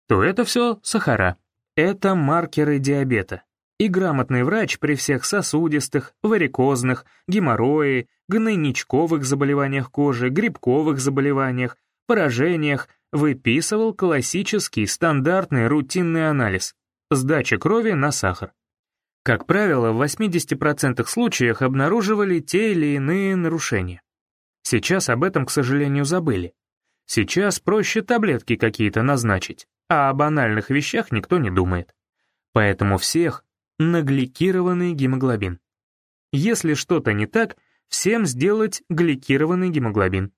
то это все сахара. Это маркеры диабета. И грамотный врач при всех сосудистых, варикозных, геморрои, гнойничковых заболеваниях кожи, грибковых заболеваниях, поражениях выписывал классический стандартный рутинный анализ — сдача крови на сахар. Как правило, в 80% случаях обнаруживали те или иные нарушения. Сейчас об этом, к сожалению, забыли. Сейчас проще таблетки какие-то назначить, а о банальных вещах никто не думает. Поэтому всех на гликированный гемоглобин. Если что-то не так, всем сделать гликированный гемоглобин.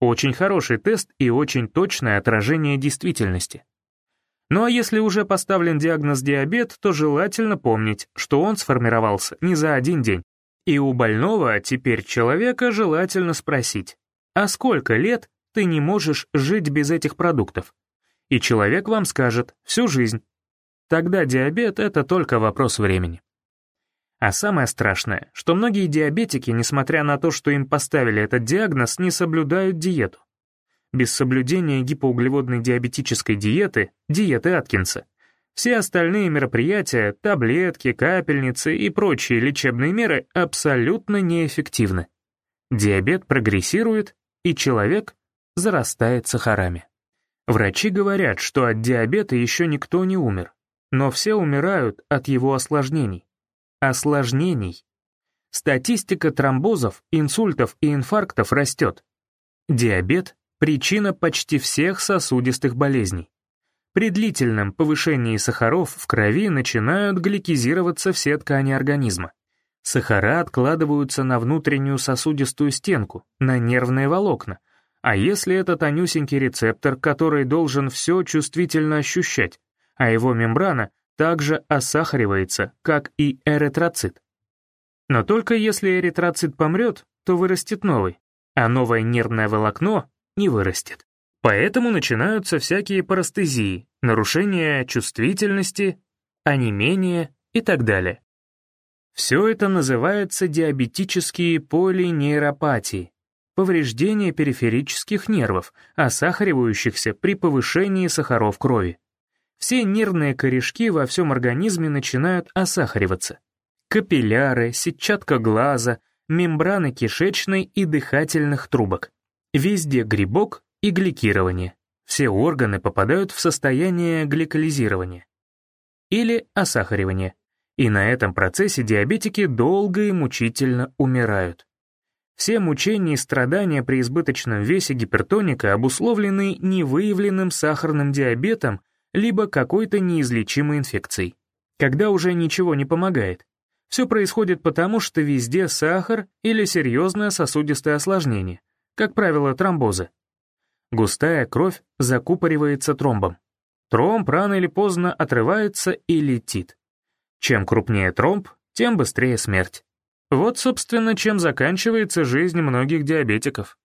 Очень хороший тест и очень точное отражение действительности. Ну а если уже поставлен диагноз диабет, то желательно помнить, что он сформировался не за один день. И у больного теперь человека желательно спросить, а сколько лет ты не можешь жить без этих продуктов? И человек вам скажет всю жизнь. Тогда диабет — это только вопрос времени. А самое страшное, что многие диабетики, несмотря на то, что им поставили этот диагноз, не соблюдают диету. Без соблюдения гипоуглеводной диабетической диеты, диеты Аткинса, все остальные мероприятия, таблетки, капельницы и прочие лечебные меры абсолютно неэффективны. Диабет прогрессирует, и человек зарастает сахарами. Врачи говорят, что от диабета еще никто не умер, но все умирают от его осложнений. Осложнений. Статистика тромбозов, инсультов и инфарктов растет. Диабет — причина почти всех сосудистых болезней. При длительном повышении сахаров в крови начинают гликизироваться все ткани организма. Сахара откладываются на внутреннюю сосудистую стенку, на нервные волокна. А если это тонюсенький рецептор, который должен все чувствительно ощущать, а его мембрана также осахаривается, как и эритроцит. Но только если эритроцит помрет, то вырастет новый, а новое нервное волокно не вырастет. Поэтому начинаются всякие парастезии, нарушения чувствительности, онемение и так далее. Все это называется диабетические полинейропатии, повреждение периферических нервов, осахаривающихся при повышении сахаров крови все нервные корешки во всем организме начинают осахариваться. Капилляры, сетчатка глаза, мембраны кишечной и дыхательных трубок. Везде грибок и гликирование. Все органы попадают в состояние гликолизирования или осахаривания, и на этом процессе диабетики долго и мучительно умирают. Все мучения и страдания при избыточном весе гипертоника обусловлены невыявленным сахарным диабетом либо какой-то неизлечимой инфекцией, когда уже ничего не помогает. Все происходит потому, что везде сахар или серьезное сосудистое осложнение, как правило, тромбозы. Густая кровь закупоривается тромбом. Тромб рано или поздно отрывается и летит. Чем крупнее тромб, тем быстрее смерть. Вот, собственно, чем заканчивается жизнь многих диабетиков.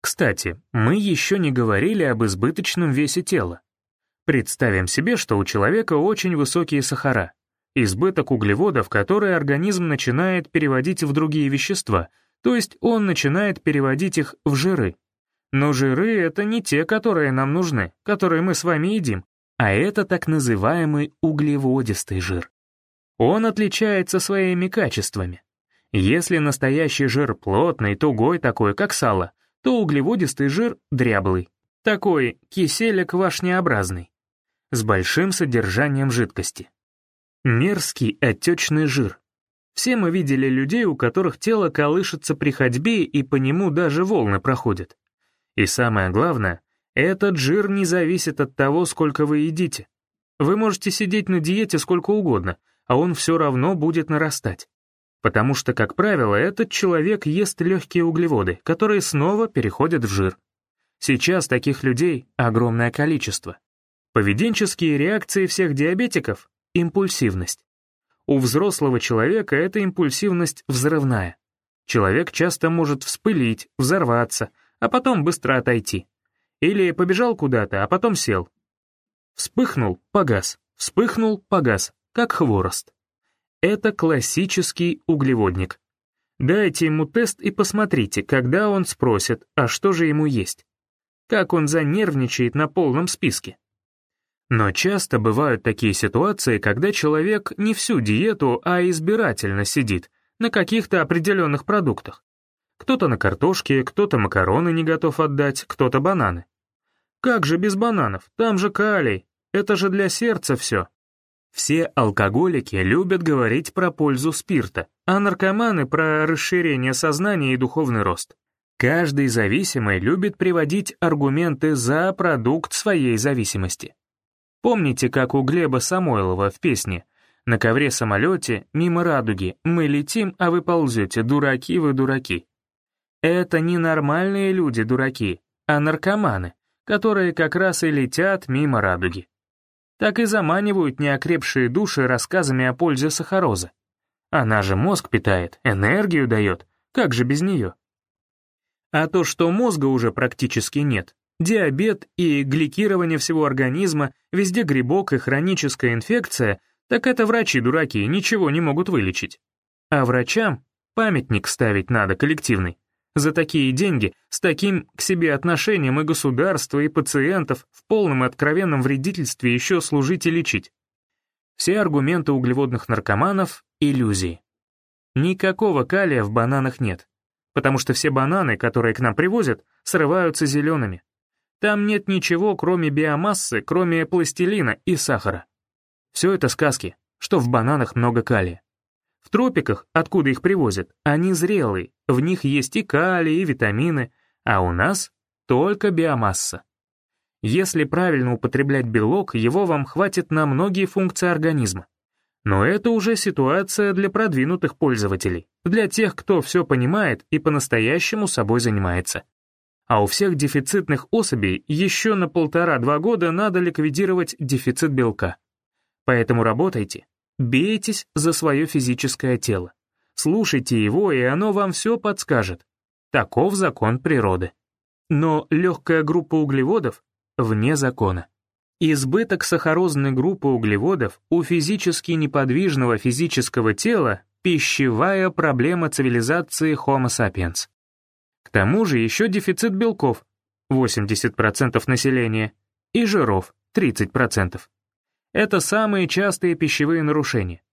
Кстати, мы еще не говорили об избыточном весе тела. Представим себе, что у человека очень высокие сахара, избыток углеводов, которые организм начинает переводить в другие вещества, то есть он начинает переводить их в жиры. Но жиры — это не те, которые нам нужны, которые мы с вами едим, а это так называемый углеводистый жир. Он отличается своими качествами. Если настоящий жир плотный, тугой такой, как сало, то углеводистый жир дряблый, такой киселек-вашнеобразный с большим содержанием жидкости. Мерзкий отечный жир. Все мы видели людей, у которых тело колышется при ходьбе и по нему даже волны проходят. И самое главное, этот жир не зависит от того, сколько вы едите. Вы можете сидеть на диете сколько угодно, а он все равно будет нарастать. Потому что, как правило, этот человек ест легкие углеводы, которые снова переходят в жир. Сейчас таких людей огромное количество. Поведенческие реакции всех диабетиков — импульсивность. У взрослого человека эта импульсивность взрывная. Человек часто может вспылить, взорваться, а потом быстро отойти. Или побежал куда-то, а потом сел. Вспыхнул, погас, вспыхнул, погас, как хворост. Это классический углеводник. Дайте ему тест и посмотрите, когда он спросит, а что же ему есть. Как он занервничает на полном списке. Но часто бывают такие ситуации, когда человек не всю диету, а избирательно сидит на каких-то определенных продуктах. Кто-то на картошке, кто-то макароны не готов отдать, кто-то бананы. Как же без бананов? Там же калий. Это же для сердца все. Все алкоголики любят говорить про пользу спирта, а наркоманы про расширение сознания и духовный рост. Каждый зависимый любит приводить аргументы за продукт своей зависимости. Помните, как у Глеба Самойлова в песне «На ковре-самолете, мимо радуги, мы летим, а вы ползете, дураки вы дураки». Это не нормальные люди дураки, а наркоманы, которые как раз и летят мимо радуги. так и заманивают неокрепшие души рассказами о пользе сахарозы. Она же мозг питает, энергию дает, как же без нее? А то, что мозга уже практически нет, диабет и гликирование всего организма, везде грибок и хроническая инфекция, так это врачи-дураки ничего не могут вылечить. А врачам памятник ставить надо коллективный. За такие деньги, с таким к себе отношением и государства, и пациентов, в полном и откровенном вредительстве еще служить и лечить. Все аргументы углеводных наркоманов — иллюзии. Никакого калия в бананах нет, потому что все бананы, которые к нам привозят, срываются зелеными. Там нет ничего, кроме биомассы, кроме пластилина и сахара. Все это сказки, что в бананах много калия. В тропиках, откуда их привозят, они зрелые, в них есть и калий, и витамины, а у нас только биомасса. Если правильно употреблять белок, его вам хватит на многие функции организма. Но это уже ситуация для продвинутых пользователей, для тех, кто все понимает и по-настоящему собой занимается. А у всех дефицитных особей еще на полтора-два года надо ликвидировать дефицит белка. Поэтому работайте, Бейтесь за свое физическое тело. Слушайте его, и оно вам все подскажет. Таков закон природы. Но легкая группа углеводов вне закона. Избыток сахарозной группы углеводов у физически неподвижного физического тела — пищевая проблема цивилизации Homo sapiens. Тому же еще дефицит белков — 80% населения, и жиров — 30%. Это самые частые пищевые нарушения.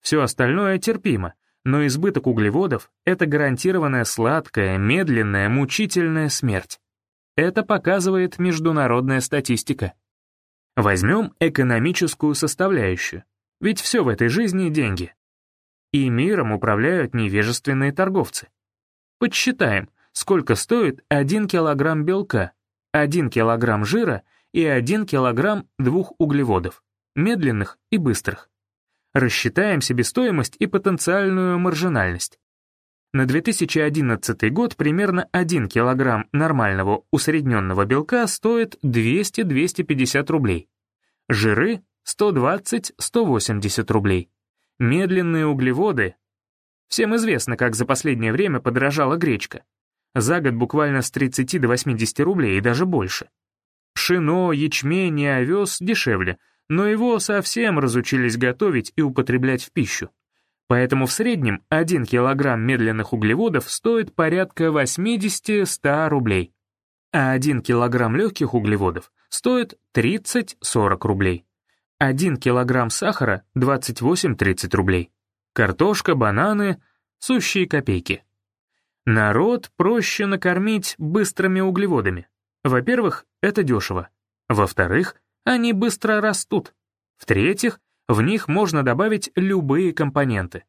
Все остальное терпимо, но избыток углеводов — это гарантированная сладкая, медленная, мучительная смерть. Это показывает международная статистика. Возьмем экономическую составляющую, ведь все в этой жизни — деньги. И миром управляют невежественные торговцы. Подсчитаем, сколько стоит 1 килограмм белка, 1 килограмм жира и 1 килограмм двух углеводов медленных и быстрых. Рассчитаем себестоимость и потенциальную маржинальность. На 2011 год примерно 1 килограмм нормального усредненного белка стоит 200-250 рублей. Жиры — 120-180 рублей. Медленные углеводы. Всем известно, как за последнее время подорожала гречка. За год буквально с 30 до 80 рублей и даже больше. Пшено, ячмень и овес дешевле — но его совсем разучились готовить и употреблять в пищу. Поэтому в среднем 1 килограмм медленных углеводов стоит порядка 80-100 рублей, а 1 килограмм легких углеводов стоит 30-40 рублей. 1 килограмм сахара — 28-30 рублей. Картошка, бананы — сущие копейки. Народ проще накормить быстрыми углеводами. Во-первых, это дешево. Во-вторых, они быстро растут. В-третьих, в них можно добавить любые компоненты.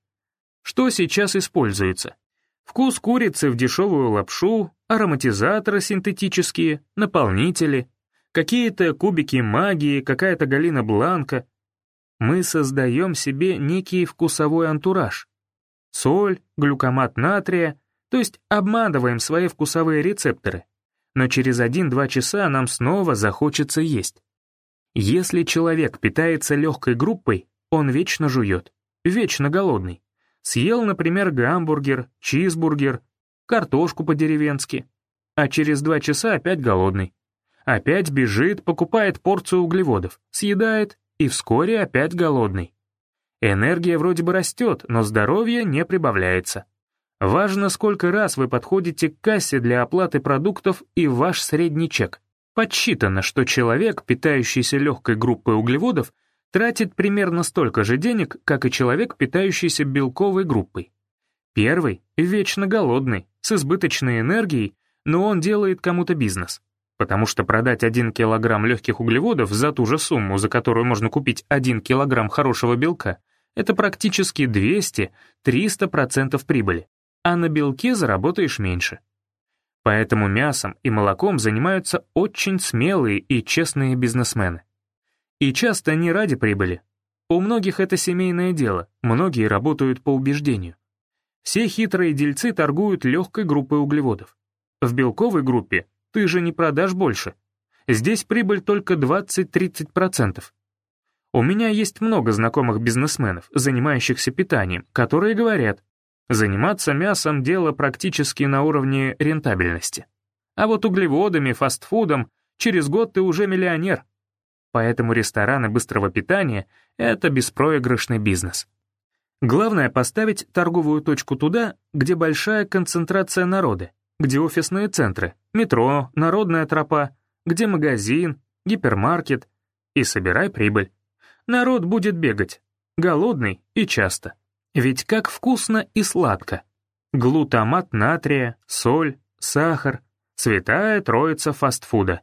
Что сейчас используется? Вкус курицы в дешевую лапшу, ароматизаторы синтетические, наполнители, какие-то кубики магии, какая-то галина бланка. Мы создаем себе некий вкусовой антураж. Соль, глюкомат натрия, то есть обманываем свои вкусовые рецепторы. Но через 1-2 часа нам снова захочется есть. Если человек питается легкой группой, он вечно жует, вечно голодный. Съел, например, гамбургер, чизбургер, картошку по-деревенски, а через два часа опять голодный. Опять бежит, покупает порцию углеводов, съедает и вскоре опять голодный. Энергия вроде бы растет, но здоровье не прибавляется. Важно, сколько раз вы подходите к кассе для оплаты продуктов и ваш средний чек. Подсчитано, что человек, питающийся легкой группой углеводов, тратит примерно столько же денег, как и человек, питающийся белковой группой. Первый — вечно голодный, с избыточной энергией, но он делает кому-то бизнес. Потому что продать 1 килограмм легких углеводов за ту же сумму, за которую можно купить 1 килограмм хорошего белка, это практически 200-300% прибыли, а на белке заработаешь меньше. Поэтому мясом и молоком занимаются очень смелые и честные бизнесмены. И часто не ради прибыли. У многих это семейное дело, многие работают по убеждению. Все хитрые дельцы торгуют легкой группой углеводов. В белковой группе ты же не продашь больше. Здесь прибыль только 20-30%. У меня есть много знакомых бизнесменов, занимающихся питанием, которые говорят, заниматься мясом — дело практически на уровне рентабельности. А вот углеводами, фастфудом через год ты уже миллионер. Поэтому рестораны быстрого питания — это беспроигрышный бизнес. Главное — поставить торговую точку туда, где большая концентрация народа, где офисные центры, метро, народная тропа, где магазин, гипермаркет, и собирай прибыль. Народ будет бегать, голодный и часто. Ведь как вкусно и сладко. Глутамат натрия, соль, сахар, святая троица фастфуда.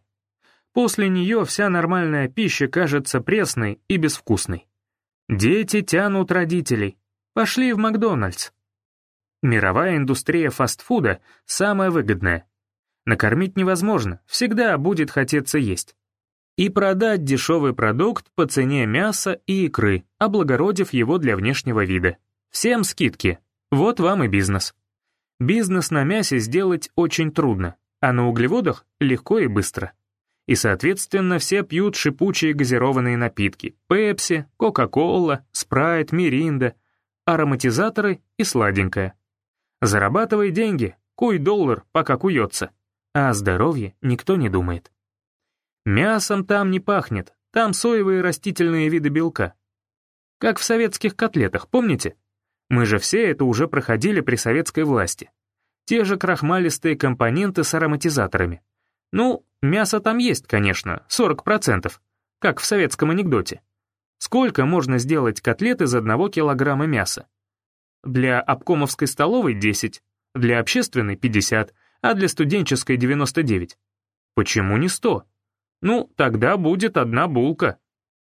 После нее вся нормальная пища кажется пресной и безвкусной. Дети тянут родителей. Пошли в Макдональдс. Мировая индустрия фастфуда самая выгодная. Накормить невозможно, всегда будет хотеться есть и продать дешевый продукт по цене мяса и икры, облагородив его для внешнего вида. Всем скидки. Вот вам и бизнес. Бизнес на мясе сделать очень трудно, а на углеводах легко и быстро. И, соответственно, все пьют шипучие газированные напитки — пепси, кока-кола, спрайт, миринда, ароматизаторы и сладенькое. Зарабатывай деньги, куй доллар, пока куется. А о здоровье никто не думает. Мясом там не пахнет, там соевые растительные виды белка. Как в советских котлетах, помните? Мы же все это уже проходили при советской власти. Те же крахмалистые компоненты с ароматизаторами. Ну, мясо там есть, конечно, 40%, как в советском анекдоте. Сколько можно сделать котлет из одного килограмма мяса? Для обкомовской столовой 10, для общественной 50, а для студенческой 99. Почему не 100? Ну, тогда будет одна булка.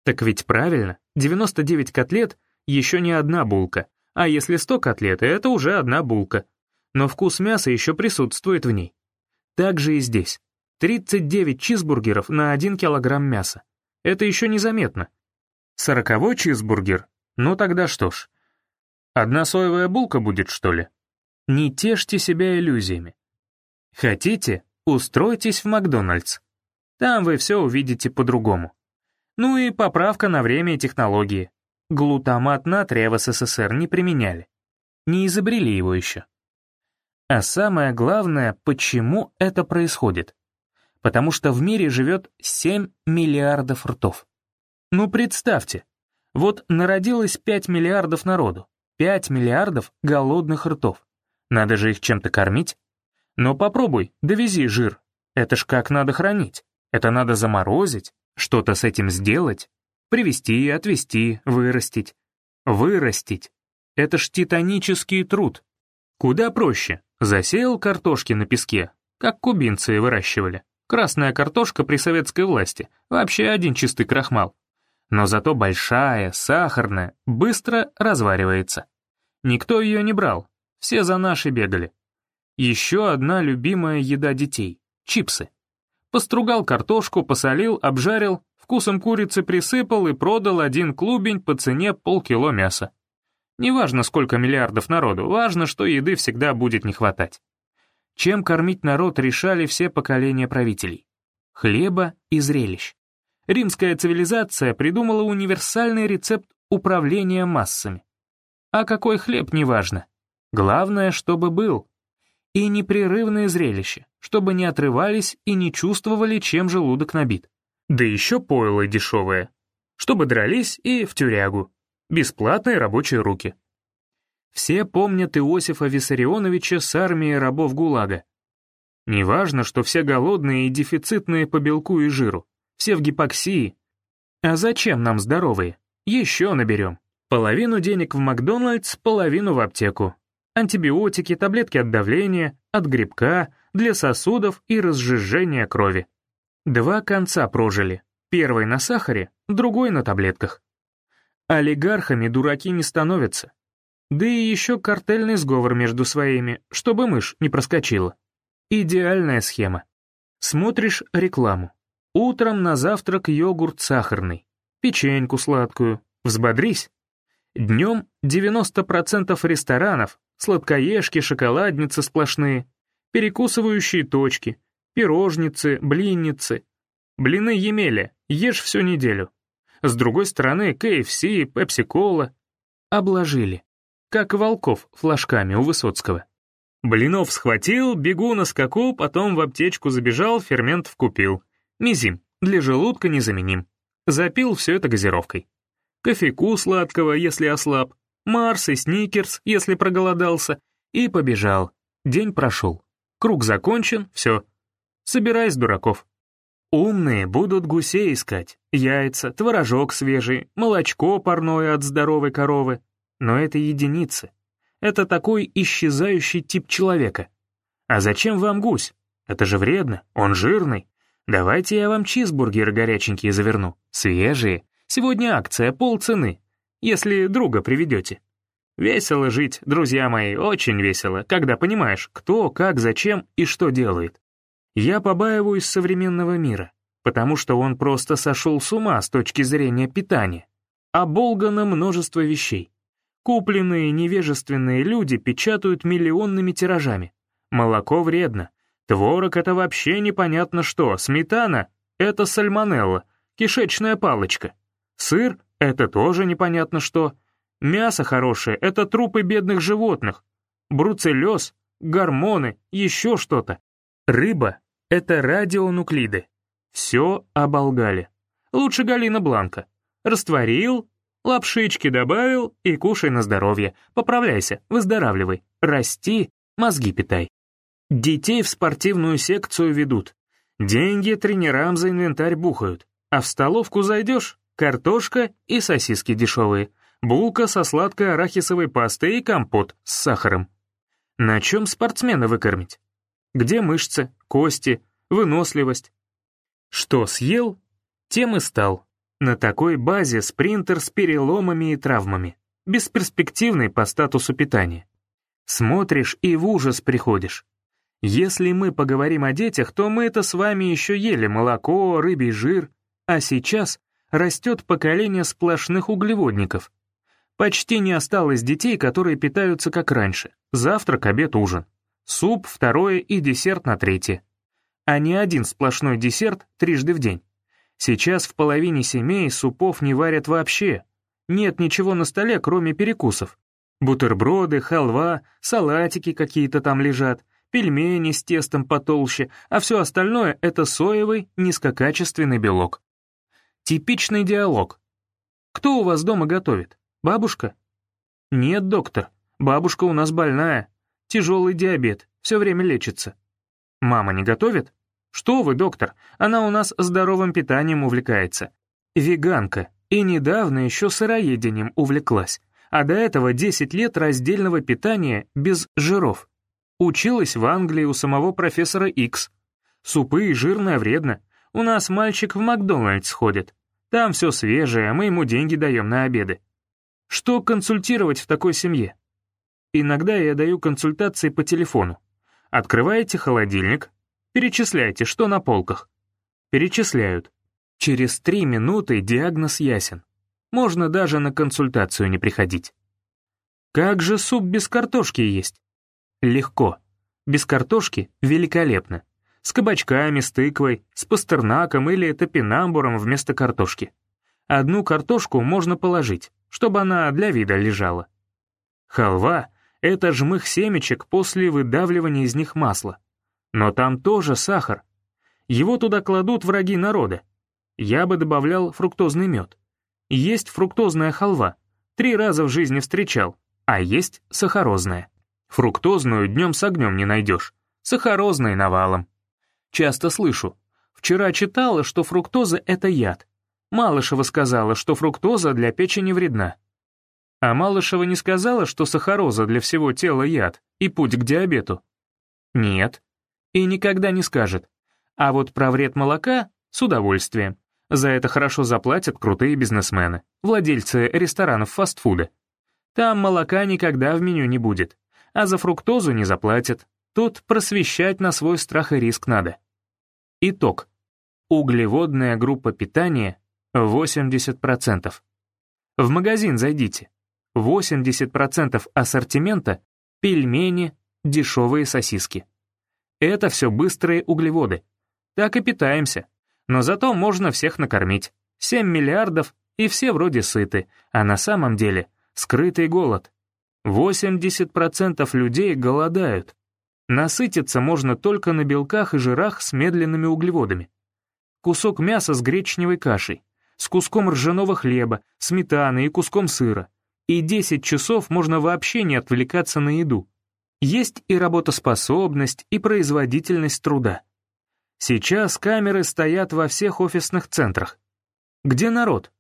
Так ведь правильно, 99 котлет — еще не одна булка, а если 100 котлет, это уже одна булка. Но вкус мяса еще присутствует в ней. Так же и здесь. 39 чизбургеров на 1 килограмм мяса. Это еще незаметно. Сороковой чизбургер? Ну тогда что ж. Одна соевая булка будет, что ли? Не тешьте себя иллюзиями. Хотите, устройтесь в Макдональдс. Там вы все увидите по-другому. Ну и поправка на время и технологии. Глутамат натрия в СССР не применяли. Не изобрели его еще. А самое главное, почему это происходит? Потому что в мире живет 7 миллиардов ртов. Ну представьте, вот народилось 5 миллиардов народу, 5 миллиардов голодных ртов. Надо же их чем-то кормить. Но попробуй, довези жир. Это ж как надо хранить. Это надо заморозить, что-то с этим сделать, привести, отвести, вырастить. Вырастить. Это ж титанический труд. Куда проще. Засеял картошки на песке, как кубинцы выращивали. Красная картошка при советской власти, вообще один чистый крахмал. Но зато большая, сахарная, быстро разваривается. Никто ее не брал, все за наши бегали. Еще одна любимая еда детей — чипсы. Постругал картошку, посолил, обжарил, вкусом курицы присыпал и продал один клубень по цене полкило мяса. Неважно, сколько миллиардов народу, важно, что еды всегда будет не хватать. Чем кормить народ решали все поколения правителей. Хлеба и зрелищ. Римская цивилизация придумала универсальный рецепт управления массами. А какой хлеб, неважно. Главное, чтобы был. И непрерывное зрелище чтобы не отрывались и не чувствовали, чем желудок набит. Да еще пойло дешевое, чтобы дрались и в тюрягу. Бесплатные рабочие руки. Все помнят Иосифа Виссарионовича с армией рабов ГУЛАГа. Неважно, что все голодные и дефицитные по белку и жиру, все в гипоксии. А зачем нам здоровые? Еще наберем. Половину денег в Макдональдс, половину в аптеку. Антибиотики, таблетки от давления, от грибка, для сосудов и разжижения крови. Два конца прожили, первый на сахаре, другой на таблетках. Олигархами дураки не становятся. Да и еще картельный сговор между своими, чтобы мышь не проскочила. Идеальная схема. Смотришь рекламу. Утром на завтрак йогурт сахарный, печеньку сладкую, взбодрись. Днем 90% ресторанов, сладкоежки, шоколадницы сплошные, перекусывающие точки, пирожницы, блинницы. Блины Емеля, ешь всю неделю. С другой стороны, KFC, Пепси-Кола. Обложили. Как волков флажками у Высоцкого. Блинов схватил, бегу на скаку, потом в аптечку забежал, ферментов купил. Мизим, для желудка незаменим. Запил все это газировкой. Кофейку сладкого, если ослаб, Марс и Сникерс, если проголодался, и побежал. День прошел. Круг закончен, все. Собирай с дураков. Умные будут гусей искать, яйца, творожок свежий, молочко парное от здоровой коровы. Но это единицы. Это такой исчезающий тип человека. А зачем вам гусь? Это же вредно, он жирный. Давайте я вам чизбургеры горяченькие заверну, свежие. Сегодня акция, полцены, если друга приведете. Весело жить, друзья мои, очень весело, когда понимаешь, кто, как, зачем и что делает. Я побаиваюсь современного мира, потому что он просто сошел с ума с точки зрения питания. Оболгано множество вещей. Купленные невежественные люди печатают миллионными тиражами. Молоко вредно. Творог — это вообще непонятно что. Сметана — это сальмонелла, кишечная палочка. Сыр — это тоже непонятно что. Мясо хорошее — это трупы бедных животных. Бруцеллез, гормоны, еще что-то. Рыба — это радионуклиды. Все оболгали. Лучше Галина Бланка. Растворил, лапшички добавил и кушай на здоровье. Поправляйся, выздоравливай, расти, мозги питай. Детей в спортивную секцию ведут. Деньги тренерам за инвентарь бухают. А в столовку зайдешь — картошка и сосиски дешевые — булка со сладкой арахисовой пастой и компот с сахаром. На чем спортсмена выкормить? Где мышцы, кости, выносливость? Что съел, тем и стал. На такой базе спринтер с переломами и травмами, бесперспективный по статусу питания. Смотришь и в ужас приходишь. Если мы поговорим о детях, то мы это с вами еще ели молоко, рыбий жир, а сейчас растет поколение сплошных углеводников. Почти не осталось детей, которые питаются как раньше. Завтрак, обед, ужин. Суп, второе и десерт на третье. А не один сплошной десерт трижды в день. Сейчас в половине семей супов не варят вообще. Нет ничего на столе, кроме перекусов. Бутерброды, халва, салатики какие-то там лежат, пельмени с тестом потолще, а все остальное — это соевый, низкокачественный белок. Типичный диалог. Кто у вас дома готовит? «Бабушка?» «Нет, доктор, бабушка у нас больная. Тяжелый диабет, все время лечится». «Мама не готовит?» «Что вы, доктор, она у нас здоровым питанием увлекается. Веганка, и недавно еще сыроедением увлеклась, а до этого 10 лет раздельного питания без жиров. Училась в Англии у самого профессора Икс. Супы и жирное вредно. У нас мальчик в Макдональдс ходит. Там все свежее, а мы ему деньги даем на обеды. Что консультировать в такой семье? Иногда я даю консультации по телефону. Открываете холодильник, перечисляйте, что на полках. Перечисляют. Через три минуты диагноз ясен. Можно даже на консультацию не приходить. Как же суп без картошки есть? Легко. Без картошки великолепно. С кабачками, с тыквой, с пастернаком или топинамбуром вместо картошки. Одну картошку можно положить, чтобы она для вида лежала. Халва — это жмых семечек после выдавливания из них масла. Но там тоже сахар. Его туда кладут враги народа. Я бы добавлял фруктозный мед. Есть фруктозная халва. Три раза в жизни встречал. А есть сахарозная. Фруктозную днем с огнем не найдешь. Сахарозной навалом. Часто слышу. Вчера читала, что фруктоза — это яд. Малышева сказала, что фруктоза для печени вредна. А Малышева не сказала, что сахароза для всего тела яд и путь к диабету? Нет. И никогда не скажет. А вот про вред молока — с удовольствием. За это хорошо заплатят крутые бизнесмены, владельцы ресторанов фастфуда. Там молока никогда в меню не будет, а за фруктозу не заплатят. Тут просвещать на свой страх и риск надо. Итог. Углеводная группа питания 80%. В магазин зайдите. 80% ассортимента — пельмени, дешевые сосиски. Это все быстрые углеводы. Так и питаемся. Но зато можно всех накормить. 7 миллиардов и все вроде сыты, а на самом деле скрытый голод. 80% людей голодают. Насытиться можно только на белках и жирах с медленными углеводами. Кусок мяса с гречневой кашей, с куском ржаного хлеба, сметаны и куском сыра. И 10 часов можно вообще не отвлекаться на еду. Есть и работоспособность, и производительность труда. Сейчас камеры стоят во всех офисных центрах. Где народ?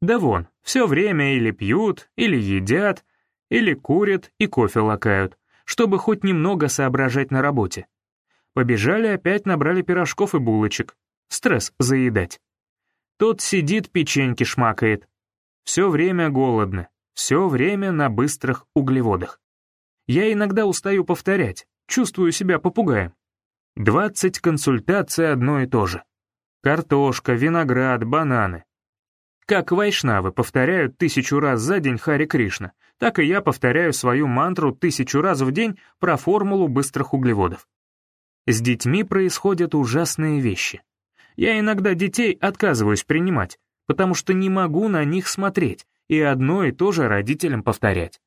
Да вон, все время или пьют, или едят, или курят и кофе лакают, чтобы хоть немного соображать на работе. Побежали опять набрали пирожков и булочек. Стресс заедать. Тот сидит, печеньки шмакает. Все время голодно, все время на быстрых углеводах. Я иногда устаю повторять, чувствую себя попугаем. 20 консультаций одно и то же. Картошка, виноград, бананы. Как вайшнавы повторяют тысячу раз за день Хари Кришна, так и я повторяю свою мантру тысячу раз в день про формулу быстрых углеводов. С детьми происходят ужасные вещи. Я иногда детей отказываюсь принимать, потому что не могу на них смотреть и одно и то же родителям повторять.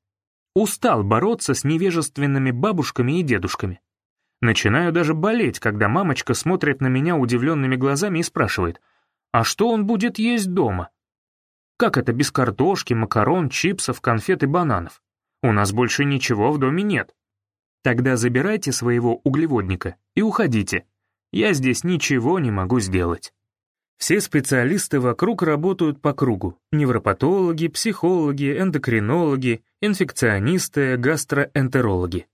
Устал бороться с невежественными бабушками и дедушками. Начинаю даже болеть, когда мамочка смотрит на меня удивленными глазами и спрашивает, «А что он будет есть дома?» Как это без картошки, макарон, чипсов, конфет и бананов? У нас больше ничего в доме нет. Тогда забирайте своего углеводника и уходите. Я здесь ничего не могу сделать. Все специалисты вокруг работают по кругу. Невропатологи, психологи, эндокринологи, инфекционисты, гастроэнтерологи.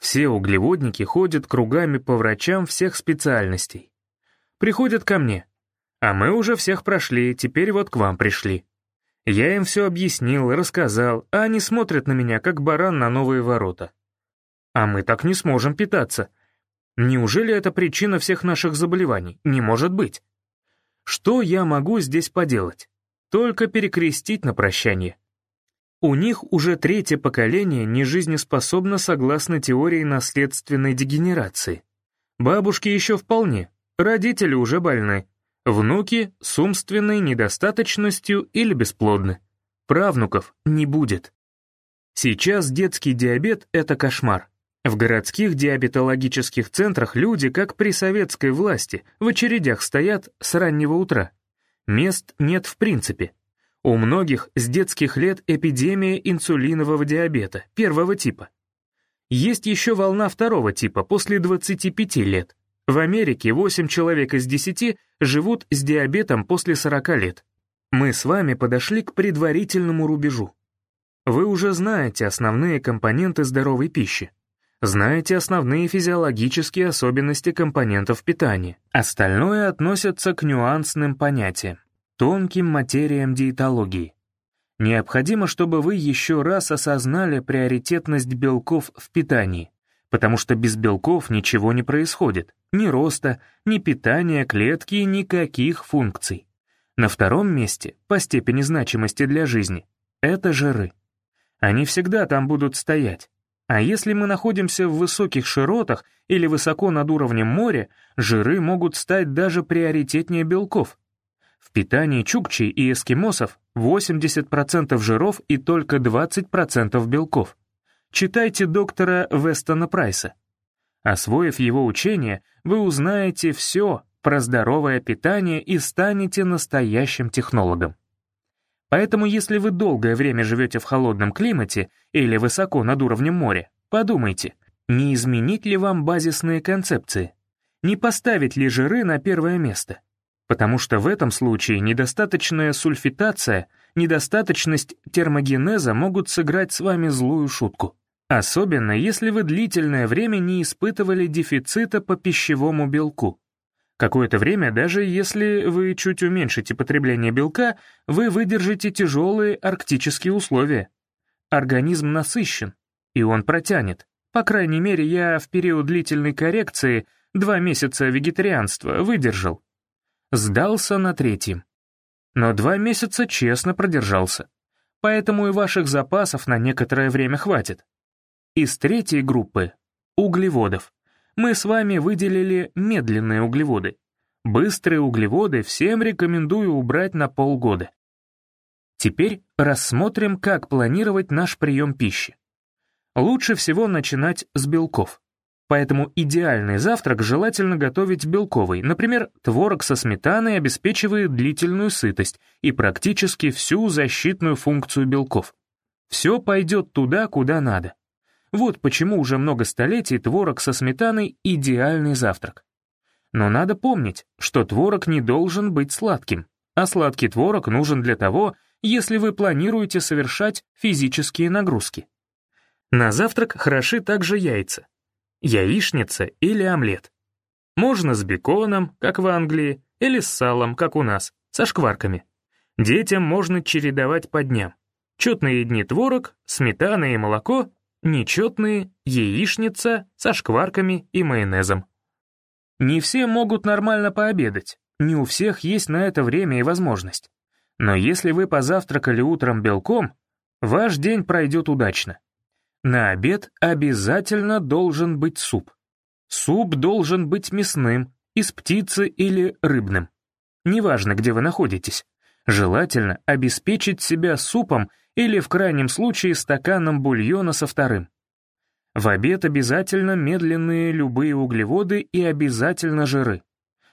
Все углеводники ходят кругами по врачам всех специальностей. Приходят ко мне. А мы уже всех прошли, теперь вот к вам пришли. Я им все объяснил, рассказал, а они смотрят на меня, как баран на новые ворота. А мы так не сможем питаться. Неужели это причина всех наших заболеваний? Не может быть. Что я могу здесь поделать? Только перекрестить на прощание. У них уже третье поколение не жизнеспособно согласно теории наследственной дегенерации. Бабушки еще вполне, родители уже больны, внуки с умственной недостаточностью или бесплодны. Правнуков не будет. Сейчас детский диабет — это кошмар. В городских диабетологических центрах люди, как при советской власти, в очередях стоят с раннего утра. Мест нет в принципе. У многих с детских лет эпидемия инсулинового диабета первого типа. Есть еще волна второго типа после 25 лет. В Америке 8 человек из 10 живут с диабетом после 40 лет. Мы с вами подошли к предварительному рубежу. Вы уже знаете основные компоненты здоровой пищи. Знаете основные физиологические особенности компонентов питания. Остальное относится к нюансным понятиям тонким материям диетологии. Необходимо, чтобы вы еще раз осознали приоритетность белков в питании, потому что без белков ничего не происходит, ни роста, ни питания клетки, никаких функций. На втором месте, по степени значимости для жизни, это жиры. Они всегда там будут стоять. А если мы находимся в высоких широтах или высоко над уровнем моря, жиры могут стать даже приоритетнее белков. В питании чукчей и эскимосов 80% жиров и только 20% белков. Читайте доктора Вестона Прайса. Освоив его учение, вы узнаете все про здоровое питание и станете настоящим технологом. Поэтому если вы долгое время живете в холодном климате или высоко над уровнем моря, подумайте, не изменить ли вам базисные концепции? Не поставить ли жиры на первое место? потому что в этом случае недостаточная сульфитация, недостаточность термогенеза могут сыграть с вами злую шутку. Особенно, если вы длительное время не испытывали дефицита по пищевому белку. Какое-то время, даже если вы чуть уменьшите потребление белка, вы выдержите тяжелые арктические условия. Организм насыщен, и он протянет. По крайней мере, я в период длительной коррекции, два месяца вегетарианства, выдержал. Сдался на третьем. Но два месяца честно продержался. Поэтому и ваших запасов на некоторое время хватит. Из третьей группы — углеводов. Мы с вами выделили медленные углеводы. Быстрые углеводы всем рекомендую убрать на полгода. Теперь рассмотрим, как планировать наш прием пищи. Лучше всего начинать с белков. Поэтому идеальный завтрак желательно готовить белковый. Например, творог со сметаной обеспечивает длительную сытость и практически всю защитную функцию белков. Все пойдет туда, куда надо. Вот почему уже много столетий творог со сметаной — идеальный завтрак. Но надо помнить, что творог не должен быть сладким, а сладкий творог нужен для того, если вы планируете совершать физические нагрузки. На завтрак хороши также яйца, яичница или омлет. Можно с беконом, как в Англии, или с салом, как у нас, со шкварками. Детям можно чередовать по дням. Четные дни творог, сметана и молоко, нечетные — яичница со шкварками и майонезом. Не все могут нормально пообедать, не у всех есть на это время и возможность. Но если вы позавтракали утром белком, ваш день пройдет удачно. На обед обязательно должен быть суп. Суп должен быть мясным, из птицы или рыбным. Неважно, где вы находитесь. Желательно обеспечить себя супом или, в крайнем случае, стаканом бульона со вторым. В обед обязательно медленные любые углеводы и обязательно жиры,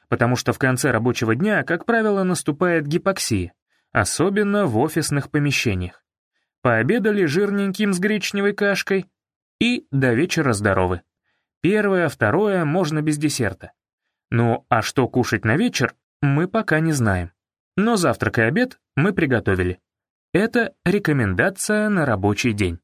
потому что в конце рабочего дня, как правило, наступает гипоксия, особенно в офисных помещениях. Пообедали жирненьким с гречневой кашкой и до вечера здоровы. Первое, второе можно без десерта. Ну а что кушать на вечер, мы пока не знаем. Но завтрак и обед мы приготовили. Это рекомендация на рабочий день.